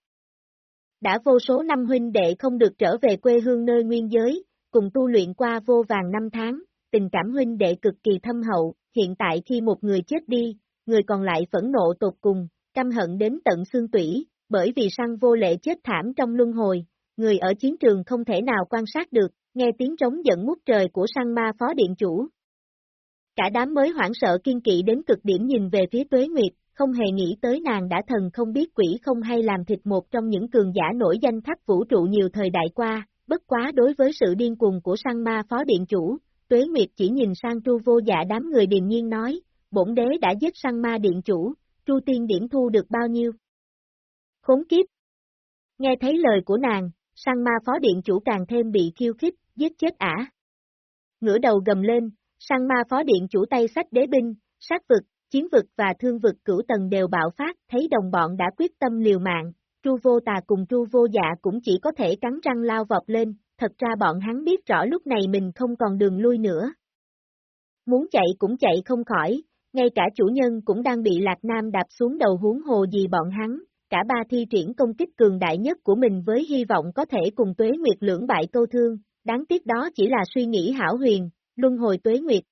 Đã vô số năm huynh đệ không được trở về quê hương nơi nguyên giới, cùng tu luyện qua vô vàng năm tháng, tình cảm huynh đệ cực kỳ thâm hậu, hiện tại khi một người chết đi, người còn lại phẫn nộ tột cùng, căm hận đến tận xương tủy, bởi vì săn vô lệ chết thảm trong luân hồi, người ở chiến trường không thể nào quan sát được, nghe tiếng trống giận ngút trời của săn ma phó điện chủ. Cả đám mới hoảng sợ kiên kỵ đến cực điểm nhìn về phía tuế nguyệt, không hề nghĩ tới nàng đã thần không biết quỷ không hay làm thịt một trong những cường giả nổi danh khắp vũ trụ nhiều thời đại qua, bất quá đối với sự điên cuồng của săn ma phó điện chủ, tuế nguyệt chỉ nhìn sang tru vô dạ đám người điềm nhiên nói, bổn đế đã giết săn ma điện chủ, tru tiên điểm thu được bao nhiêu? Khốn kiếp! Nghe thấy lời của nàng, sang ma phó điện chủ càng thêm bị khiêu khích, giết chết ả. Ngửa đầu gầm lên, sang ma phó điện chủ tay sách đế binh, sát vực, chiến vực và thương vực cửu tầng đều bạo phát, thấy đồng bọn đã quyết tâm liều mạng, tru vô tà cùng tru vô dạ cũng chỉ có thể cắn răng lao vọt lên, thật ra bọn hắn biết rõ lúc này mình không còn đường lui nữa. Muốn chạy cũng chạy không khỏi, ngay cả chủ nhân cũng đang bị Lạc Nam đạp xuống đầu huống hồ gì bọn hắn, cả ba thi triển công kích cường đại nhất của mình với hy vọng có thể cùng tuế nguyệt lưỡng bại câu thương, đáng tiếc đó chỉ là suy nghĩ hảo huyền, luân hồi tuế nguyệt.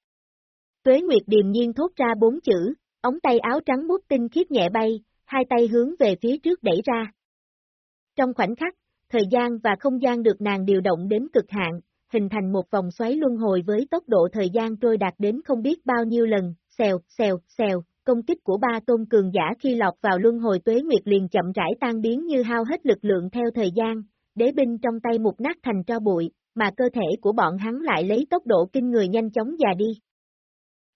Tuế nguyệt điềm nhiên thốt ra bốn chữ, ống tay áo trắng bút tinh khiết nhẹ bay, hai tay hướng về phía trước đẩy ra. Trong khoảnh khắc, thời gian và không gian được nàng điều động đến cực hạn, hình thành một vòng xoáy luân hồi với tốc độ thời gian trôi đạt đến không biết bao nhiêu lần, xèo, xèo, xèo, công kích của ba tôn cường giả khi lọt vào luân hồi tuế nguyệt liền chậm rãi tan biến như hao hết lực lượng theo thời gian, đế binh trong tay mục nát thành cho bụi, mà cơ thể của bọn hắn lại lấy tốc độ kinh người nhanh chóng già đi.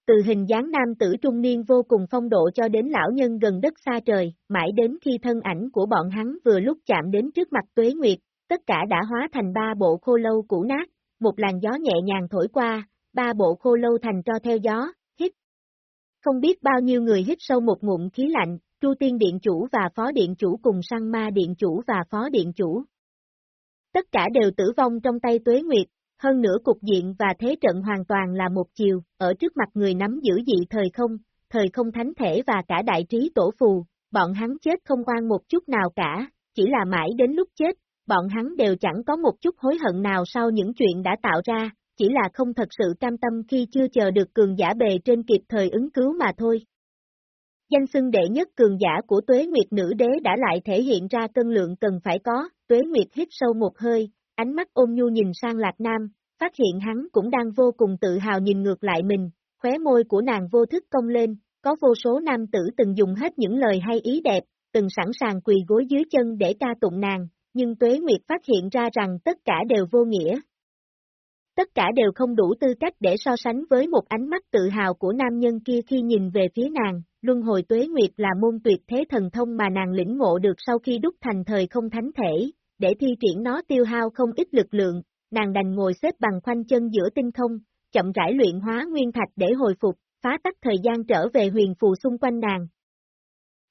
Từ hình dáng nam tử trung niên vô cùng phong độ cho đến lão nhân gần đất xa trời, mãi đến khi thân ảnh của bọn hắn vừa lúc chạm đến trước mặt tuế nguyệt, tất cả đã hóa thành ba bộ khô lâu cũ nát, một làn gió nhẹ nhàng thổi qua, ba bộ khô lâu thành cho theo gió. Không biết bao nhiêu người hít sâu một ngụm khí lạnh, Tru Tiên Điện Chủ và Phó Điện Chủ cùng Sang Ma Điện Chủ và Phó Điện Chủ. Tất cả đều tử vong trong tay Tuế Nguyệt, hơn nữa cục diện và thế trận hoàn toàn là một chiều, ở trước mặt người nắm giữ dị thời không, thời không thánh thể và cả đại trí tổ phù, bọn hắn chết không quan một chút nào cả, chỉ là mãi đến lúc chết, bọn hắn đều chẳng có một chút hối hận nào sau những chuyện đã tạo ra, chỉ là không thật sự cam tâm khi chưa chờ được cường giả bề trên kịp thời ứng cứu mà thôi. Danh xưng đệ nhất cường giả của tuế nguyệt nữ đế đã lại thể hiện ra cân lượng cần phải có, tuế nguyệt hít sâu một hơi, ánh mắt ôm nhu nhìn sang Lạc Nam, phát hiện hắn cũng đang vô cùng tự hào nhìn ngược lại mình, khóe môi của nàng vô thức cong lên, có vô số nam tử từng dùng hết những lời hay ý đẹp, từng sẵn sàng quỳ gối dưới chân để ca tụng nàng, nhưng Tuế Nguyệt phát hiện ra rằng tất cả đều vô nghĩa. Tất cả đều không đủ tư cách để so sánh với một ánh mắt tự hào của nam nhân kia khi nhìn về phía nàng, luân hồi tuế nguyệt là môn tuyệt thế thần thông mà nàng lĩnh ngộ được sau khi đúc thành thời không thánh thể, để thi triển nó tiêu hao không ít lực lượng, nàng đành ngồi xếp bằng khoanh chân giữa tinh không, chậm rãi luyện hóa nguyên thạch để hồi phục, phá tắc thời gian trở về huyền phù xung quanh nàng.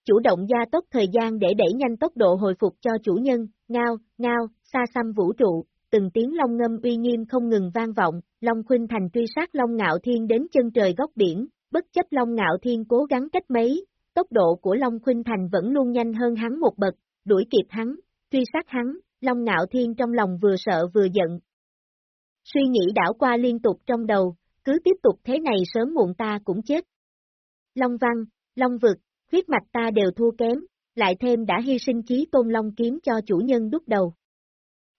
Chủ động gia tốc thời gian để đẩy nhanh tốc độ hồi phục cho chủ nhân, ngao, ngao, xa xăm vũ trụ, từng tiếng long ngâm uy nghiêm không ngừng vang vọng, Long Khuynh Thành truy sát Long Ngạo Thiên đến chân trời góc biển, bất chấp Long Ngạo Thiên cố gắng cách mấy, tốc độ của Long Khuynh Thành vẫn luôn nhanh hơn hắn một bậc, đuổi kịp hắn, truy sát hắn, Long Ngạo Thiên trong lòng vừa sợ vừa giận. Suy nghĩ đảo qua liên tục trong đầu, cứ tiếp tục thế này sớm muộn ta cũng chết. Long Văn, Long Vực, huyết mạch ta đều thua kém, lại thêm đã hy sinh chí tôn Long kiếm cho chủ nhân đúc đầu.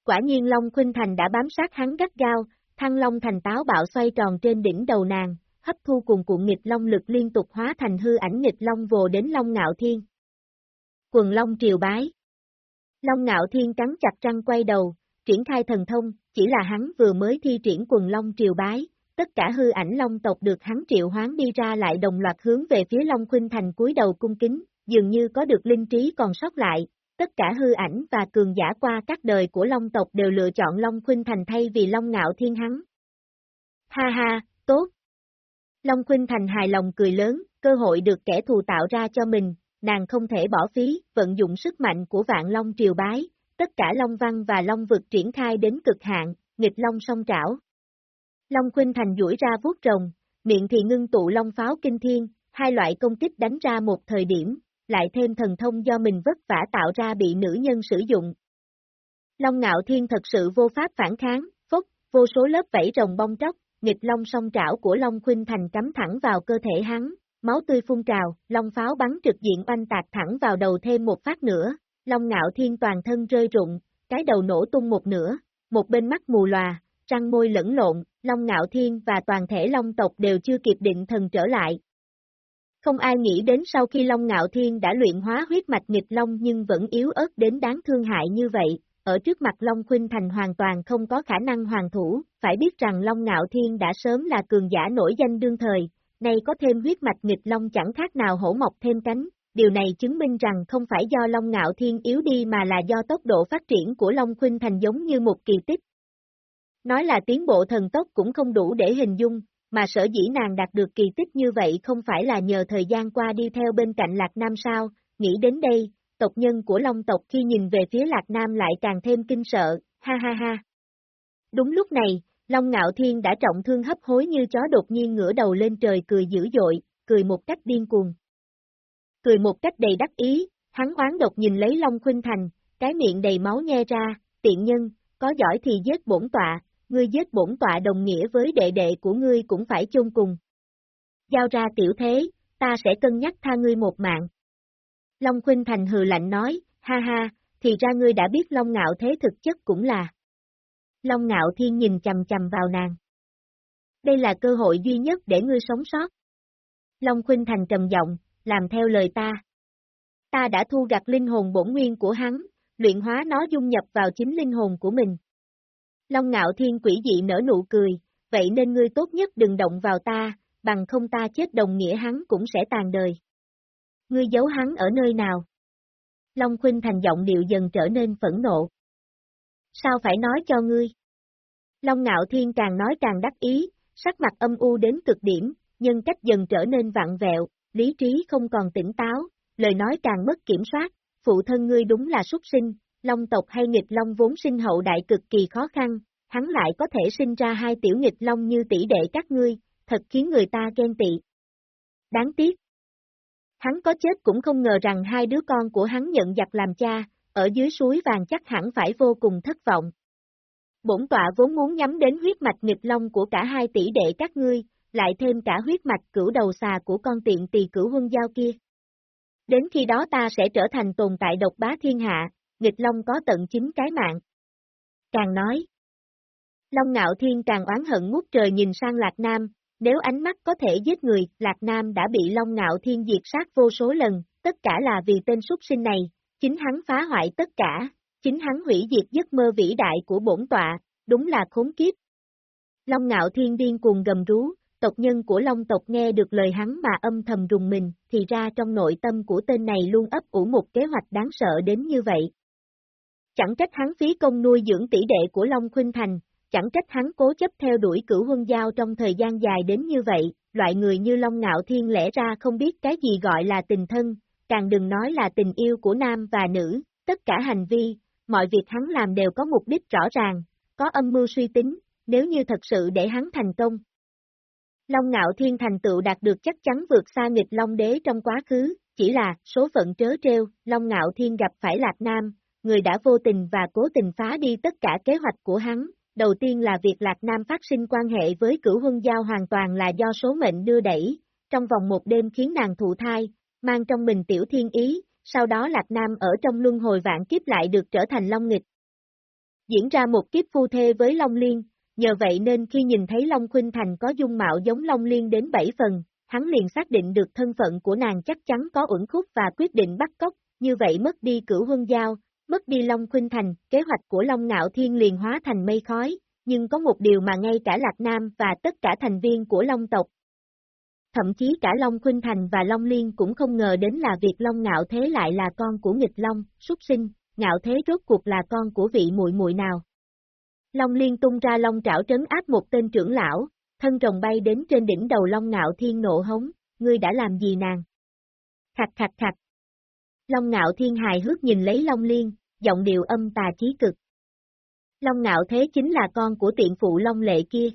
Quả nhiên Long Khuynh Thành đã bám sát hắn gắt gao, thăng Long thành táo bạo xoay tròn trên đỉnh đầu nàng, hấp thu cùng cuộn nghịch Long lực liên tục hóa thành hư ảnh nghịch Long vồ đến Long Ngạo Thiên. Quần Long triều bái Long Ngạo Thiên cắn chặt răng quay đầu, triển khai thần thông, chỉ là hắn vừa mới thi triển quần Long triều bái, tất cả hư ảnh Long tộc được hắn triệu hoán đi ra lại đồng loạt hướng về phía Long Khuynh Thành cúi đầu cung kính, dường như có được linh trí còn sót lại, tất cả hư ảnh và cường giả qua các đời của Long tộc đều lựa chọn Long Khuynh Thành thay vì Long Ngạo Thiên hắn. Ha ha, tốt. Long Khuynh Thành hài lòng cười lớn, cơ hội được kẻ thù tạo ra cho mình, nàng không thể bỏ phí, vận dụng sức mạnh của vạn Long triều bái, tất cả Long Văn và Long vực triển khai đến cực hạn, nghịch Long song trảo. Long Khuynh Thành duỗi ra vuốt rồng, miệng thì ngưng tụ Long pháo kinh thiên, hai loại công kích đánh ra một thời điểm, lại thêm thần thông do mình vất vả tạo ra bị nữ nhân sử dụng. Long ngạo thiên thật sự vô pháp phản kháng, phốc, vô số lớp vảy rồng bong tróc, nghịch long song trảo của Long Khuynh Thành cắm thẳng vào cơ thể hắn, máu tươi phun trào, long pháo bắn trực diện oanh tạc thẳng vào đầu thêm một phát nữa, Long ngạo thiên toàn thân rơi rụng, cái đầu nổ tung một nửa, một bên mắt mù lòa, răng môi lẫn lộn, Long ngạo thiên và toàn thể Long tộc đều chưa kịp định thần trở lại, không ai nghĩ đến sau khi Long Ngạo Thiên đã luyện hóa huyết mạch nghịch Long nhưng vẫn yếu ớt đến đáng thương hại như vậy, ở trước mặt Long Khuynh Thành hoàn toàn không có khả năng hoàn thủ, phải biết rằng Long Ngạo Thiên đã sớm là cường giả nổi danh đương thời, nay có thêm huyết mạch nghịch Long chẳng khác nào hổ mọc thêm cánh, điều này chứng minh rằng không phải do Long Ngạo Thiên yếu đi mà là do tốc độ phát triển của Long Khuynh Thành giống như một kỳ tích. Nói là tiến bộ thần tốc cũng không đủ để hình dung, mà sở dĩ nàng đạt được kỳ tích như vậy không phải là nhờ thời gian qua đi theo bên cạnh Lạc Nam sao, nghĩ đến đây, tộc nhân của Long tộc khi nhìn về phía Lạc Nam lại càng thêm kinh sợ, ha ha ha. Đúng lúc này, Long Ngạo Thiên đã trọng thương hấp hối như chó đột nhiên ngửa đầu lên trời cười dữ dội, cười một cách điên cuồng. Cười một cách đầy đắc ý, hắn oán độc nhìn lấy Long Khuynh Thành, cái miệng đầy máu nhe ra, tiện nhân, có giỏi thì giết bổn tọa, ngươi giết bổn tọa đồng nghĩa với đệ đệ của ngươi cũng phải chung cùng. Giao ra tiểu thế, ta sẽ cân nhắc tha ngươi một mạng. Long Khuynh Thành hừ lạnh nói, ha ha, thì ra ngươi đã biết Long Ngạo thế thực chất cũng là. Long Ngạo Thiên nhìn chầm chầm vào nàng. Đây là cơ hội duy nhất để ngươi sống sót. Long Khuynh Thành trầm giọng, làm theo lời ta. Ta đã thu gặt linh hồn bổn nguyên của hắn, luyện hóa nó dung nhập vào chính linh hồn của mình. Long ngạo thiên quỷ dị nở nụ cười, vậy nên ngươi tốt nhất đừng động vào ta, bằng không ta chết đồng nghĩa hắn cũng sẽ tàn đời. Ngươi giấu hắn ở nơi nào? Long khuynh thành giọng điệu dần trở nên phẫn nộ. Sao phải nói cho ngươi? Long ngạo thiên càng nói càng đắc ý, sắc mặt âm u đến cực điểm, nhân cách dần trở nên vặn vẹo, lý trí không còn tỉnh táo, lời nói càng mất kiểm soát, phụ thân ngươi đúng là súc sinh, Long tộc hay nghịch Long vốn sinh hậu đại cực kỳ khó khăn, hắn lại có thể sinh ra hai tiểu nghịch Long như tỷ đệ các ngươi, thật khiến người ta ghen tị. Đáng tiếc. Hắn có chết cũng không ngờ rằng hai đứa con của hắn nhận giặc làm cha, ở dưới suối vàng chắc hẳn phải vô cùng thất vọng. Bổn tọa vốn muốn nhắm đến huyết mạch nghịch long của cả hai tỷ đệ các ngươi, lại thêm cả huyết mạch cửu đầu xà của con tiện tỳ cửu huân giao kia. Đến khi đó ta sẽ trở thành tồn tại độc bá thiên hạ, nghịch long có tận chính cái mạng. Càng nói, Long Ngạo Thiên càng oán hận ngút trời nhìn sang Lạc Nam, nếu ánh mắt có thể giết người, Lạc Nam đã bị Long Ngạo Thiên diệt sát vô số lần, tất cả là vì tên súc sinh này, chính hắn phá hoại tất cả, chính hắn hủy diệt giấc mơ vĩ đại của bổn tọa, đúng là khốn kiếp. Long Ngạo Thiên điên cuồng gầm rú, tộc nhân của Long tộc nghe được lời hắn mà âm thầm rùng mình, thì ra trong nội tâm của tên này luôn ấp ủ một kế hoạch đáng sợ đến như vậy. Chẳng trách hắn phí công nuôi dưỡng tỷ đệ của Long Khuynh Thành, chẳng trách hắn cố chấp theo đuổi cửu huân giao trong thời gian dài đến như vậy, loại người như Long Ngạo Thiên lẽ ra không biết cái gì gọi là tình thân, càng đừng nói là tình yêu của nam và nữ, tất cả hành vi, mọi việc hắn làm đều có mục đích rõ ràng, có âm mưu suy tính, nếu như thật sự để hắn thành công. Long Ngạo Thiên thành tựu đạt được chắc chắn vượt xa nghịch Long Đế trong quá khứ, chỉ là số phận trớ trêu, Long Ngạo Thiên gặp phải Lạc Nam, người đã vô tình và cố tình phá đi tất cả kế hoạch của hắn. Đầu tiên là việc Lạc Nam phát sinh quan hệ với cửu huân giao hoàn toàn là do số mệnh đưa đẩy, trong vòng một đêm khiến nàng thụ thai, mang trong mình tiểu thiên ý, sau đó Lạc Nam ở trong luân hồi vạn kiếp lại được trở thành Long Nghịch. Diễn ra một kiếp phu thê với Long Liên, nhờ vậy nên khi nhìn thấy Long Khuynh Thành có dung mạo giống Long Liên đến 7 phần, hắn liền xác định được thân phận của nàng chắc chắn có ẩn khúc và quyết định bắt cóc, như vậy mất đi cửu huân giao, mất đi Long Khuynh Thành, kế hoạch của Long Ngạo Thiên liền hóa thành mây khói, nhưng có một điều mà ngay cả Lạc Nam và tất cả thành viên của Long tộc, thậm chí cả Long Khuynh Thành và Long Liên cũng không ngờ đến là việc Long Ngạo Thế lại là con của nghịch Long, súc sinh, Ngạo Thế rốt cuộc là con của vị muội muội nào. Long Liên tung ra Long trảo trấn áp một tên trưởng lão, thân rồng bay đến trên đỉnh đầu Long Ngạo Thiên nộ hống, ngươi đã làm gì nàng? Khạch khạch khạch. Long Ngạo Thiên hài hước nhìn lấy Long Liên, giọng điệu âm tà chí cực. Long Ngạo Thế chính là con của tiện phụ Long Lệ kia.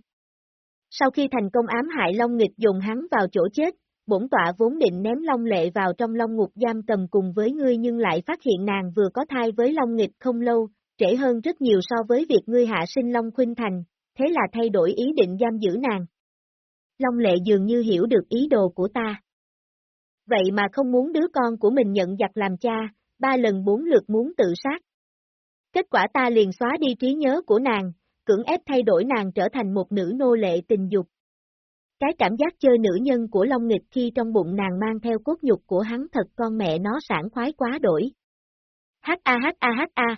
Sau khi thành công ám hại Long Nghịch dùng hắn vào chỗ chết, bổn tọa vốn định ném Long Lệ vào trong Long Ngục giam cầm cùng với ngươi nhưng lại phát hiện nàng vừa có thai với Long Nghịch không lâu, trễ hơn rất nhiều so với việc ngươi hạ sinh Long Khuynh Thành, thế là thay đổi ý định giam giữ nàng. Long Lệ dường như hiểu được ý đồ của ta. Vậy mà không muốn đứa con của mình nhận giặc làm cha, ba lần bốn lượt muốn tự sát. Kết quả ta liền xóa đi trí nhớ của nàng, cưỡng ép thay đổi nàng trở thành một nữ nô lệ tình dục. Cái cảm giác chơi nữ nhân của Long Nghịch khi trong bụng nàng mang theo cốt nhục của hắn thật con mẹ nó sảng khoái quá đổi. H A H A H A.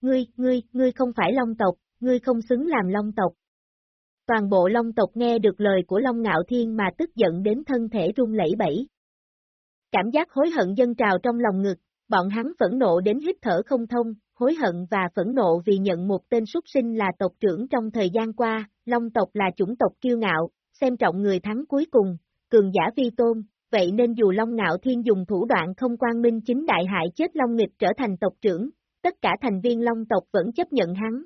Ngươi, ngươi, ngươi không phải Long tộc, ngươi không xứng làm Long tộc. Toàn bộ Long tộc nghe được lời của Long Ngạo Thiên mà tức giận đến thân thể run lẩy bẩy. Cảm giác hối hận dân trào trong lòng ngực, bọn hắn phẫn nộ đến hít thở không thông, hối hận và phẫn nộ vì nhận một tên súc sinh là tộc trưởng trong thời gian qua, Long tộc là chủng tộc kiêu ngạo, xem trọng người thắng cuối cùng, cường giả vi tôn, vậy nên dù Long Ngạo Thiên dùng thủ đoạn không quan minh chính đại hại chết Long Nghịch trở thành tộc trưởng, tất cả thành viên Long tộc vẫn chấp nhận hắn.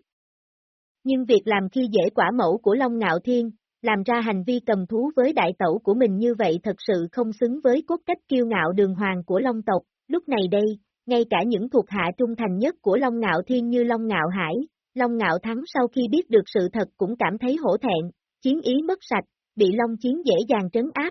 Nhưng việc làm khi dễ quả mẫu của Long Ngạo Thiên, làm ra hành vi cầm thú với đại tẩu của mình như vậy thật sự không xứng với cốt cách kiêu ngạo đường hoàng của Long tộc, lúc này đây, ngay cả những thuộc hạ trung thành nhất của Long Ngạo Thiên như Long Ngạo Hải, Long Ngạo Thắng sau khi biết được sự thật cũng cảm thấy hổ thẹn, chiến ý mất sạch, bị Long Chiến dễ dàng trấn áp.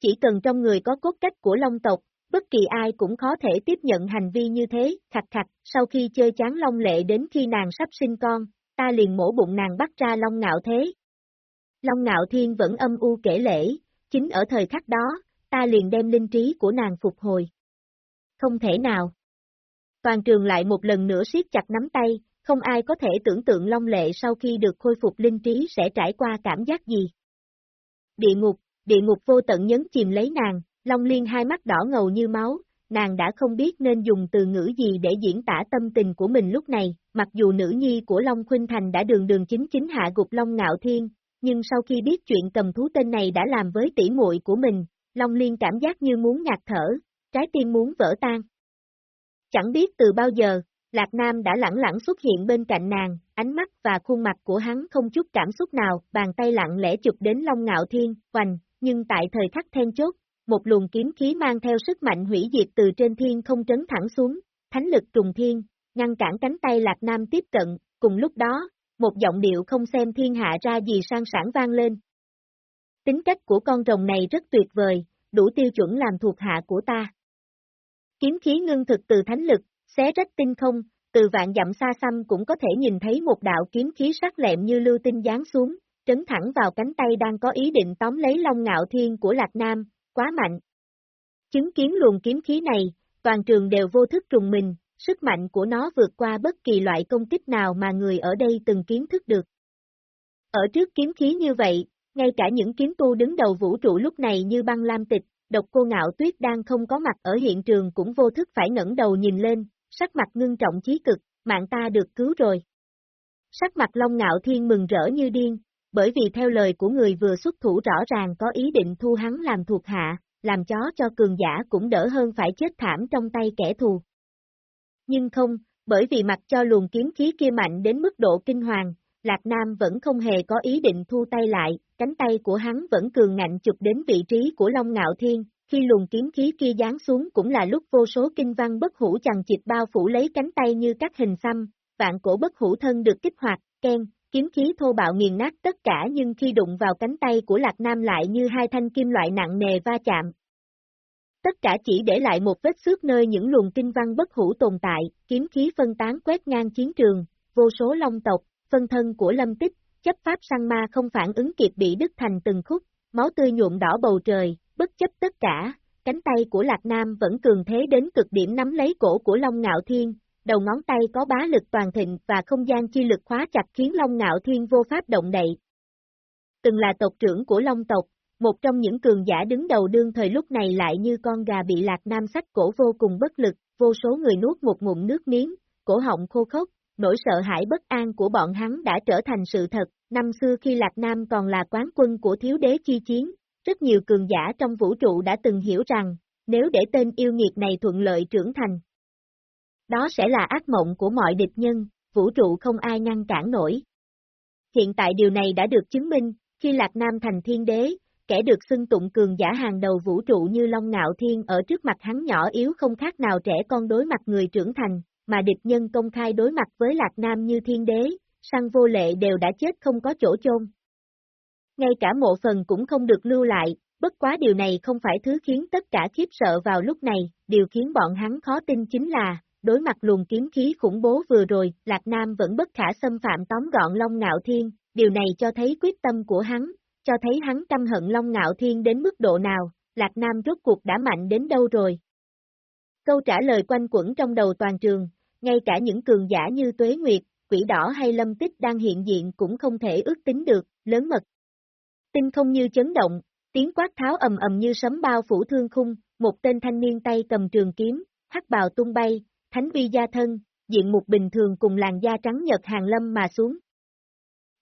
Chỉ cần trong người có cốt cách của Long tộc, bất kỳ ai cũng khó thể tiếp nhận hành vi như thế, khạch khạch, sau khi chơi chán Long Lệ đến khi nàng sắp sinh con, ta liền mổ bụng nàng bắt ra Long Ngạo thế. Long Ngạo Thiên vẫn âm u kể lễ, chính ở thời khắc đó, ta liền đem linh trí của nàng phục hồi không thể nào. Toàn trường lại một lần nữa siết chặt nắm tay, không ai có thể tưởng tượng Long Lệ sau khi được khôi phục linh trí sẽ trải qua cảm giác gì. Địa ngục, địa ngục vô tận nhấn chìm lấy nàng, Long Liên hai mắt đỏ ngầu như máu, nàng đã không biết nên dùng từ ngữ gì để diễn tả tâm tình của mình lúc này, mặc dù nữ nhi của Long Khuynh Thành đã đường đường chính chính hạ gục Long Ngạo Thiên, nhưng sau khi biết chuyện cầm thú tên này đã làm với tỷ muội của mình, Long Liên cảm giác như muốn ngạt thở, trái tim muốn vỡ tan. Chẳng biết từ bao giờ, Lạc Nam đã lẳng lặng xuất hiện bên cạnh nàng, ánh mắt và khuôn mặt của hắn không chút cảm xúc nào, bàn tay lặng lẽ chụp đến Long Ngạo Thiên, hoành, nhưng tại thời khắc then chốt, một luồng kiếm khí mang theo sức mạnh hủy diệt từ trên thiên không trấn thẳng xuống, thánh lực trùng thiên, ngăn cản cánh tay Lạc Nam tiếp cận, cùng lúc đó, một giọng điệu không xem thiên hạ ra gì sang sản vang lên. Tính cách của con rồng này rất tuyệt vời, đủ tiêu chuẩn làm thuộc hạ của ta. Kiếm khí ngưng thực từ thánh lực, xé rách tinh không, từ vạn dặm xa xăm cũng có thể nhìn thấy một đạo kiếm khí sắc lẹm như lưu tinh giáng xuống, trấn thẳng vào cánh tay đang có ý định tóm lấy Long Ngạo Thiên của Lạc Nam, quá mạnh. Chứng kiến luồng kiếm khí này, toàn trường đều vô thức trùng mình, sức mạnh của nó vượt qua bất kỳ loại công kích nào mà người ở đây từng kiến thức được. Ở trước kiếm khí như vậy, Ngay cả những kiếm tu đứng đầu vũ trụ lúc này như băng lam tịch, độc cô ngạo tuyết đang không có mặt ở hiện trường cũng vô thức phải ngẩng đầu nhìn lên, sắc mặt ngưng trọng chí cực, mạng ta được cứu rồi. Sắc mặt Long Ngạo Thiên mừng rỡ như điên, bởi vì theo lời của người vừa xuất thủ rõ ràng có ý định thu hắn làm thuộc hạ, làm chó cho cường giả cũng đỡ hơn phải chết thảm trong tay kẻ thù. Nhưng không, bởi vì mặt cho luồng kiếm khí kia mạnh đến mức độ kinh hoàng, Lạc Nam vẫn không hề có ý định thu tay lại, cánh tay của hắn vẫn cường ngạnh chụp đến vị trí của Long Ngạo Thiên, khi luồng kiếm khí kia giáng xuống cũng là lúc vô số kinh văn bất hủ chằng chịt bao phủ lấy cánh tay như các hình xăm, vạn cổ bất hủ thân được kích hoạt, khen kiếm khí thô bạo nghiền nát tất cả nhưng khi đụng vào cánh tay của Lạc Nam lại như hai thanh kim loại nặng nề va chạm. Tất cả chỉ để lại một vết xước nơi những luồng kinh văn bất hủ tồn tại, kiếm khí phân tán quét ngang chiến trường, vô số long tộc, phân thân của lâm tích, chấp pháp săn ma không phản ứng kịp bị đứt thành từng khúc, máu tươi nhuộm đỏ bầu trời, bất chấp tất cả, cánh tay của Lạc Nam vẫn cường thế đến cực điểm nắm lấy cổ của Long Ngạo Thiên, đầu ngón tay có bá lực toàn thịnh và không gian chi lực khóa chặt khiến Long Ngạo Thiên vô pháp động đậy. Từng là tộc trưởng của Long tộc, một trong những cường giả đứng đầu đương thời lúc này lại như con gà bị Lạc Nam sách cổ vô cùng bất lực, vô số người nuốt một ngụm nước miếng, cổ họng khô khốc, nỗi sợ hãi bất an của bọn hắn đã trở thành sự thật, năm xưa khi Lạc Nam còn là quán quân của thiếu đế chi chiến, rất nhiều cường giả trong vũ trụ đã từng hiểu rằng, nếu để tên yêu nghiệt này thuận lợi trưởng thành, đó sẽ là ác mộng của mọi địch nhân, vũ trụ không ai ngăn cản nổi. Hiện tại điều này đã được chứng minh, khi Lạc Nam thành thiên đế, kẻ được xưng tụng cường giả hàng đầu vũ trụ như Long Ngạo Thiên ở trước mặt hắn nhỏ yếu không khác nào trẻ con đối mặt người trưởng thành, mà địch nhân công khai đối mặt với Lạc Nam như thiên đế, săn vô lệ đều đã chết không có chỗ chôn. Ngay cả mộ phần cũng không được lưu lại, bất quá điều này không phải thứ khiến tất cả khiếp sợ vào lúc này, điều khiến bọn hắn khó tin chính là, đối mặt luồng kiếm khí khủng bố vừa rồi, Lạc Nam vẫn bất khả xâm phạm tóm gọn Long Ngạo Thiên, điều này cho thấy quyết tâm của hắn, cho thấy hắn căm hận Long Ngạo Thiên đến mức độ nào, Lạc Nam rốt cuộc đã mạnh đến đâu rồi. Câu trả lời quanh quẩn trong đầu toàn trường, ngay cả những cường giả như Tuế Nguyệt, Quỷ Đỏ hay Lâm Tích đang hiện diện cũng không thể ước tính được, lớn mật. Tinh không như chấn động, tiếng quát tháo ầm ầm như sấm bao phủ thương khung, một tên thanh niên tay cầm trường kiếm, hắc bào tung bay, thánh vi gia thân, diện mục bình thường cùng làn da trắng nhật hàng lâm mà xuống.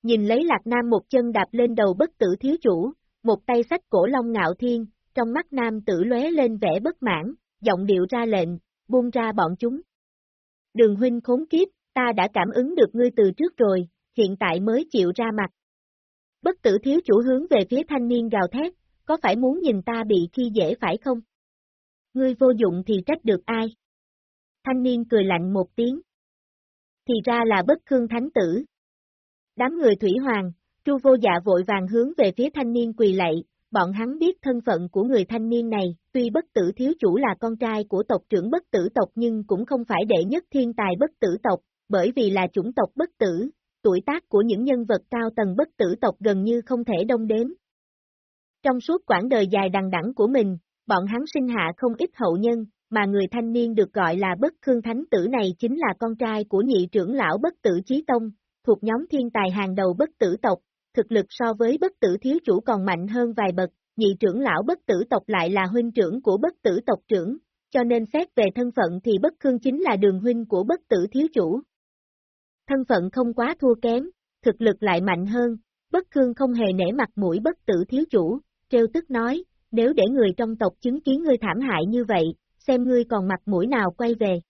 Nhìn lấy Lạc Nam một chân đạp lên đầu bất tử thiếu chủ, một tay sách cổ long ngạo thiên, trong mắt Nam tử lóe lên vẻ bất mãn, giọng điệu ra lệnh, buông ra bọn chúng. Đường huynh khốn kiếp, ta đã cảm ứng được ngươi từ trước rồi, hiện tại mới chịu ra mặt. Bất tử thiếu chủ hướng về phía thanh niên gào thét, có phải muốn nhìn ta bị khi dễ phải không? Ngươi vô dụng thì trách được ai? Thanh niên cười lạnh một tiếng. Thì ra là bất khương thánh tử. Đám người thủy hoàng, tru vô dạ vội vàng hướng về phía thanh niên quỳ lạy, bọn hắn biết thân phận của người thanh niên này, tuy bất tử thiếu chủ là con trai của tộc trưởng bất tử tộc nhưng cũng không phải đệ nhất thiên tài bất tử tộc, bởi vì là chủng tộc bất tử, tuổi tác của những nhân vật cao tầng bất tử tộc gần như không thể đông đếm. Trong suốt quãng đời dài đằng đẵng của mình, bọn hắn sinh hạ không ít hậu nhân, mà người thanh niên được gọi là bất khương thánh tử này chính là con trai của nhị trưởng lão bất tử chí tông, thuộc nhóm thiên tài hàng đầu bất tử tộc, thực lực so với bất tử thiếu chủ còn mạnh hơn vài bậc, nhị trưởng lão bất tử tộc lại là huynh trưởng của bất tử tộc trưởng, cho nên xét về thân phận thì bất khương chính là đường huynh của bất tử thiếu chủ. Thân phận không quá thua kém, thực lực lại mạnh hơn, bất khương không hề nể mặt mũi bất tử thiếu chủ, trêu tức nói, nếu để người trong tộc chứng kiến ngươi thảm hại như vậy, xem ngươi còn mặt mũi nào quay về.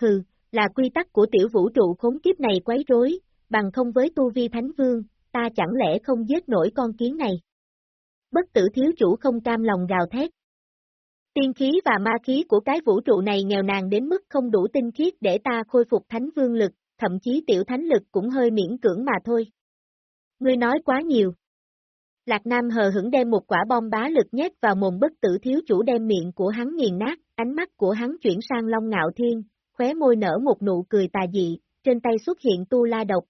Hừ, là quy tắc của tiểu vũ trụ khốn kiếp này quấy rối, bằng không với tu vi thánh vương, ta chẳng lẽ không giết nổi con kiến này. Bất tử thiếu chủ không cam lòng gào thét. Tiên khí và ma khí của cái vũ trụ này nghèo nàn đến mức không đủ tinh khiết để ta khôi phục thánh vương lực, thậm chí tiểu thánh lực cũng hơi miễn cưỡng mà thôi. Ngươi nói quá nhiều. Lạc Nam hờ hững đem một quả bom bá lực nhét vào mồm bất tử thiếu chủ đem miệng của hắn nghiền nát, ánh mắt của hắn chuyển sang Long Ngạo Thiên, khóe môi nở một nụ cười tà dị, trên tay xuất hiện tu la độc.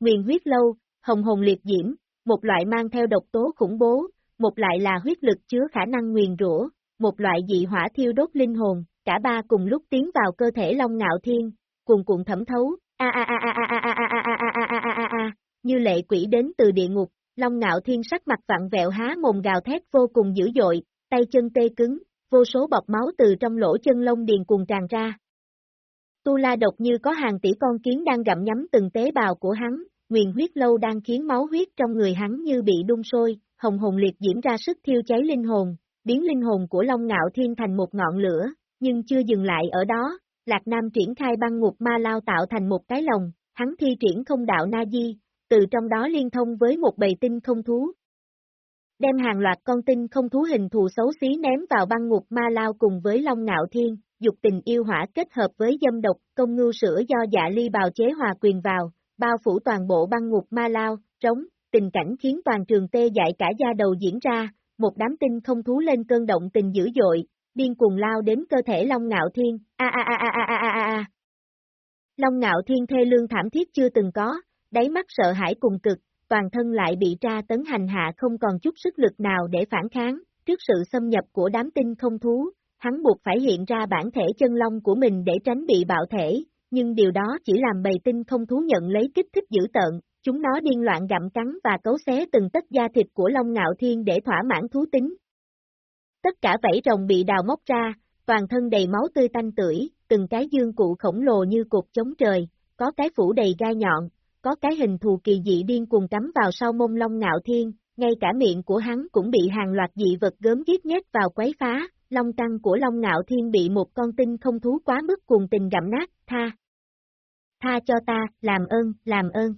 Nguyền huyết lâu, hồng hồn liệt diễm, một loại mang theo độc tố khủng bố, một loại là huyết lực chứa khả năng nguyền rủa, một loại dị hỏa thiêu đốt linh hồn, cả ba cùng lúc tiến vào cơ thể Long Ngạo Thiên, cuồn cuộn thẩm thấu, a a a a a a a a a a a a a như lệ quỷ đến từ địa ngục, Long ngạo thiên sắc mặt vặn vẹo há mồm gào thét vô cùng dữ dội, tay chân tê cứng, vô số bọt máu từ trong lỗ chân lông điền cuồng tràn ra. Tu la độc như có hàng tỷ con kiến đang gặm nhắm từng tế bào của hắn, nguyền huyết lâu đang khiến máu huyết trong người hắn như bị đun sôi, hồng hồn liệt diễn ra sức thiêu cháy linh hồn, biến linh hồn của Long Ngạo Thiên thành một ngọn lửa, nhưng chưa dừng lại ở đó, Lạc Nam triển khai băng ngục ma lao tạo thành một cái lồng, hắn thi triển không đạo Na Di, từ trong đó liên thông với một bầy tinh không thú. Đem hàng loạt con tinh không thú hình thù xấu xí ném vào băng ngục ma lao cùng với Long Ngạo Thiên, dục tình yêu hỏa kết hợp với dâm độc, công ngưu sữa do dạ ly bào chế hòa quyền vào, bao phủ toàn bộ băng ngục ma lao, trống, tình cảnh khiến toàn trường tê dại cả da đầu diễn ra, một đám tinh không thú lên cơn động tình dữ dội, điên cuồng lao đến cơ thể Long Ngạo Thiên, a a a a a a a. Long Ngạo Thiên thê lương thảm thiết chưa từng có, đáy mắt sợ hãi cùng cực, toàn thân lại bị tra tấn hành hạ không còn chút sức lực nào để phản kháng, trước sự xâm nhập của đám tinh không thú, hắn buộc phải hiện ra bản thể chân long của mình để tránh bị bạo thể, nhưng điều đó chỉ làm bầy tinh không thú nhận lấy kích thích dữ tợn, chúng nó điên loạn gặm cắn và cấu xé từng tất da thịt của Long Ngạo Thiên để thỏa mãn thú tính. Tất cả vảy rồng bị đào móc ra, toàn thân đầy máu tươi tanh tưởi, từng cái dương cụ khổng lồ như cột chống trời, có cái phủ đầy gai nhọn, có cái hình thù kỳ dị điên cuồng cắm vào sau mông Long Ngạo Thiên, ngay cả miệng của hắn cũng bị hàng loạt dị vật gớm ghiếc nhét vào quấy phá, long căng của Long Ngạo Thiên bị một con tinh không thú quá mức cuồng tình gặm nát, tha. Tha cho ta, làm ơn, làm ơn.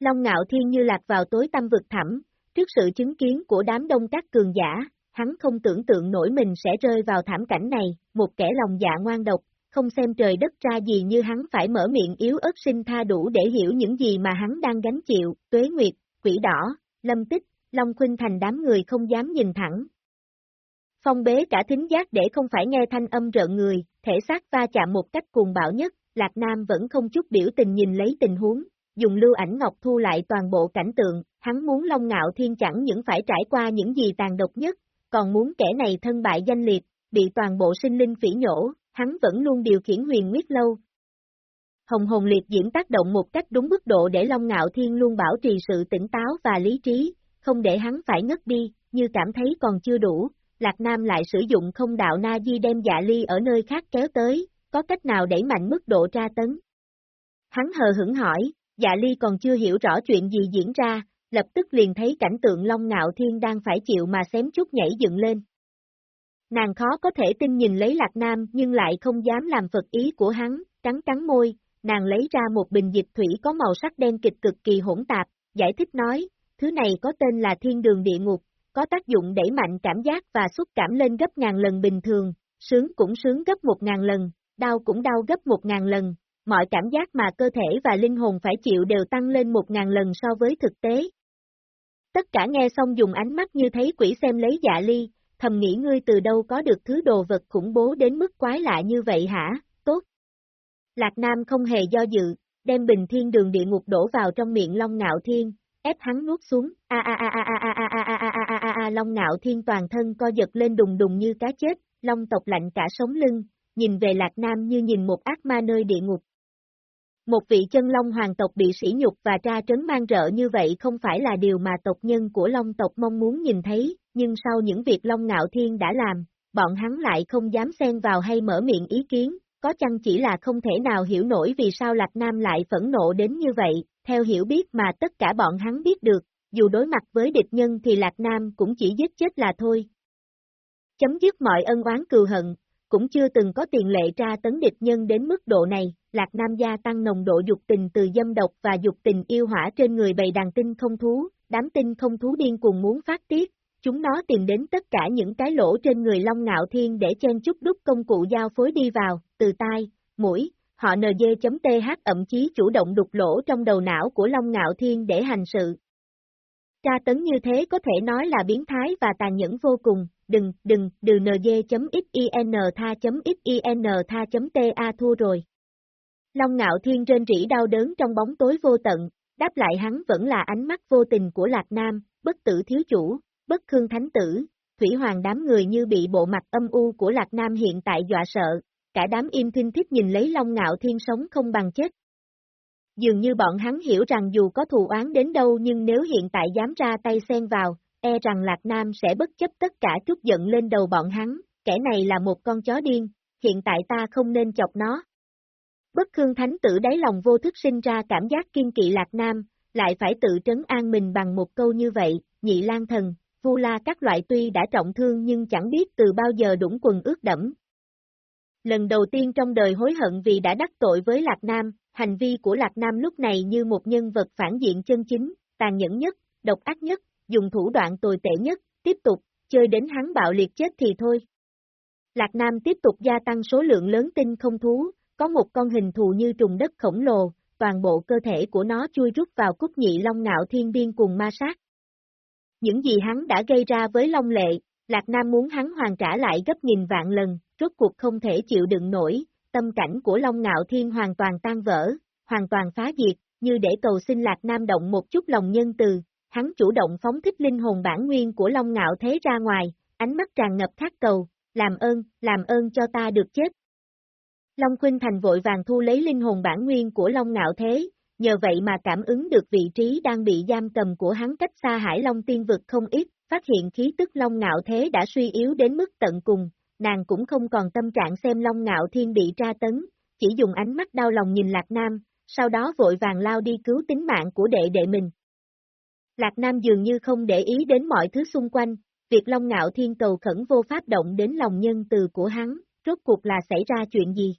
Long Ngạo Thiên như lạc vào tối tâm vực thẳm, trước sự chứng kiến của đám đông các cường giả, hắn không tưởng tượng nổi mình sẽ rơi vào thảm cảnh này, một kẻ lòng dạ ngoan độc, không xem trời đất ra gì như hắn phải mở miệng yếu ớt sinh tha đủ để hiểu những gì mà hắn đang gánh chịu, tuế nguyệt, quỷ đỏ, lâm tích, Long Khuynh thành đám người không dám nhìn thẳng. Phong bế cả thính giác để không phải nghe thanh âm rợn người, thể xác va chạm một cách cuồng bạo nhất, Lạc Nam vẫn không chút biểu tình nhìn lấy tình huống, dùng lưu ảnh ngọc thu lại toàn bộ cảnh tượng, hắn muốn Long Ngạo Thiên chẳng những phải trải qua những gì tàn độc nhất, còn muốn kẻ này thân bại danh liệt, bị toàn bộ sinh linh phỉ nhổ, hắn vẫn luôn điều khiển huyền nguyết lâu. Hồng hồn liệt diễn tác động một cách đúng mức độ để Long Ngạo Thiên luôn bảo trì sự tỉnh táo và lý trí, không để hắn phải ngất đi, như cảm thấy còn chưa đủ, Lạc Nam lại sử dụng không đạo Na Di đem dạ ly ở nơi khác kéo tới, có cách nào đẩy mạnh mức độ tra tấn? Hắn hờ hững hỏi, dạ ly còn chưa hiểu rõ chuyện gì diễn ra, lập tức liền thấy cảnh tượng Long Ngạo Thiên đang phải chịu mà xém chút nhảy dựng lên. Nàng khó có thể tin nhìn lấy Lạc Nam nhưng lại không dám làm phật ý của hắn, cắn cắn môi, nàng lấy ra một bình dịch thủy có màu sắc đen kịch cực kỳ hỗn tạp, giải thích nói, thứ này có tên là thiên đường địa ngục, có tác dụng đẩy mạnh cảm giác và xúc cảm lên gấp ngàn lần bình thường, sướng cũng sướng gấp một ngàn lần, đau cũng đau gấp một ngàn lần, mọi cảm giác mà cơ thể và linh hồn phải chịu đều tăng lên một ngàn lần so với thực tế. Tất cả nghe xong dùng ánh mắt như thấy quỷ xem lấy dạ ly, thầm nghĩ ngươi từ đâu có được thứ đồ vật khủng bố đến mức quái lạ như vậy hả, tốt. Lạc Nam không hề do dự, đem bình thiên đường địa ngục đổ vào trong miệng Long Ngạo Thiên, ép hắn nuốt xuống, a a a a a a a a a a a a a Long Ngạo Thiên toàn thân co giật lên đùng đùng như cá chết, Long tộc lạnh cả sống lưng, nhìn về Lạc Nam như nhìn một ác ma nơi địa ngục. Một vị chân Long hoàng tộc bị sỉ nhục và tra trấn mang rợ như vậy không phải là điều mà tộc nhân của Long tộc mong muốn nhìn thấy, nhưng sau những việc Long Ngạo Thiên đã làm, bọn hắn lại không dám xen vào hay mở miệng ý kiến, có chăng chỉ là không thể nào hiểu nổi vì sao Lạc Nam lại phẫn nộ đến như vậy, theo hiểu biết mà tất cả bọn hắn biết được, dù đối mặt với địch nhân thì Lạc Nam cũng chỉ giết chết là thôi. Chấm dứt mọi ân oán cừu hận, cũng chưa từng có tiền lệ tra tấn địch nhân đến mức độ này, Lạc Nam gia tăng nồng độ dục tình từ dâm độc và dục tình yêu hỏa trên người bầy đàn tinh không thú, đám tinh không thú điên cùng muốn phát tiết, chúng nó tìm đến tất cả những cái lỗ trên người Long Ngạo Thiên để chen chút đúc công cụ giao phối đi vào, từ tai, mũi, họ nd.th ậm chí chủ động đục lỗ trong đầu não của Long Ngạo Thiên để hành sự. Tra tấn như thế có thể nói là biến thái và tàn nhẫn vô cùng, đừng, đừng, đừ nd.xin tha.xin tha.ta thua rồi. Long Ngạo Thiên trên rỉ đau đớn trong bóng tối vô tận, đáp lại hắn vẫn là ánh mắt vô tình của Lạc Nam, bất tử thiếu chủ, bất khương thánh tử, thủy hoàng đám người như bị bộ mặt âm u của Lạc Nam hiện tại dọa sợ, cả đám im thinh thích nhìn lấy Long Ngạo Thiên sống không bằng chết. Dường như bọn hắn hiểu rằng dù có thù oán đến đâu nhưng nếu hiện tại dám ra tay xen vào, e rằng Lạc Nam sẽ bất chấp tất cả chút giận lên đầu bọn hắn, kẻ này là một con chó điên, hiện tại ta không nên chọc nó. Bất khương thánh tử đáy lòng vô thức sinh ra cảm giác kiên kỵ Lạc Nam, lại phải tự trấn an mình bằng một câu như vậy, nhị lang thần, vu la các loại tuy đã trọng thương nhưng chẳng biết từ bao giờ đũng quần ướt đẫm. Lần đầu tiên trong đời hối hận vì đã đắc tội với Lạc Nam, hành vi của Lạc Nam lúc này như một nhân vật phản diện chân chính, tàn nhẫn nhất, độc ác nhất, dùng thủ đoạn tồi tệ nhất, tiếp tục, chơi đến hắn bạo liệt chết thì thôi. Lạc Nam tiếp tục gia tăng số lượng lớn tinh không thú, có một con hình thù như trùng đất khổng lồ, toàn bộ cơ thể của nó chui rút vào cúc nhị long ngạo thiên biên cùng ma sát. Những gì hắn đã gây ra với Long Lệ, Lạc Nam muốn hắn hoàn trả lại gấp nghìn vạn lần, rốt cuộc không thể chịu đựng nổi, tâm cảnh của Long Ngạo Thiên hoàn toàn tan vỡ, hoàn toàn phá diệt, như để cầu xin Lạc Nam động một chút lòng nhân từ, hắn chủ động phóng thích linh hồn bản nguyên của Long Ngạo Thế ra ngoài, ánh mắt tràn ngập khát cầu, làm ơn, làm ơn cho ta được chết. Long Khuynh Thành vội vàng thu lấy linh hồn bản nguyên của Long Ngạo Thế, nhờ vậy mà cảm ứng được vị trí đang bị giam cầm của hắn cách xa Hải Long tiên vực không ít, phát hiện khí tức Long Ngạo Thế đã suy yếu đến mức tận cùng, nàng cũng không còn tâm trạng xem Long Ngạo Thiên bị tra tấn, chỉ dùng ánh mắt đau lòng nhìn Lạc Nam, sau đó vội vàng lao đi cứu tính mạng của đệ đệ mình. Lạc Nam dường như không để ý đến mọi thứ xung quanh, việc Long Ngạo Thiên cầu khẩn vô pháp động đến lòng nhân từ của hắn, rốt cuộc là xảy ra chuyện gì?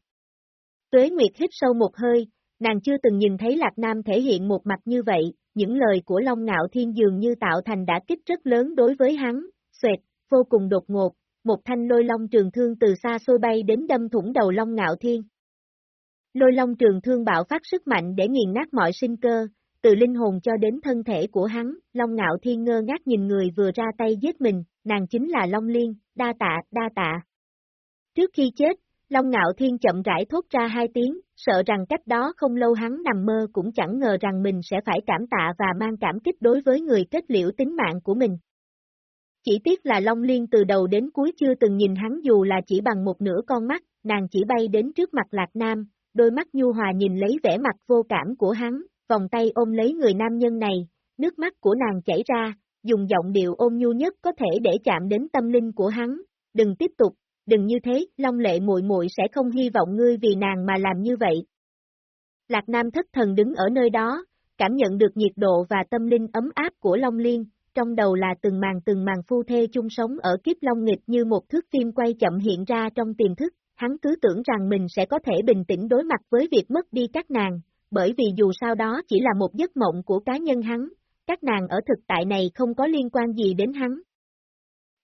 Tuế Nguyệt hít sâu một hơi, nàng chưa từng nhìn thấy Lạc Nam thể hiện một mặt như vậy, những lời của Long Ngạo Thiên dường như tạo thành đã kích rất lớn đối với hắn, xoẹt, vô cùng đột ngột, một thanh lôi long trường thương từ xa xôi bay đến đâm thủng đầu Long Ngạo Thiên. Lôi long trường thương bạo phát sức mạnh để nghiền nát mọi sinh cơ, từ linh hồn cho đến thân thể của hắn, Long Ngạo Thiên ngơ ngác nhìn người vừa ra tay giết mình, nàng chính là Long Liên, đa tạ, đa tạ. Trước khi chết, Long Ngạo Thiên chậm rãi thốt ra hai tiếng, sợ rằng cách đó không lâu hắn nằm mơ cũng chẳng ngờ rằng mình sẽ phải cảm tạ và mang cảm kích đối với người kết liễu tính mạng của mình. Chỉ tiếc là Long Liên từ đầu đến cuối chưa từng nhìn hắn dù là chỉ bằng một nửa con mắt, nàng chỉ bay đến trước mặt Lạc Nam, đôi mắt nhu hòa nhìn lấy vẻ mặt vô cảm của hắn, vòng tay ôm lấy người nam nhân này, nước mắt của nàng chảy ra, dùng giọng điệu ôm nhu nhất có thể để chạm đến tâm linh của hắn, đừng tiếp tục, đừng như thế, Long Lệ muội muội sẽ không hy vọng ngươi vì nàng mà làm như vậy. Lạc Nam thất thần đứng ở nơi đó, cảm nhận được nhiệt độ và tâm linh ấm áp của Long Liên, trong đầu là từng màn từng màn phu thê chung sống ở kiếp Long Nghịch như một thước phim quay chậm hiện ra trong tiềm thức, hắn cứ tưởng rằng mình sẽ có thể bình tĩnh đối mặt với việc mất đi các nàng, bởi vì dù sao đó chỉ là một giấc mộng của cá nhân hắn, các nàng ở thực tại này không có liên quan gì đến hắn.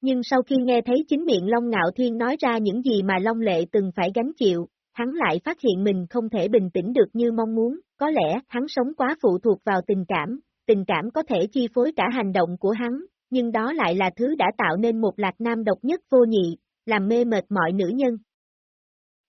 Nhưng sau khi nghe thấy chính miệng Long Ngạo Thiên nói ra những gì mà Long Lệ từng phải gánh chịu, hắn lại phát hiện mình không thể bình tĩnh được như mong muốn, có lẽ hắn sống quá phụ thuộc vào tình cảm, tình cảm có thể chi phối cả hành động của hắn, nhưng đó lại là thứ đã tạo nên một lạc nam độc nhất vô nhị, làm mê mệt mọi nữ nhân.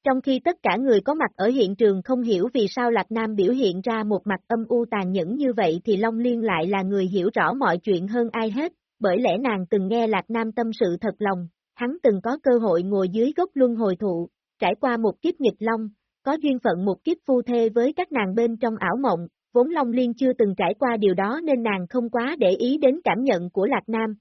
Trong khi tất cả người có mặt ở hiện trường không hiểu vì sao Lạc Nam biểu hiện ra một mặt âm u tàn nhẫn như vậy thì Long Liên lại là người hiểu rõ mọi chuyện hơn ai hết, bởi lẽ nàng từng nghe Lạc Nam tâm sự thật lòng, hắn từng có cơ hội ngồi dưới gốc luân hồi thụ, trải qua một kiếp nghịch long, có duyên phận một kiếp phu thê với các nàng bên trong ảo mộng, vốn Long Liên chưa từng trải qua điều đó nên nàng không quá để ý đến cảm nhận của Lạc Nam.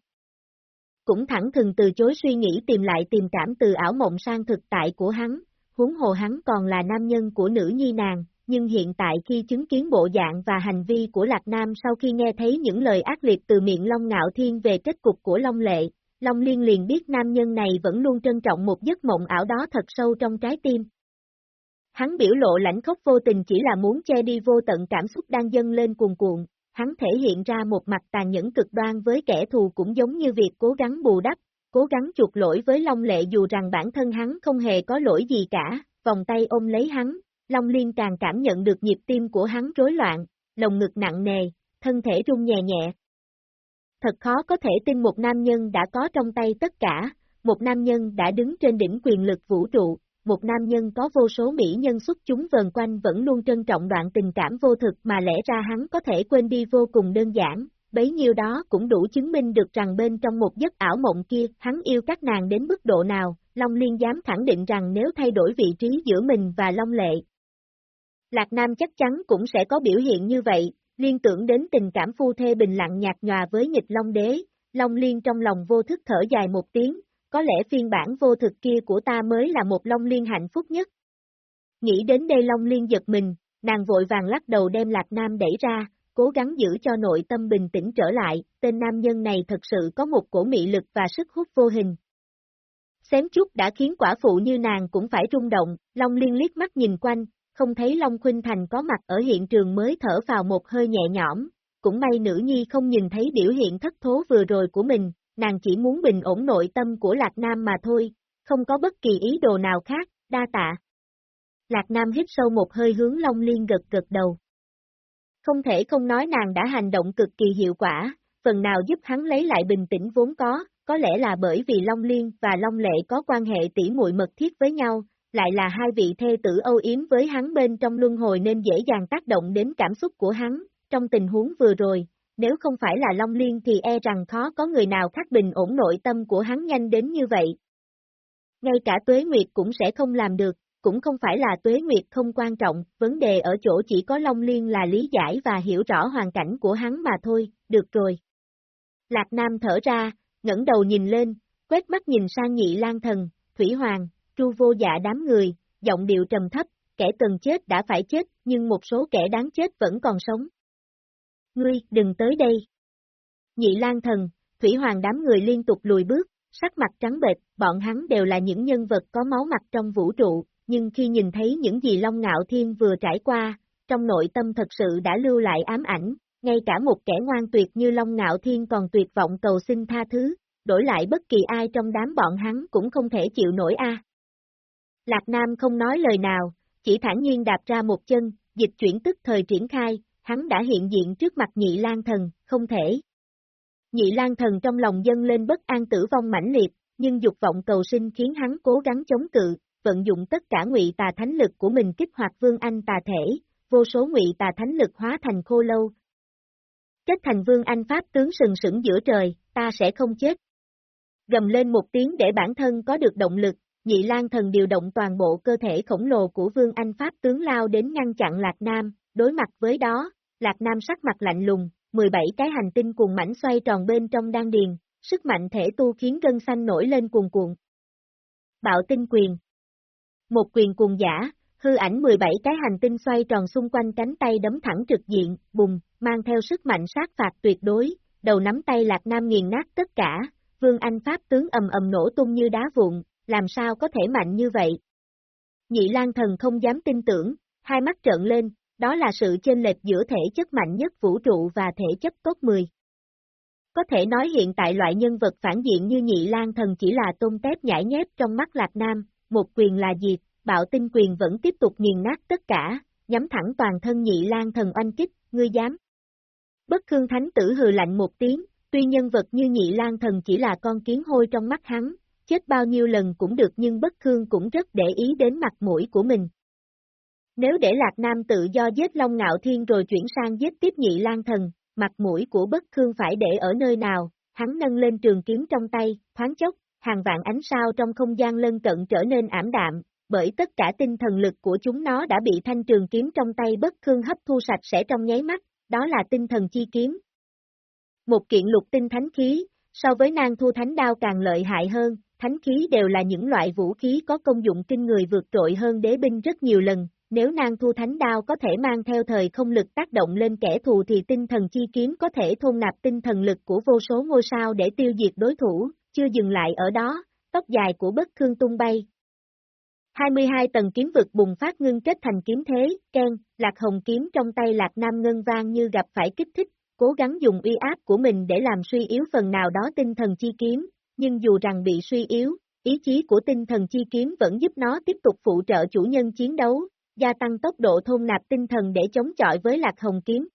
Cũng thẳng thừng từ chối suy nghĩ tìm lại tìm cảm từ ảo mộng sang thực tại của hắn, huống hồ hắn còn là nam nhân của nữ nhi nàng, nhưng hiện tại khi chứng kiến bộ dạng và hành vi của Lạc Nam sau khi nghe thấy những lời ác liệt từ miệng Long Ngạo Thiên về kết cục của Long Lệ, Long Liên liền biết nam nhân này vẫn luôn trân trọng một giấc mộng ảo đó thật sâu trong trái tim. Hắn biểu lộ lãnh khốc vô tình chỉ là muốn che đi vô tận cảm xúc đang dâng lên cuồn cuộn, hắn thể hiện ra một mặt tàn nhẫn cực đoan với kẻ thù cũng giống như việc cố gắng bù đắp, cố gắng chuộc lỗi với Long Lệ dù rằng bản thân hắn không hề có lỗi gì cả, vòng tay ôm lấy hắn, Long Liên càng cảm nhận được nhịp tim của hắn rối loạn, lồng ngực nặng nề, thân thể rung nhẹ nhẹ. Thật khó có thể tin một nam nhân đã có trong tay tất cả, một nam nhân đã đứng trên đỉnh quyền lực vũ trụ, một nam nhân có vô số mỹ nhân xuất chúng vần quanh vẫn luôn trân trọng đoạn tình cảm vô thực mà lẽ ra hắn có thể quên đi vô cùng đơn giản, bấy nhiêu đó cũng đủ chứng minh được rằng bên trong một giấc ảo mộng kia hắn yêu các nàng đến mức độ nào, Long Liên dám khẳng định rằng nếu thay đổi vị trí giữa mình và Long Lệ, Lạc Nam chắc chắn cũng sẽ có biểu hiện như vậy, liên tưởng đến tình cảm phu thê bình lặng nhạt nhòa với nghịch Long Đế, Long Liên trong lòng vô thức thở dài một tiếng, có lẽ phiên bản vô thực kia của ta mới là một Long Liên hạnh phúc nhất. Nghĩ đến đây Long Liên giật mình, nàng vội vàng lắc đầu đem Lạc Nam đẩy ra, cố gắng giữ cho nội tâm bình tĩnh trở lại, tên nam nhân này thật sự có một cổ mị lực và sức hút vô hình. Xém chút đã khiến quả phụ như nàng cũng phải rung động, Long Liên liếc mắt nhìn quanh, không thấy Long Khuynh Thành có mặt ở hiện trường mới thở vào một hơi nhẹ nhõm, cũng may nữ nhi không nhìn thấy biểu hiện thất thố vừa rồi của mình, nàng chỉ muốn bình ổn nội tâm của Lạc Nam mà thôi, không có bất kỳ ý đồ nào khác, đa tạ. Lạc Nam hít sâu một hơi hướng Long Liên gật gật đầu. Không thể không nói nàng đã hành động cực kỳ hiệu quả, phần nào giúp hắn lấy lại bình tĩnh vốn có, có lẽ là bởi vì Long Liên và Long Lệ có quan hệ tỉ muội mật thiết với nhau, lại là hai vị thê tử âu yếm với hắn bên trong luân hồi nên dễ dàng tác động đến cảm xúc của hắn, trong tình huống vừa rồi, nếu không phải là Long Liên thì e rằng khó có người nào khác bình ổn nội tâm của hắn nhanh đến như vậy. Ngay cả Tuế Nguyệt cũng sẽ không làm được, cũng không phải là Tuế Nguyệt không quan trọng, vấn đề ở chỗ chỉ có Long Liên là lý giải và hiểu rõ hoàn cảnh của hắn mà thôi, được rồi. Lạc Nam thở ra, ngẩng đầu nhìn lên, quét mắt nhìn sang nhị Lang thần, Thủy Hoàng, tru vô dạ đám người, giọng điệu trầm thấp, kẻ cần chết đã phải chết, nhưng một số kẻ đáng chết vẫn còn sống. Ngươi, đừng tới đây. Nhị lan thần, Thủy Hoàng đám người liên tục lùi bước, sắc mặt trắng bệch, bọn hắn đều là những nhân vật có máu mặt trong vũ trụ, nhưng khi nhìn thấy những gì Long Ngạo Thiên vừa trải qua, trong nội tâm thật sự đã lưu lại ám ảnh, ngay cả một kẻ ngoan tuyệt như Long Ngạo Thiên còn tuyệt vọng cầu xin tha thứ, đổi lại bất kỳ ai trong đám bọn hắn cũng không thể chịu nổi a. Lạc Nam không nói lời nào, chỉ thản nhiên đạp ra một chân, dịch chuyển tức thời triển khai, hắn đã hiện diện trước mặt nhị lan thần, không thể. Nhị lan thần trong lòng dâng lên bất an tử vong mãnh liệt, nhưng dục vọng cầu sinh khiến hắn cố gắng chống cự, vận dụng tất cả ngụy tà thánh lực của mình kích hoạt vương anh tà thể, vô số ngụy tà thánh lực hóa thành khô lâu. Kết thành vương anh pháp tướng sừng sững giữa trời, ta sẽ không chết. Gầm lên một tiếng để bản thân có được động lực, nhị lan thần điều động toàn bộ cơ thể khổng lồ của vương anh pháp tướng lao đến ngăn chặn Lạc Nam, đối mặt với đó, Lạc Nam sắc mặt lạnh lùng, 17 cái hành tinh cùng mảnh xoay tròn bên trong đan điền, sức mạnh thể tu khiến gân xanh nổi lên cuồn cuộn. Bạo tinh quyền. Một quyền cuồng giả, hư ảnh 17 cái hành tinh xoay tròn xung quanh cánh tay đấm thẳng trực diện, bùng, mang theo sức mạnh sát phạt tuyệt đối, đầu nắm tay Lạc Nam nghiền nát tất cả, Vương Anh Pháp tướng ầm ầm nổ tung như đá vụn, làm sao có thể mạnh như vậy? Nhị Lan Thần không dám tin tưởng, hai mắt trợn lên, đó là sự chênh lệch giữa thể chất mạnh nhất vũ trụ và thể chất tốt 10. Có thể nói hiện tại loại nhân vật phản diện như Nhị Lan Thần chỉ là tôn tép nhảy nhép trong mắt Lạc Nam, một quyền là diệt, bạo tinh quyền vẫn tiếp tục nghiền nát tất cả, nhắm thẳng toàn thân nhị lan thần oanh kích, ngươi dám. Bất khương thánh tử hừ lạnh một tiếng, tuy nhân vật như nhị lan thần chỉ là con kiến hôi trong mắt hắn, chết bao nhiêu lần cũng được nhưng bất khương cũng rất để ý đến mặt mũi của mình. Nếu để Lạc Nam tự do giết Long Ngạo Thiên rồi chuyển sang giết tiếp nhị lan thần, mặt mũi của bất khương phải để ở nơi nào, hắn nâng lên trường kiếm trong tay, thoáng chốc, hàng vạn ánh sao trong không gian lân cận trở nên ảm đạm, bởi tất cả tinh thần lực của chúng nó đã bị thanh trường kiếm trong tay bất khương hấp thu sạch sẽ trong nháy mắt, đó là tinh thần chi kiếm. Một kiện lục tinh thánh khí, so với nang thu thánh đao càng lợi hại hơn, thánh khí đều là những loại vũ khí có công dụng kinh người vượt trội hơn đế binh rất nhiều lần, nếu nang thu thánh đao có thể mang theo thời không lực tác động lên kẻ thù thì tinh thần chi kiếm có thể thôn nạp tinh thần lực của vô số ngôi sao để tiêu diệt đối thủ, chưa dừng lại ở đó, tóc dài của bất khương tung bay. 22 tầng kiếm vực bùng phát ngưng kết thành kiếm thế, ken, lạc hồng kiếm trong tay lạc nam ngân vang như gặp phải kích thích, cố gắng dùng uy áp của mình để làm suy yếu phần nào đó tinh thần chi kiếm, nhưng dù rằng bị suy yếu, ý chí của tinh thần chi kiếm vẫn giúp nó tiếp tục phụ trợ chủ nhân chiến đấu, gia tăng tốc độ thôn nạp tinh thần để chống chọi với lạc hồng kiếm.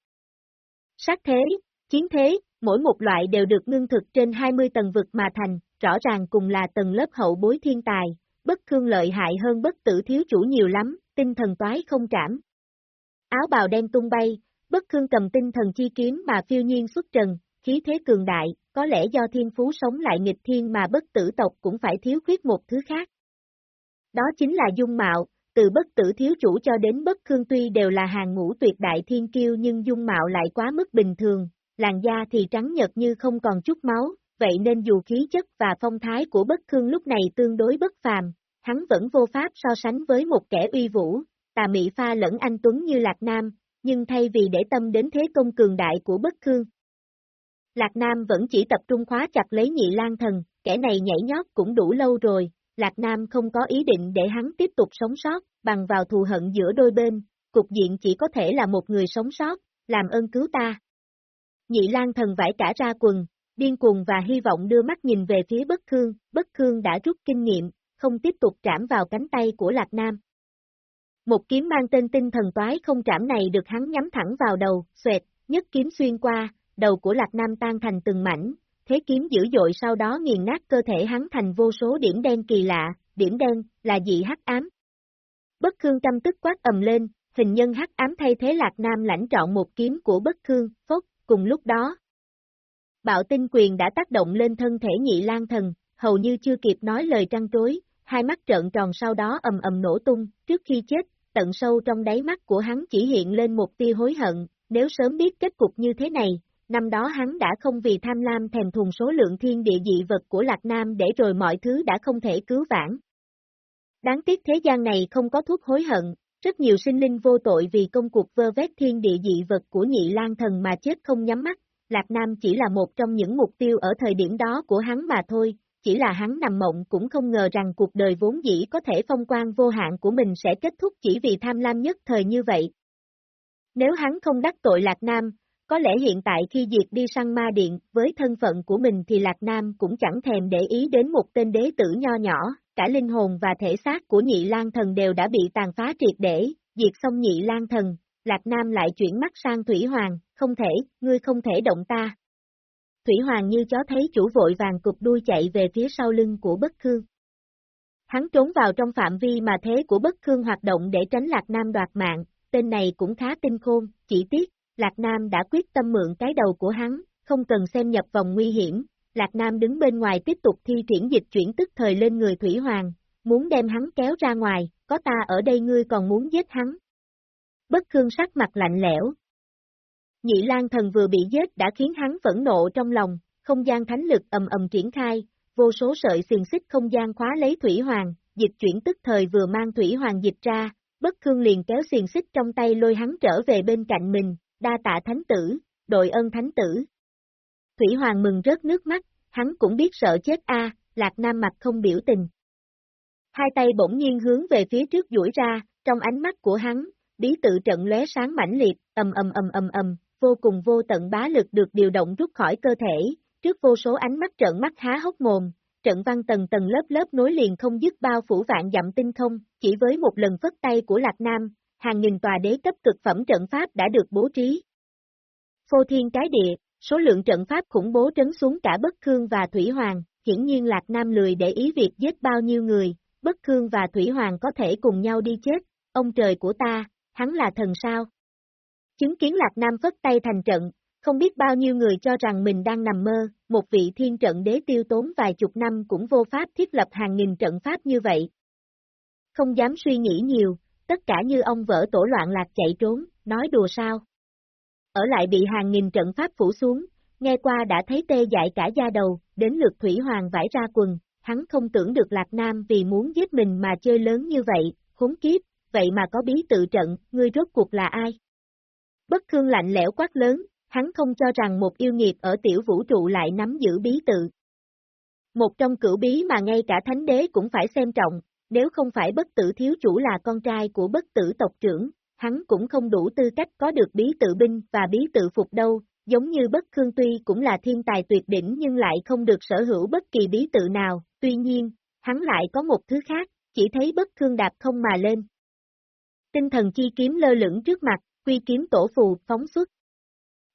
Sát thế, chiến thế, mỗi một loại đều được ngưng thực trên 20 tầng vực mà thành, rõ ràng cùng là tầng lớp hậu bối thiên tài, bất khương lợi hại hơn bất tử thiếu chủ nhiều lắm, tinh thần toái không trảm. Áo bào đen tung bay, bất khương cầm tinh thần chi kiếm mà phiêu nhiên xuất trần, khí thế cường đại, có lẽ do thiên phú sống lại nghịch thiên mà bất tử tộc cũng phải thiếu khuyết một thứ khác. Đó chính là dung mạo, từ bất tử thiếu chủ cho đến bất khương tuy đều là hàng ngũ tuyệt đại thiên kiêu nhưng dung mạo lại quá mức bình thường, làn da thì trắng nhật như không còn chút máu, vậy nên dù khí chất và phong thái của bất khương lúc này tương đối bất phàm, hắn vẫn vô pháp so sánh với một kẻ uy vũ, tà mị pha lẫn anh Tuấn như Lạc Nam, nhưng thay vì để tâm đến thế công cường đại của bất khương. Lạc Nam vẫn chỉ tập trung khóa chặt lấy nhị lan thần, kẻ này nhảy nhót cũng đủ lâu rồi, Lạc Nam không có ý định để hắn tiếp tục sống sót, bằng vào thù hận giữa đôi bên, cục diện chỉ có thể là một người sống sót, làm ơn cứu ta. Nhị Lan thần vải cả ra quần, điên cuồng và hy vọng đưa mắt nhìn về phía Bất Khương, Bất Khương đã rút kinh nghiệm, không tiếp tục trảm vào cánh tay của Lạc Nam. Một kiếm mang tên tinh thần toái không trảm này được hắn nhắm thẳng vào đầu, xoẹt, nhất kiếm xuyên qua, đầu của Lạc Nam tan thành từng mảnh, thế kiếm dữ dội sau đó nghiền nát cơ thể hắn thành vô số điểm đen kỳ lạ, điểm đen, là dị hắc ám. Bất Khương căm tức quát ầm lên, hình nhân hắc ám thay thế Lạc Nam lãnh trọn một kiếm của Bất Khương, phốc, cùng lúc đó. Bạo tinh quyền đã tác động lên thân thể nhị lang thần, hầu như chưa kịp nói lời trăn trối, hai mắt trợn tròn sau đó ầm ầm nổ tung, trước khi chết, tận sâu trong đáy mắt của hắn chỉ hiện lên một tia hối hận, nếu sớm biết kết cục như thế này, năm đó hắn đã không vì tham lam thèm thùng số lượng thiên địa dị vật của Lạc Nam để rồi mọi thứ đã không thể cứu vãn. Đáng tiếc thế gian này không có thuốc hối hận, rất nhiều sinh linh vô tội vì công cuộc vơ vét thiên địa dị vật của nhị lan thần mà chết không nhắm mắt, Lạc Nam chỉ là một trong những mục tiêu ở thời điểm đó của hắn mà thôi, chỉ là hắn nằm mộng cũng không ngờ rằng cuộc đời vốn dĩ có thể phong quan vô hạn của mình sẽ kết thúc chỉ vì tham lam nhất thời như vậy. Nếu hắn không đắc tội Lạc Nam, có lẽ hiện tại khi Diệt đi săn ma điện, với thân phận của mình thì Lạc Nam cũng chẳng thèm để ý đến một tên đế tử nho nhỏ, cả linh hồn và thể xác của nhị lan thần đều đã bị tàn phá triệt để, diệt xong nhị lan thần, Lạc Nam lại chuyển mắt sang Thủy Hoàng, không thể, ngươi không thể động ta. Thủy Hoàng như chó thấy chủ vội vàng cục đuôi chạy về phía sau lưng của Bất Khương. Hắn trốn vào trong phạm vi mà thế của Bất Khương hoạt động để tránh Lạc Nam đoạt mạng, tên này cũng khá tinh khôn, chỉ tiếc, Lạc Nam đã quyết tâm mượn cái đầu của hắn, không cần xem nhập vòng nguy hiểm, Lạc Nam đứng bên ngoài tiếp tục thi triển dịch chuyển tức thời lên người Thủy Hoàng, muốn đem hắn kéo ra ngoài, có ta ở đây ngươi còn muốn giết hắn. Bất khương sắc mặt lạnh lẽo. Nhị Lan thần vừa bị giết đã khiến hắn phẫn nộ trong lòng, không gian thánh lực ầm ầm triển khai, vô số sợi xiềng xích không gian khóa lấy Thủy Hoàng, dịch chuyển tức thời vừa mang Thủy Hoàng dịch ra, bất khương liền kéo xiềng xích trong tay lôi hắn trở về bên cạnh mình, đa tạ thánh tử, đội ân thánh tử. Thủy Hoàng mừng rớt nước mắt, hắn cũng biết sợ chết a, Lạc Nam mặt không biểu tình. Hai tay bỗng nhiên hướng về phía trước duỗi ra, trong ánh mắt của hắn, bí tự trận lóe sáng mãnh liệt, ầm ầm ầm ầm ầm, vô cùng vô tận bá lực được điều động rút khỏi cơ thể, trước vô số ánh mắt trợn mắt há hốc mồm, trận văn tầng tầng lớp lớp nối liền không dứt bao phủ vạn dặm tinh không, chỉ với một lần phất tay của Lạc Nam, hàng nghìn tòa đế cấp cực phẩm trận pháp đã được bố trí. Phô thiên cái địa, số lượng trận pháp khủng bố trấn xuống cả Bất Khương và Thủy Hoàng, hiển nhiên Lạc Nam lười để ý việc giết bao nhiêu người, Bất Khương và Thủy Hoàng có thể cùng nhau đi chết, ông trời của ta, hắn là thần sao? Chứng kiến Lạc Nam phất tay thành trận, không biết bao nhiêu người cho rằng mình đang nằm mơ, một vị thiên trận đế tiêu tốn vài chục năm cũng vô pháp thiết lập hàng nghìn trận pháp như vậy. Không dám suy nghĩ nhiều, tất cả như ông vỡ tổ loạn lạc chạy trốn, nói đùa sao. Ở lại bị hàng nghìn trận pháp phủ xuống, nghe qua đã thấy tê dại cả da đầu, đến lượt Thủy Hoàng vải ra quần, hắn không tưởng được Lạc Nam vì muốn giết mình mà chơi lớn như vậy, khốn kiếp, vậy mà có bí tự trận, ngươi rốt cuộc là ai? Bất khương lạnh lẽo quát lớn, hắn không cho rằng một yêu nghiệt ở tiểu vũ trụ lại nắm giữ bí tự. Một trong cửu bí mà ngay cả thánh đế cũng phải xem trọng, nếu không phải bất tử thiếu chủ là con trai của bất tử tộc trưởng, hắn cũng không đủ tư cách có được bí tự binh và bí tự phục đâu, giống như bất khương tuy cũng là thiên tài tuyệt đỉnh nhưng lại không được sở hữu bất kỳ bí tự nào, tuy nhiên, hắn lại có một thứ khác, chỉ thấy bất khương đạp không mà lên. Tinh thần chi kiếm lơ lửng trước mặt, quy kiếm tổ phù, phóng xuất.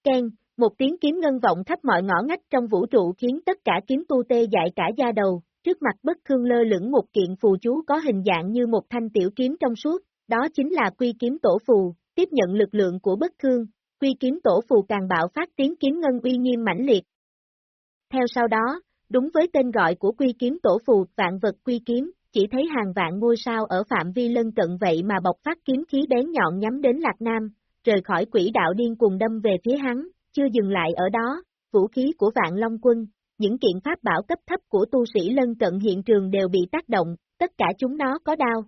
Ken, một tiếng kiếm ngân vọng khắp mọi ngõ ngách trong vũ trụ khiến tất cả kiếm tu tê dại cả da đầu, trước mặt bất khương lơ lửng một kiện phù chú có hình dạng như một thanh tiểu kiếm trong suốt, đó chính là quy kiếm tổ phù, tiếp nhận lực lượng của bất khương, quy kiếm tổ phù càng bạo phát tiếng kiếm ngân uy nghiêm mãnh liệt. Theo sau đó, đúng với tên gọi của quy kiếm tổ phù vạn vật quy kiếm, chỉ thấy hàng vạn ngôi sao ở phạm vi lân cận vậy mà bộc phát kiếm khí bén nhọn nhắm đến Lạc Nam, rời khỏi quỹ đạo điên cùng đâm về phía hắn, chưa dừng lại ở đó, vũ khí của vạn Long quân, những kiện pháp bảo cấp thấp của tu sĩ lân cận hiện trường đều bị tác động, tất cả chúng nó có đao,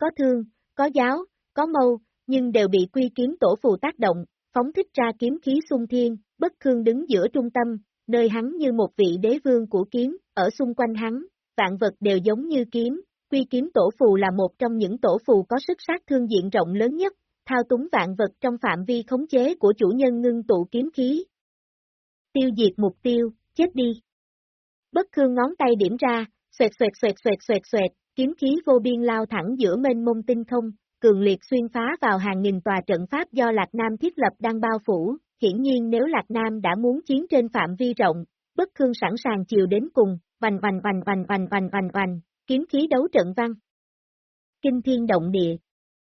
có thương, có giáo, có mâu, nhưng đều bị quy kiếm tổ phù tác động, phóng thích ra kiếm khí xung thiên, bất khương đứng giữa trung tâm, nơi hắn như một vị đế vương của kiếm, ở xung quanh hắn, vạn vật đều giống như kiếm, quy kiếm tổ phù là một trong những tổ phù có sức sát thương diện rộng lớn nhất, thao túng vạn vật trong phạm vi khống chế của chủ nhân ngưng tụ kiếm khí. Tiêu diệt mục tiêu, chết đi. Bất khương ngón tay điểm ra, xoẹt xoẹt xoẹt xoẹt xoẹt xoẹt, kiếm khí vô biên lao thẳng giữa mênh mông tinh không, cường liệt xuyên phá vào hàng nghìn tòa trận pháp do Lạc Nam thiết lập đang bao phủ, hiển nhiên nếu Lạc Nam đã muốn chiến trên phạm vi rộng, bất khương sẵn sàng chiều đến cùng, vành vành vành vành vành vành vành vành, kiếm khí đấu trận văng. Kinh thiên động địa,